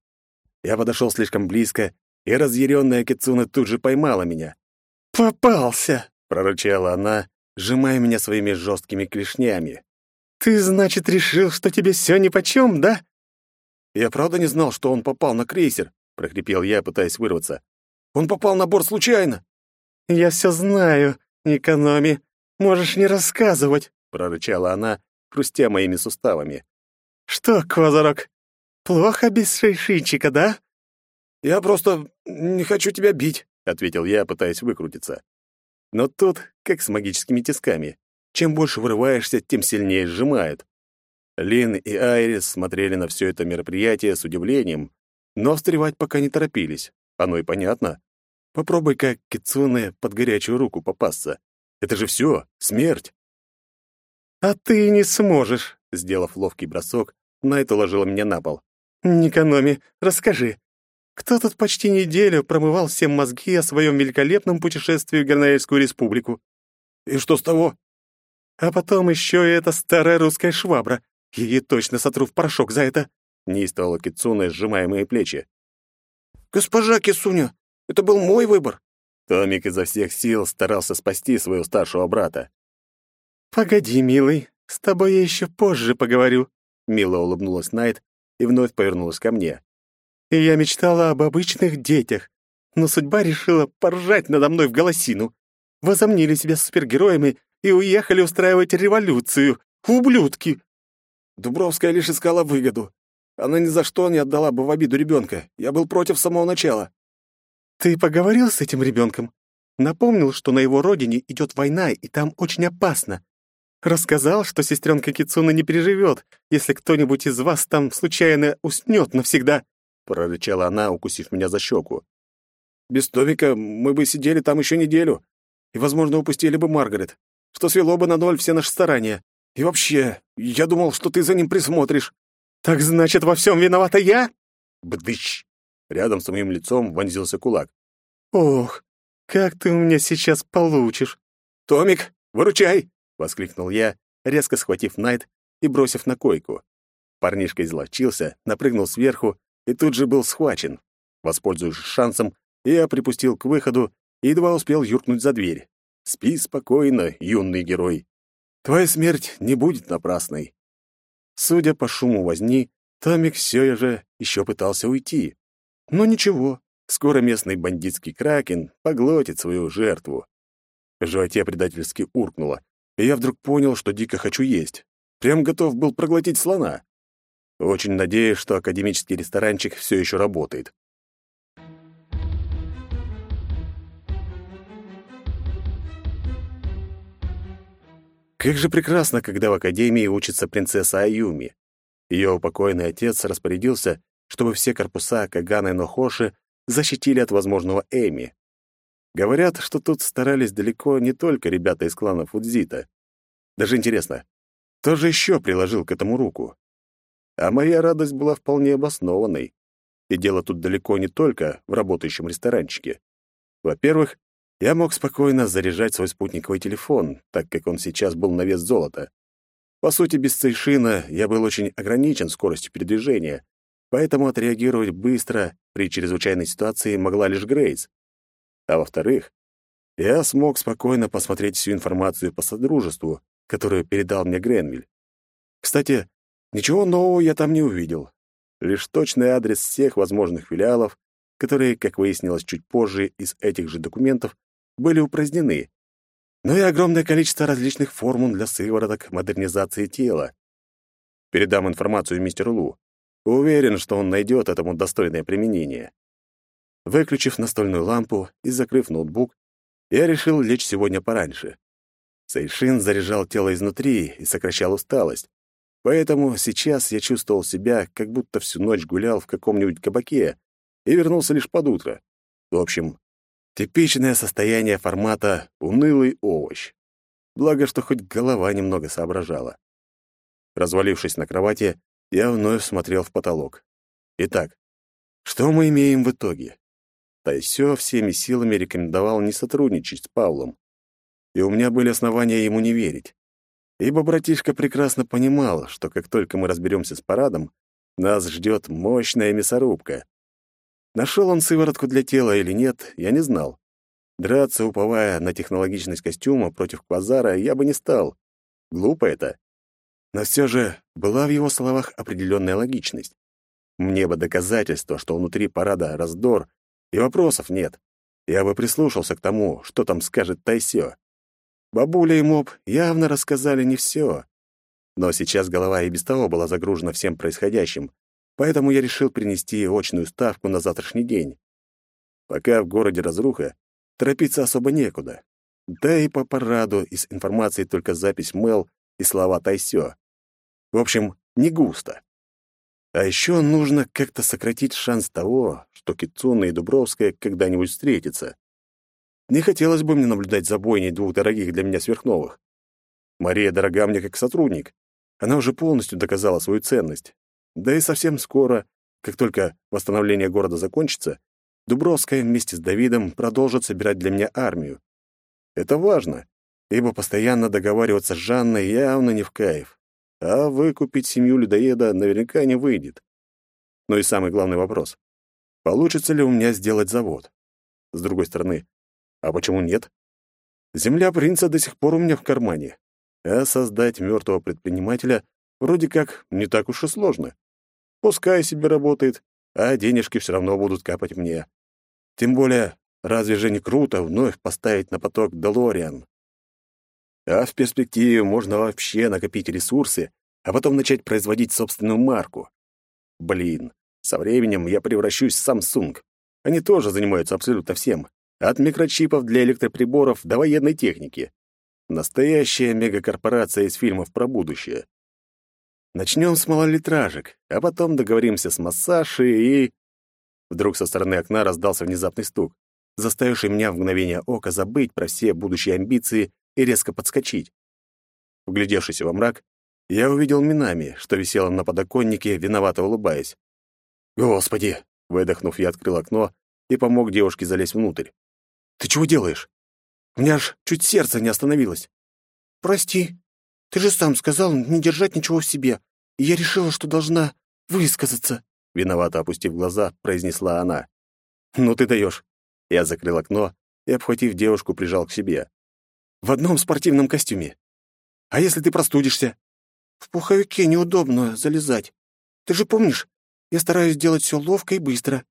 Я подошел слишком близко, и разъяренная Кицуна тут же поймала меня. «Попался!» — прорычала она, сжимая меня своими жесткими клешнями. «Ты, значит, решил, что тебе все нипочем, да?» «Я правда не знал, что он попал на крейсер», — прохрипел я, пытаясь вырваться. «Он попал на борт случайно». «Я все знаю, экономи. Можешь не рассказывать», — прорычала она, хрустя моими суставами. «Что, Козырок, плохо без шейшичика, да?» «Я просто не хочу тебя бить», — ответил я, пытаясь выкрутиться. Но тут, как с магическими тисками, чем больше вырываешься, тем сильнее сжимают. Лин и Айрис смотрели на все это мероприятие с удивлением, но встревать пока не торопились. Оно и понятно. Попробуй как Кицуне под горячую руку попасться. Это же все, смерть. «А ты не сможешь», — сделав ловкий бросок, Найт уложила меня на пол. «Никономи, расскажи, кто тут почти неделю промывал всем мозги о своем великолепном путешествии в Гернаэльскую республику?» «И что с того?» «А потом еще и эта старая русская швабра, ее точно сотру в порошок за это. — неистовала Кицуна, сжимая мои плечи. «Госпожа Кисуня, это был мой выбор!» Томик изо всех сил старался спасти своего старшего брата. «Погоди, милый, с тобой я еще позже поговорю», — мило улыбнулась Найт и вновь повернулась ко мне. «И я мечтала об обычных детях, но судьба решила поржать надо мной в голосину. Возомнили себя супергероями и уехали устраивать революцию. Ублюдки!» Дубровская лишь искала выгоду. Она ни за что не отдала бы в обиду ребенка. Я был против самого начала. «Ты поговорил с этим ребенком? Напомнил, что на его родине идет война, и там очень опасно. Рассказал, что сестренка Кицуна не переживет, если кто-нибудь из вас там случайно уснет навсегда», — прорычала она, укусив меня за щеку. «Без Томика мы бы сидели там еще неделю, и, возможно, упустили бы Маргарет, что свело бы на ноль все наши старания. И вообще, я думал, что ты за ним присмотришь». «Так значит, во всем виновата я?» «Бдыщ!» Рядом с моим лицом вонзился кулак. «Ох, как ты у меня сейчас получишь!» «Томик, выручай!» — воскликнул я, резко схватив Найт и бросив на койку. Парнишка изловчился, напрыгнул сверху и тут же был схвачен. Воспользовавшись шансом, я припустил к выходу и едва успел юркнуть за дверь. «Спи спокойно, юный герой. Твоя смерть не будет напрасной». Судя по шуму возни, Томик все же еще пытался уйти. Но ничего, скоро местный бандитский кракен поглотит свою жертву. Животе предательски уркнуло, и я вдруг понял, что дико хочу есть. Прям готов был проглотить слона. Очень надеюсь, что академический ресторанчик все еще работает. Как же прекрасно, когда в академии учится принцесса Аюми. Ее покойный отец распорядился, чтобы все корпуса Кагана и Нохоши защитили от возможного Эми. Говорят, что тут старались далеко не только ребята из клана Фудзита. Даже интересно, кто же еще приложил к этому руку? А моя радость была вполне обоснованной. И дело тут далеко не только в работающем ресторанчике. Во-первых, я мог спокойно заряжать свой спутниковый телефон, так как он сейчас был на вес золота. По сути, без Цейшина я был очень ограничен скоростью передвижения, поэтому отреагировать быстро при чрезвычайной ситуации могла лишь Грейс. А во-вторых, я смог спокойно посмотреть всю информацию по Содружеству, которую передал мне Гренвиль. Кстати, ничего нового я там не увидел. Лишь точный адрес всех возможных филиалов, которые, как выяснилось чуть позже из этих же документов, были упразднены, но и огромное количество различных формул для сывороток модернизации тела. Передам информацию мистеру Лу. Уверен, что он найдет этому достойное применение. Выключив настольную лампу и закрыв ноутбук, я решил лечь сегодня пораньше. Сейшин заряжал тело изнутри и сокращал усталость. Поэтому сейчас я чувствовал себя, как будто всю ночь гулял в каком-нибудь кабаке и вернулся лишь под утро. В общем, типичное состояние формата «унылый овощ». Благо, что хоть голова немного соображала. Развалившись на кровати, я вновь смотрел в потолок. Итак, что мы имеем в итоге? Тайсё всеми силами рекомендовал не сотрудничать с Павлом. И у меня были основания ему не верить. Ибо братишка прекрасно понимал, что как только мы разберемся с парадом, нас ждет мощная мясорубка. Нашел он сыворотку для тела или нет, я не знал. Драться, уповая на технологичность костюма против квазара, я бы не стал. Глупо это. Но все же была в его словах определенная логичность. Мне бы доказательство, что внутри парада раздор, и вопросов нет. Я бы прислушался к тому, что там скажет Тайсё. Бабуля и Моб явно рассказали не все. Но сейчас голова и без того была загружена всем происходящим, поэтому я решил принести очную ставку на завтрашний день. Пока в городе разруха, торопиться особо некуда. Да и по параду из информации только запись Мел и слова Тайсё. В общем, не густо. А еще нужно как-то сократить шанс того, что Кицуна и Дубровская когда-нибудь встретятся. Не хотелось бы мне наблюдать за бойней двух дорогих для меня сверхновых. Мария дорога мне как сотрудник. Она уже полностью доказала свою ценность. Да и совсем скоро, как только восстановление города закончится, Дубровская вместе с Давидом продолжит собирать для меня армию. Это важно, ибо постоянно договариваться с Жанной явно не в кайф а выкупить семью людоеда наверняка не выйдет. но и самый главный вопрос. Получится ли у меня сделать завод? С другой стороны, а почему нет? Земля принца до сих пор у меня в кармане. А создать мертвого предпринимателя вроде как не так уж и сложно. Пускай себе работает, а денежки все равно будут капать мне. Тем более, разве же не круто вновь поставить на поток Делориан? А в перспективе можно вообще накопить ресурсы, а потом начать производить собственную марку. Блин, со временем я превращусь в Samsung. Они тоже занимаются абсолютно всем. От микрочипов для электроприборов до военной техники. Настоящая мегакорпорация из фильмов про будущее. Начнем с малолитражек, а потом договоримся с массашей и... Вдруг со стороны окна раздался внезапный стук, заставивший меня в мгновение ока забыть про все будущие амбиции и резко подскочить. Вглядевшись во мрак, я увидел Минами, что висела на подоконнике, виновато улыбаясь. «Господи!» — выдохнув, я открыл окно и помог девушке залезть внутрь. «Ты чего делаешь? У меня аж чуть сердце не остановилось». «Прости. Ты же сам сказал не держать ничего в себе, и я решила, что должна высказаться», — виновато опустив глаза, произнесла она. «Ну ты даешь». Я закрыл окно и, обхватив девушку, прижал к себе. «В одном спортивном костюме. А если ты простудишься?» «В пуховике неудобно залезать. Ты же помнишь, я стараюсь делать все ловко и быстро».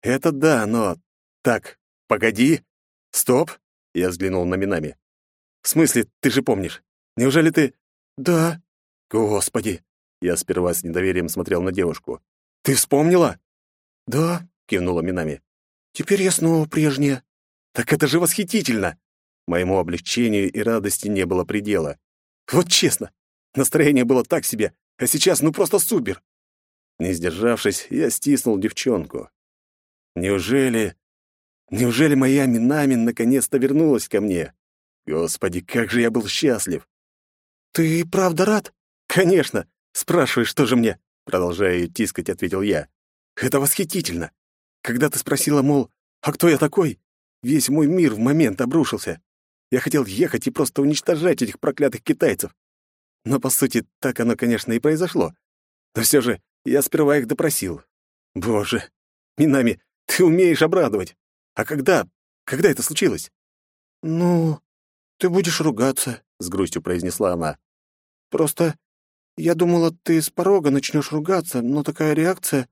«Это да, но... Так, погоди. Стоп!» Я взглянул на Минами. «В смысле, ты же помнишь? Неужели ты...» «Да». «Господи!» Я сперва с недоверием смотрел на девушку. «Ты вспомнила?» «Да», — кивнула Минами. «Теперь я снова прежняя». «Так это же восхитительно!» Моему облегчению и радости не было предела. «Вот честно, настроение было так себе, а сейчас ну просто супер!» Не сдержавшись, я стиснул девчонку. Неужели... Неужели моя Минами наконец-то вернулась ко мне? Господи, как же я был счастлив! «Ты правда рад?» «Конечно! Спрашиваешь, что же мне?» Продолжая ее тискать, ответил я. «Это восхитительно! Когда ты спросила, мол, а кто я такой? Весь мой мир в момент обрушился. Я хотел ехать и просто уничтожать этих проклятых китайцев. Но, по сути, так оно, конечно, и произошло. Но все же я сперва их допросил. Боже, Минами, ты умеешь обрадовать. А когда? Когда это случилось? Ну, ты будешь ругаться, с грустью произнесла она. Просто я думала, ты с порога начнешь ругаться, но такая реакция...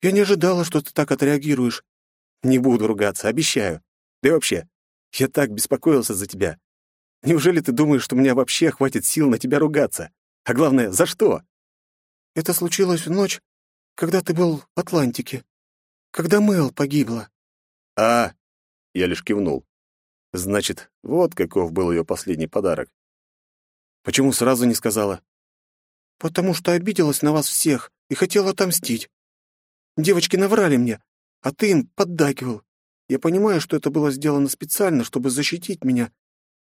Я не ожидала, что ты так отреагируешь. Не буду ругаться, обещаю. Да и вообще, я так беспокоился за тебя. Неужели ты думаешь, что у меня вообще хватит сил на тебя ругаться? А главное, за что? Это случилось в ночь, когда ты был в Атлантике. Когда Мэл погибла. А, я лишь кивнул. Значит, вот каков был ее последний подарок. Почему сразу не сказала? Потому что обиделась на вас всех и хотела отомстить. Девочки наврали мне, а ты им поддакивал. Я понимаю, что это было сделано специально, чтобы защитить меня.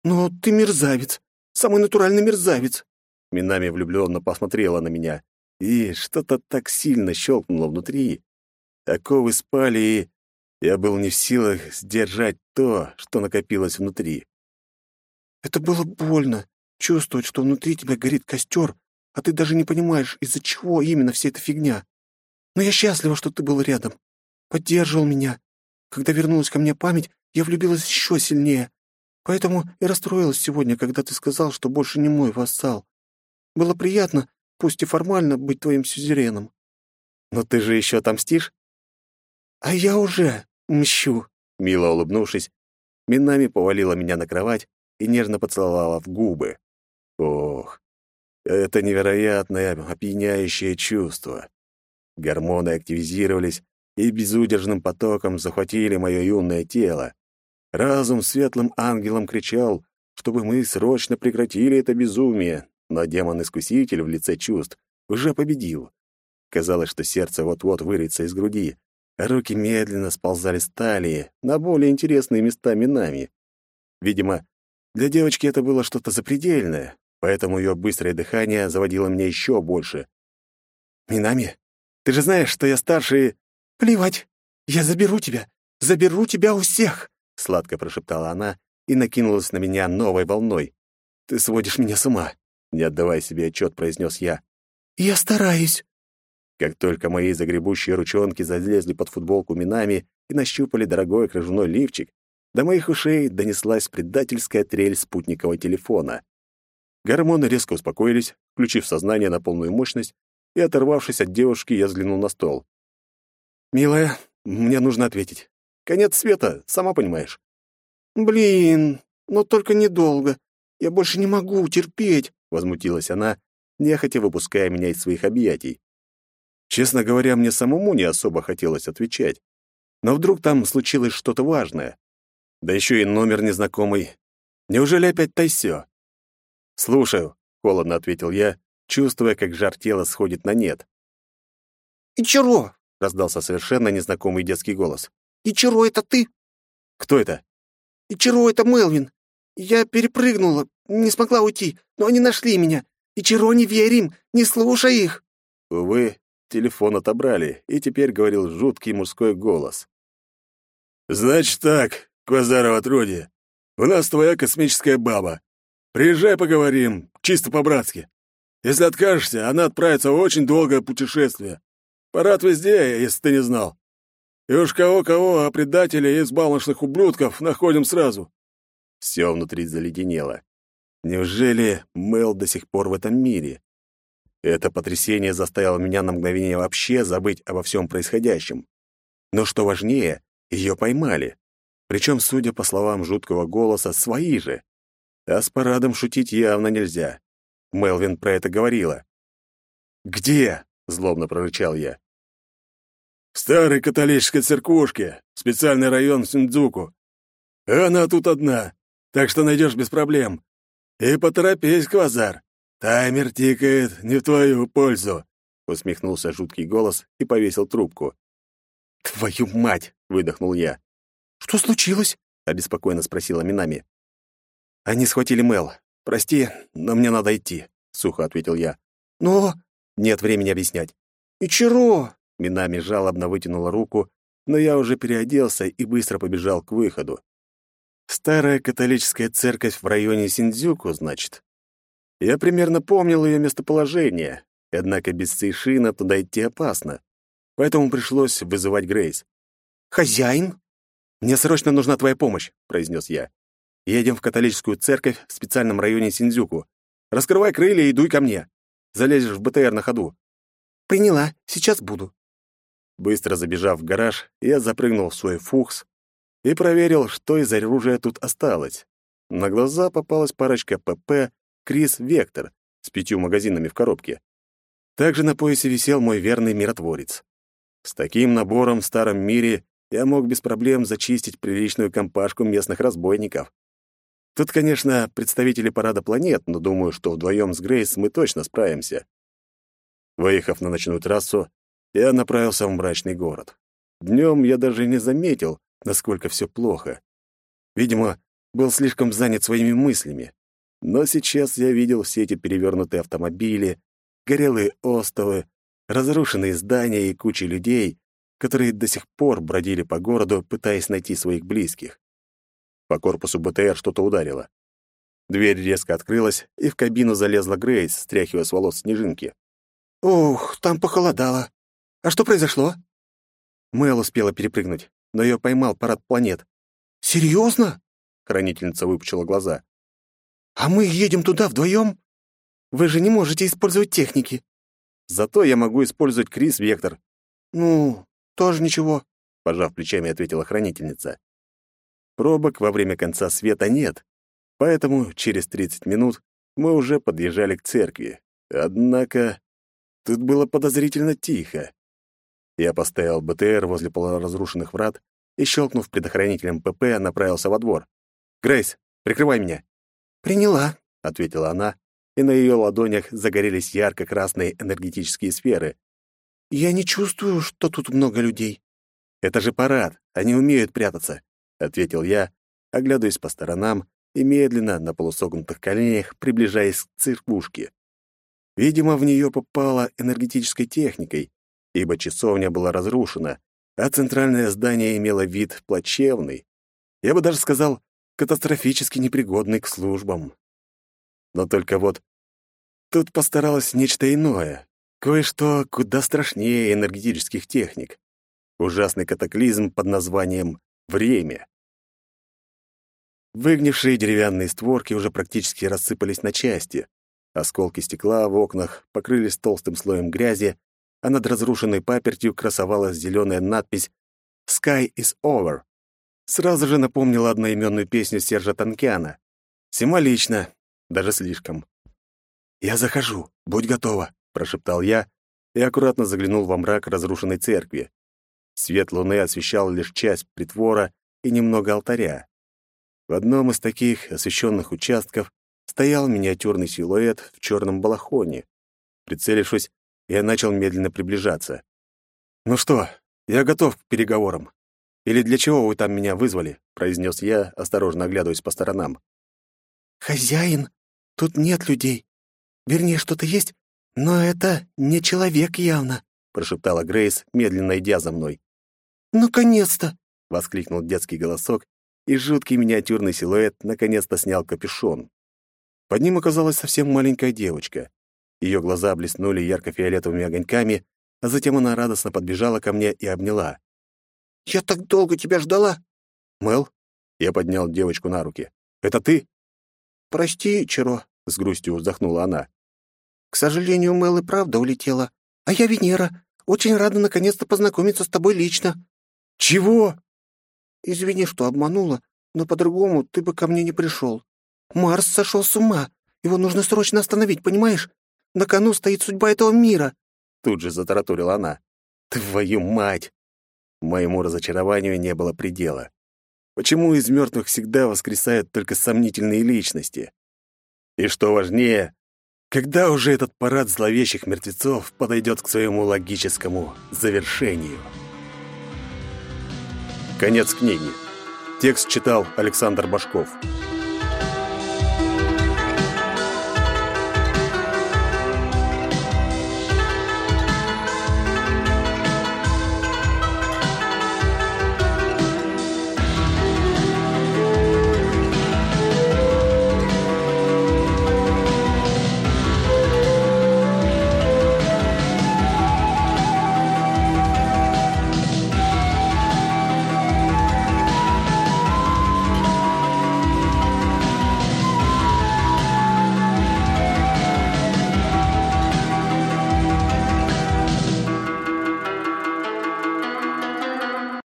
Но ты мерзавец, самый натуральный мерзавец. Минами влюбленно посмотрела на меня и что-то так сильно щелкнуло внутри. Оковы спали, и я был не в силах сдержать то, что накопилось внутри. Это было больно, чувствовать, что внутри тебя горит костер, а ты даже не понимаешь, из-за чего именно вся эта фигня. Но я счастлива, что ты был рядом, поддерживал меня. Когда вернулась ко мне память, я влюбилась еще сильнее. Поэтому и расстроилась сегодня, когда ты сказал, что больше не мой вассал. Было приятно, пусть и формально, быть твоим сюзереном. Но ты же еще отомстишь? А я уже мщу. Мило улыбнувшись, Минами повалила меня на кровать и нежно поцеловала в губы. Ох, это невероятное, опьяняющее чувство. Гормоны активизировались и безудержным потоком захватили мое юное тело. Разум светлым ангелом кричал, чтобы мы срочно прекратили это безумие, но демон-искуситель в лице чувств уже победил. Казалось, что сердце вот-вот вырится из груди, а руки медленно сползали с талии на более интересные места минами. Видимо, для девочки это было что-то запредельное, поэтому ее быстрое дыхание заводило меня еще больше. «Минами, ты же знаешь, что я старше и...» «Плевать! Я заберу тебя! Заберу тебя у всех!» — сладко прошептала она и накинулась на меня новой волной. «Ты сводишь меня с ума!» Не отдавая себе отчет, произнес я. «Я стараюсь». Как только мои загребущие ручонки залезли под футболку минами и нащупали дорогой кружевной лифчик, до моих ушей донеслась предательская трель спутникового телефона. Гормоны резко успокоились, включив сознание на полную мощность, и, оторвавшись от девушки, я взглянул на стол. «Милая, мне нужно ответить. Конец света, сама понимаешь». «Блин, но только недолго. Я больше не могу терпеть», — возмутилась она, нехотя выпуская меня из своих объятий. Честно говоря, мне самому не особо хотелось отвечать. Но вдруг там случилось что-то важное. Да еще и номер незнакомый. Неужели опять Тайсё? «Слушаю», — холодно ответил я, чувствуя, как жар тела сходит на нет. «Ичиро!» — раздался совершенно незнакомый детский голос. «Ичиро, это ты?» «Кто это?» «Ичиро, это Мелвин. Я перепрыгнула, не смогла уйти, но они нашли меня. Ичиро, не верь им, не слушай их!» Увы, телефон отобрали, и теперь говорил жуткий мужской голос. «Значит так, Квазаров отродье, у нас твоя космическая баба. Приезжай поговорим, чисто по-братски. Если откажешься, она отправится в очень долгое путешествие. Парад везде, если ты не знал. И уж кого-кого, а предателей и взбалмошных ублюдков находим сразу». Все внутри заледенело. Неужели Мел до сих пор в этом мире? Это потрясение заставило меня на мгновение вообще забыть обо всем происходящем. Но что важнее, ее поймали. Причем, судя по словам жуткого голоса, свои же. А с парадом шутить явно нельзя. Мелвин про это говорила. «Где?» — злобно прорычал я. «В старой католической церквушке, специальный район Синдзуку. Она тут одна, так что найдешь без проблем. И поторопись, Квазар. Таймер тикает не в твою пользу», — усмехнулся жуткий голос и повесил трубку. «Твою мать!» — выдохнул я. «Что случилось?» — обеспокоенно спросила Минами. «Они схватили Мел. Прости, но мне надо идти», — сухо ответил я. «Но...» «Нет времени объяснять». «Ичиро!» — Минами жалобно вытянула руку, но я уже переоделся и быстро побежал к выходу. Старая католическая церковь в районе Синдзюку, значит. Я примерно помнил ее местоположение, однако без Сейшина туда идти опасно, поэтому пришлось вызывать Грейс. «Хозяин?» «Мне срочно нужна твоя помощь», — произнес я. «Едем в католическую церковь в специальном районе Синдзюку. Раскрывай крылья и дуй ко мне. Залезешь в БТР на ходу». «Приняла. Сейчас буду». Быстро забежав в гараж, я запрыгнул в свой фукс и проверил, что из оружия тут осталось. На глаза попалась парочка ПП «Крис Вектор» с пятью магазинами в коробке. Также на поясе висел мой верный миротворец. С таким набором в старом мире я мог без проблем зачистить приличную компашку местных разбойников. Тут, конечно, представители парада планет, но думаю, что вдвоем с Грейс мы точно справимся. Выехав на ночную трассу, я направился в мрачный город. Днем я даже не заметил, насколько все плохо. Видимо, был слишком занят своими мыслями. Но сейчас я видел все эти перевернутые автомобили, горелые остовы, разрушенные здания и кучи людей, которые до сих пор бродили по городу, пытаясь найти своих близких. По корпусу БТР что-то ударило. Дверь резко открылась, и в кабину залезла Грейс, стряхивая с волос снежинки. «Ух, там похолодало. А что произошло?» Мэл успела перепрыгнуть, но ее поймал парад планет. «Серьезно?» — хранительница выпучила глаза. «А мы едем туда вдвоем? Вы же не можете использовать техники». «Зато я могу использовать Крис Вектор». «Ну, тоже ничего», — пожав плечами, ответила хранительница. Пробок во время конца света нет, поэтому через 30 минут мы уже подъезжали к церкви. Однако тут было подозрительно тихо. Я поставил БТР возле полуразрушенных врат и, щелкнув предохранителем ПП, направился во двор. «Грейс, прикрывай меня!» «Приняла», — ответила она, и на ее ладонях загорелись ярко-красные энергетические сферы. «Я не чувствую, что тут много людей». «Это же парад, они умеют прятаться», — ответил я, оглядываясь по сторонам и медленно, на полусогнутых коленях, приближаясь к церквушке. Видимо, в нее попало энергетической техникой, ибо часовня была разрушена, а центральное здание имело вид плачевный. Я бы даже сказал, катастрофически непригодный к службам. Но только вот тут постаралось нечто иное. кое-что куда страшнее энергетических техник. Ужасный катаклизм под названием «Время». Выгнившие деревянные створки уже практически рассыпались на части. Осколки стекла в окнах покрылись толстым слоем грязи, а над разрушенной папертью красовалась зеленая надпись «Sky is over». Сразу же напомнила одноименную песню Сержа Танкиана. Символично, даже слишком. «Я захожу, будь готова», — прошептал я и аккуратно заглянул во мрак разрушенной церкви. Свет луны освещал лишь часть притвора и немного алтаря. В одном из таких освещенных участков стоял миниатюрный силуэт в черном балахоне. Прицелившись, я начал медленно приближаться. «Ну что, я готов к переговорам. Или для чего вы там меня вызвали?» — произнес я, осторожно оглядываясь по сторонам. «Хозяин, тут нет людей. Вернее, что-то есть, но это не человек явно», — прошептала Грейс, медленно идя за мной. «Наконец-то!» — воскликнул детский голосок, и жуткий миниатюрный силуэт наконец-то снял капюшон. Под ним оказалась совсем маленькая девочка. Ее глаза блеснули ярко-фиолетовыми огоньками, а затем она радостно подбежала ко мне и обняла. «Я так долго тебя ждала!» «Мел?» — я поднял девочку на руки. «Это ты?» «Прости, Чаро», — с грустью вздохнула она. «К сожалению, Мел и правда улетела. А я Венера. Очень рада наконец-то познакомиться с тобой лично». «Чего?» «Извини, что обманула, но по-другому ты бы ко мне не пришел. Марс сошел с ума. Его нужно срочно остановить, понимаешь? На кону стоит судьба этого мира!» Тут же затараторила она. «Твою мать!» Моему разочарованию не было предела. Почему из мертвых всегда воскресают только сомнительные личности? И что важнее, когда уже этот парад зловещих мертвецов подойдет к своему логическому завершению? Конец книги. Текст читал Александр Башков.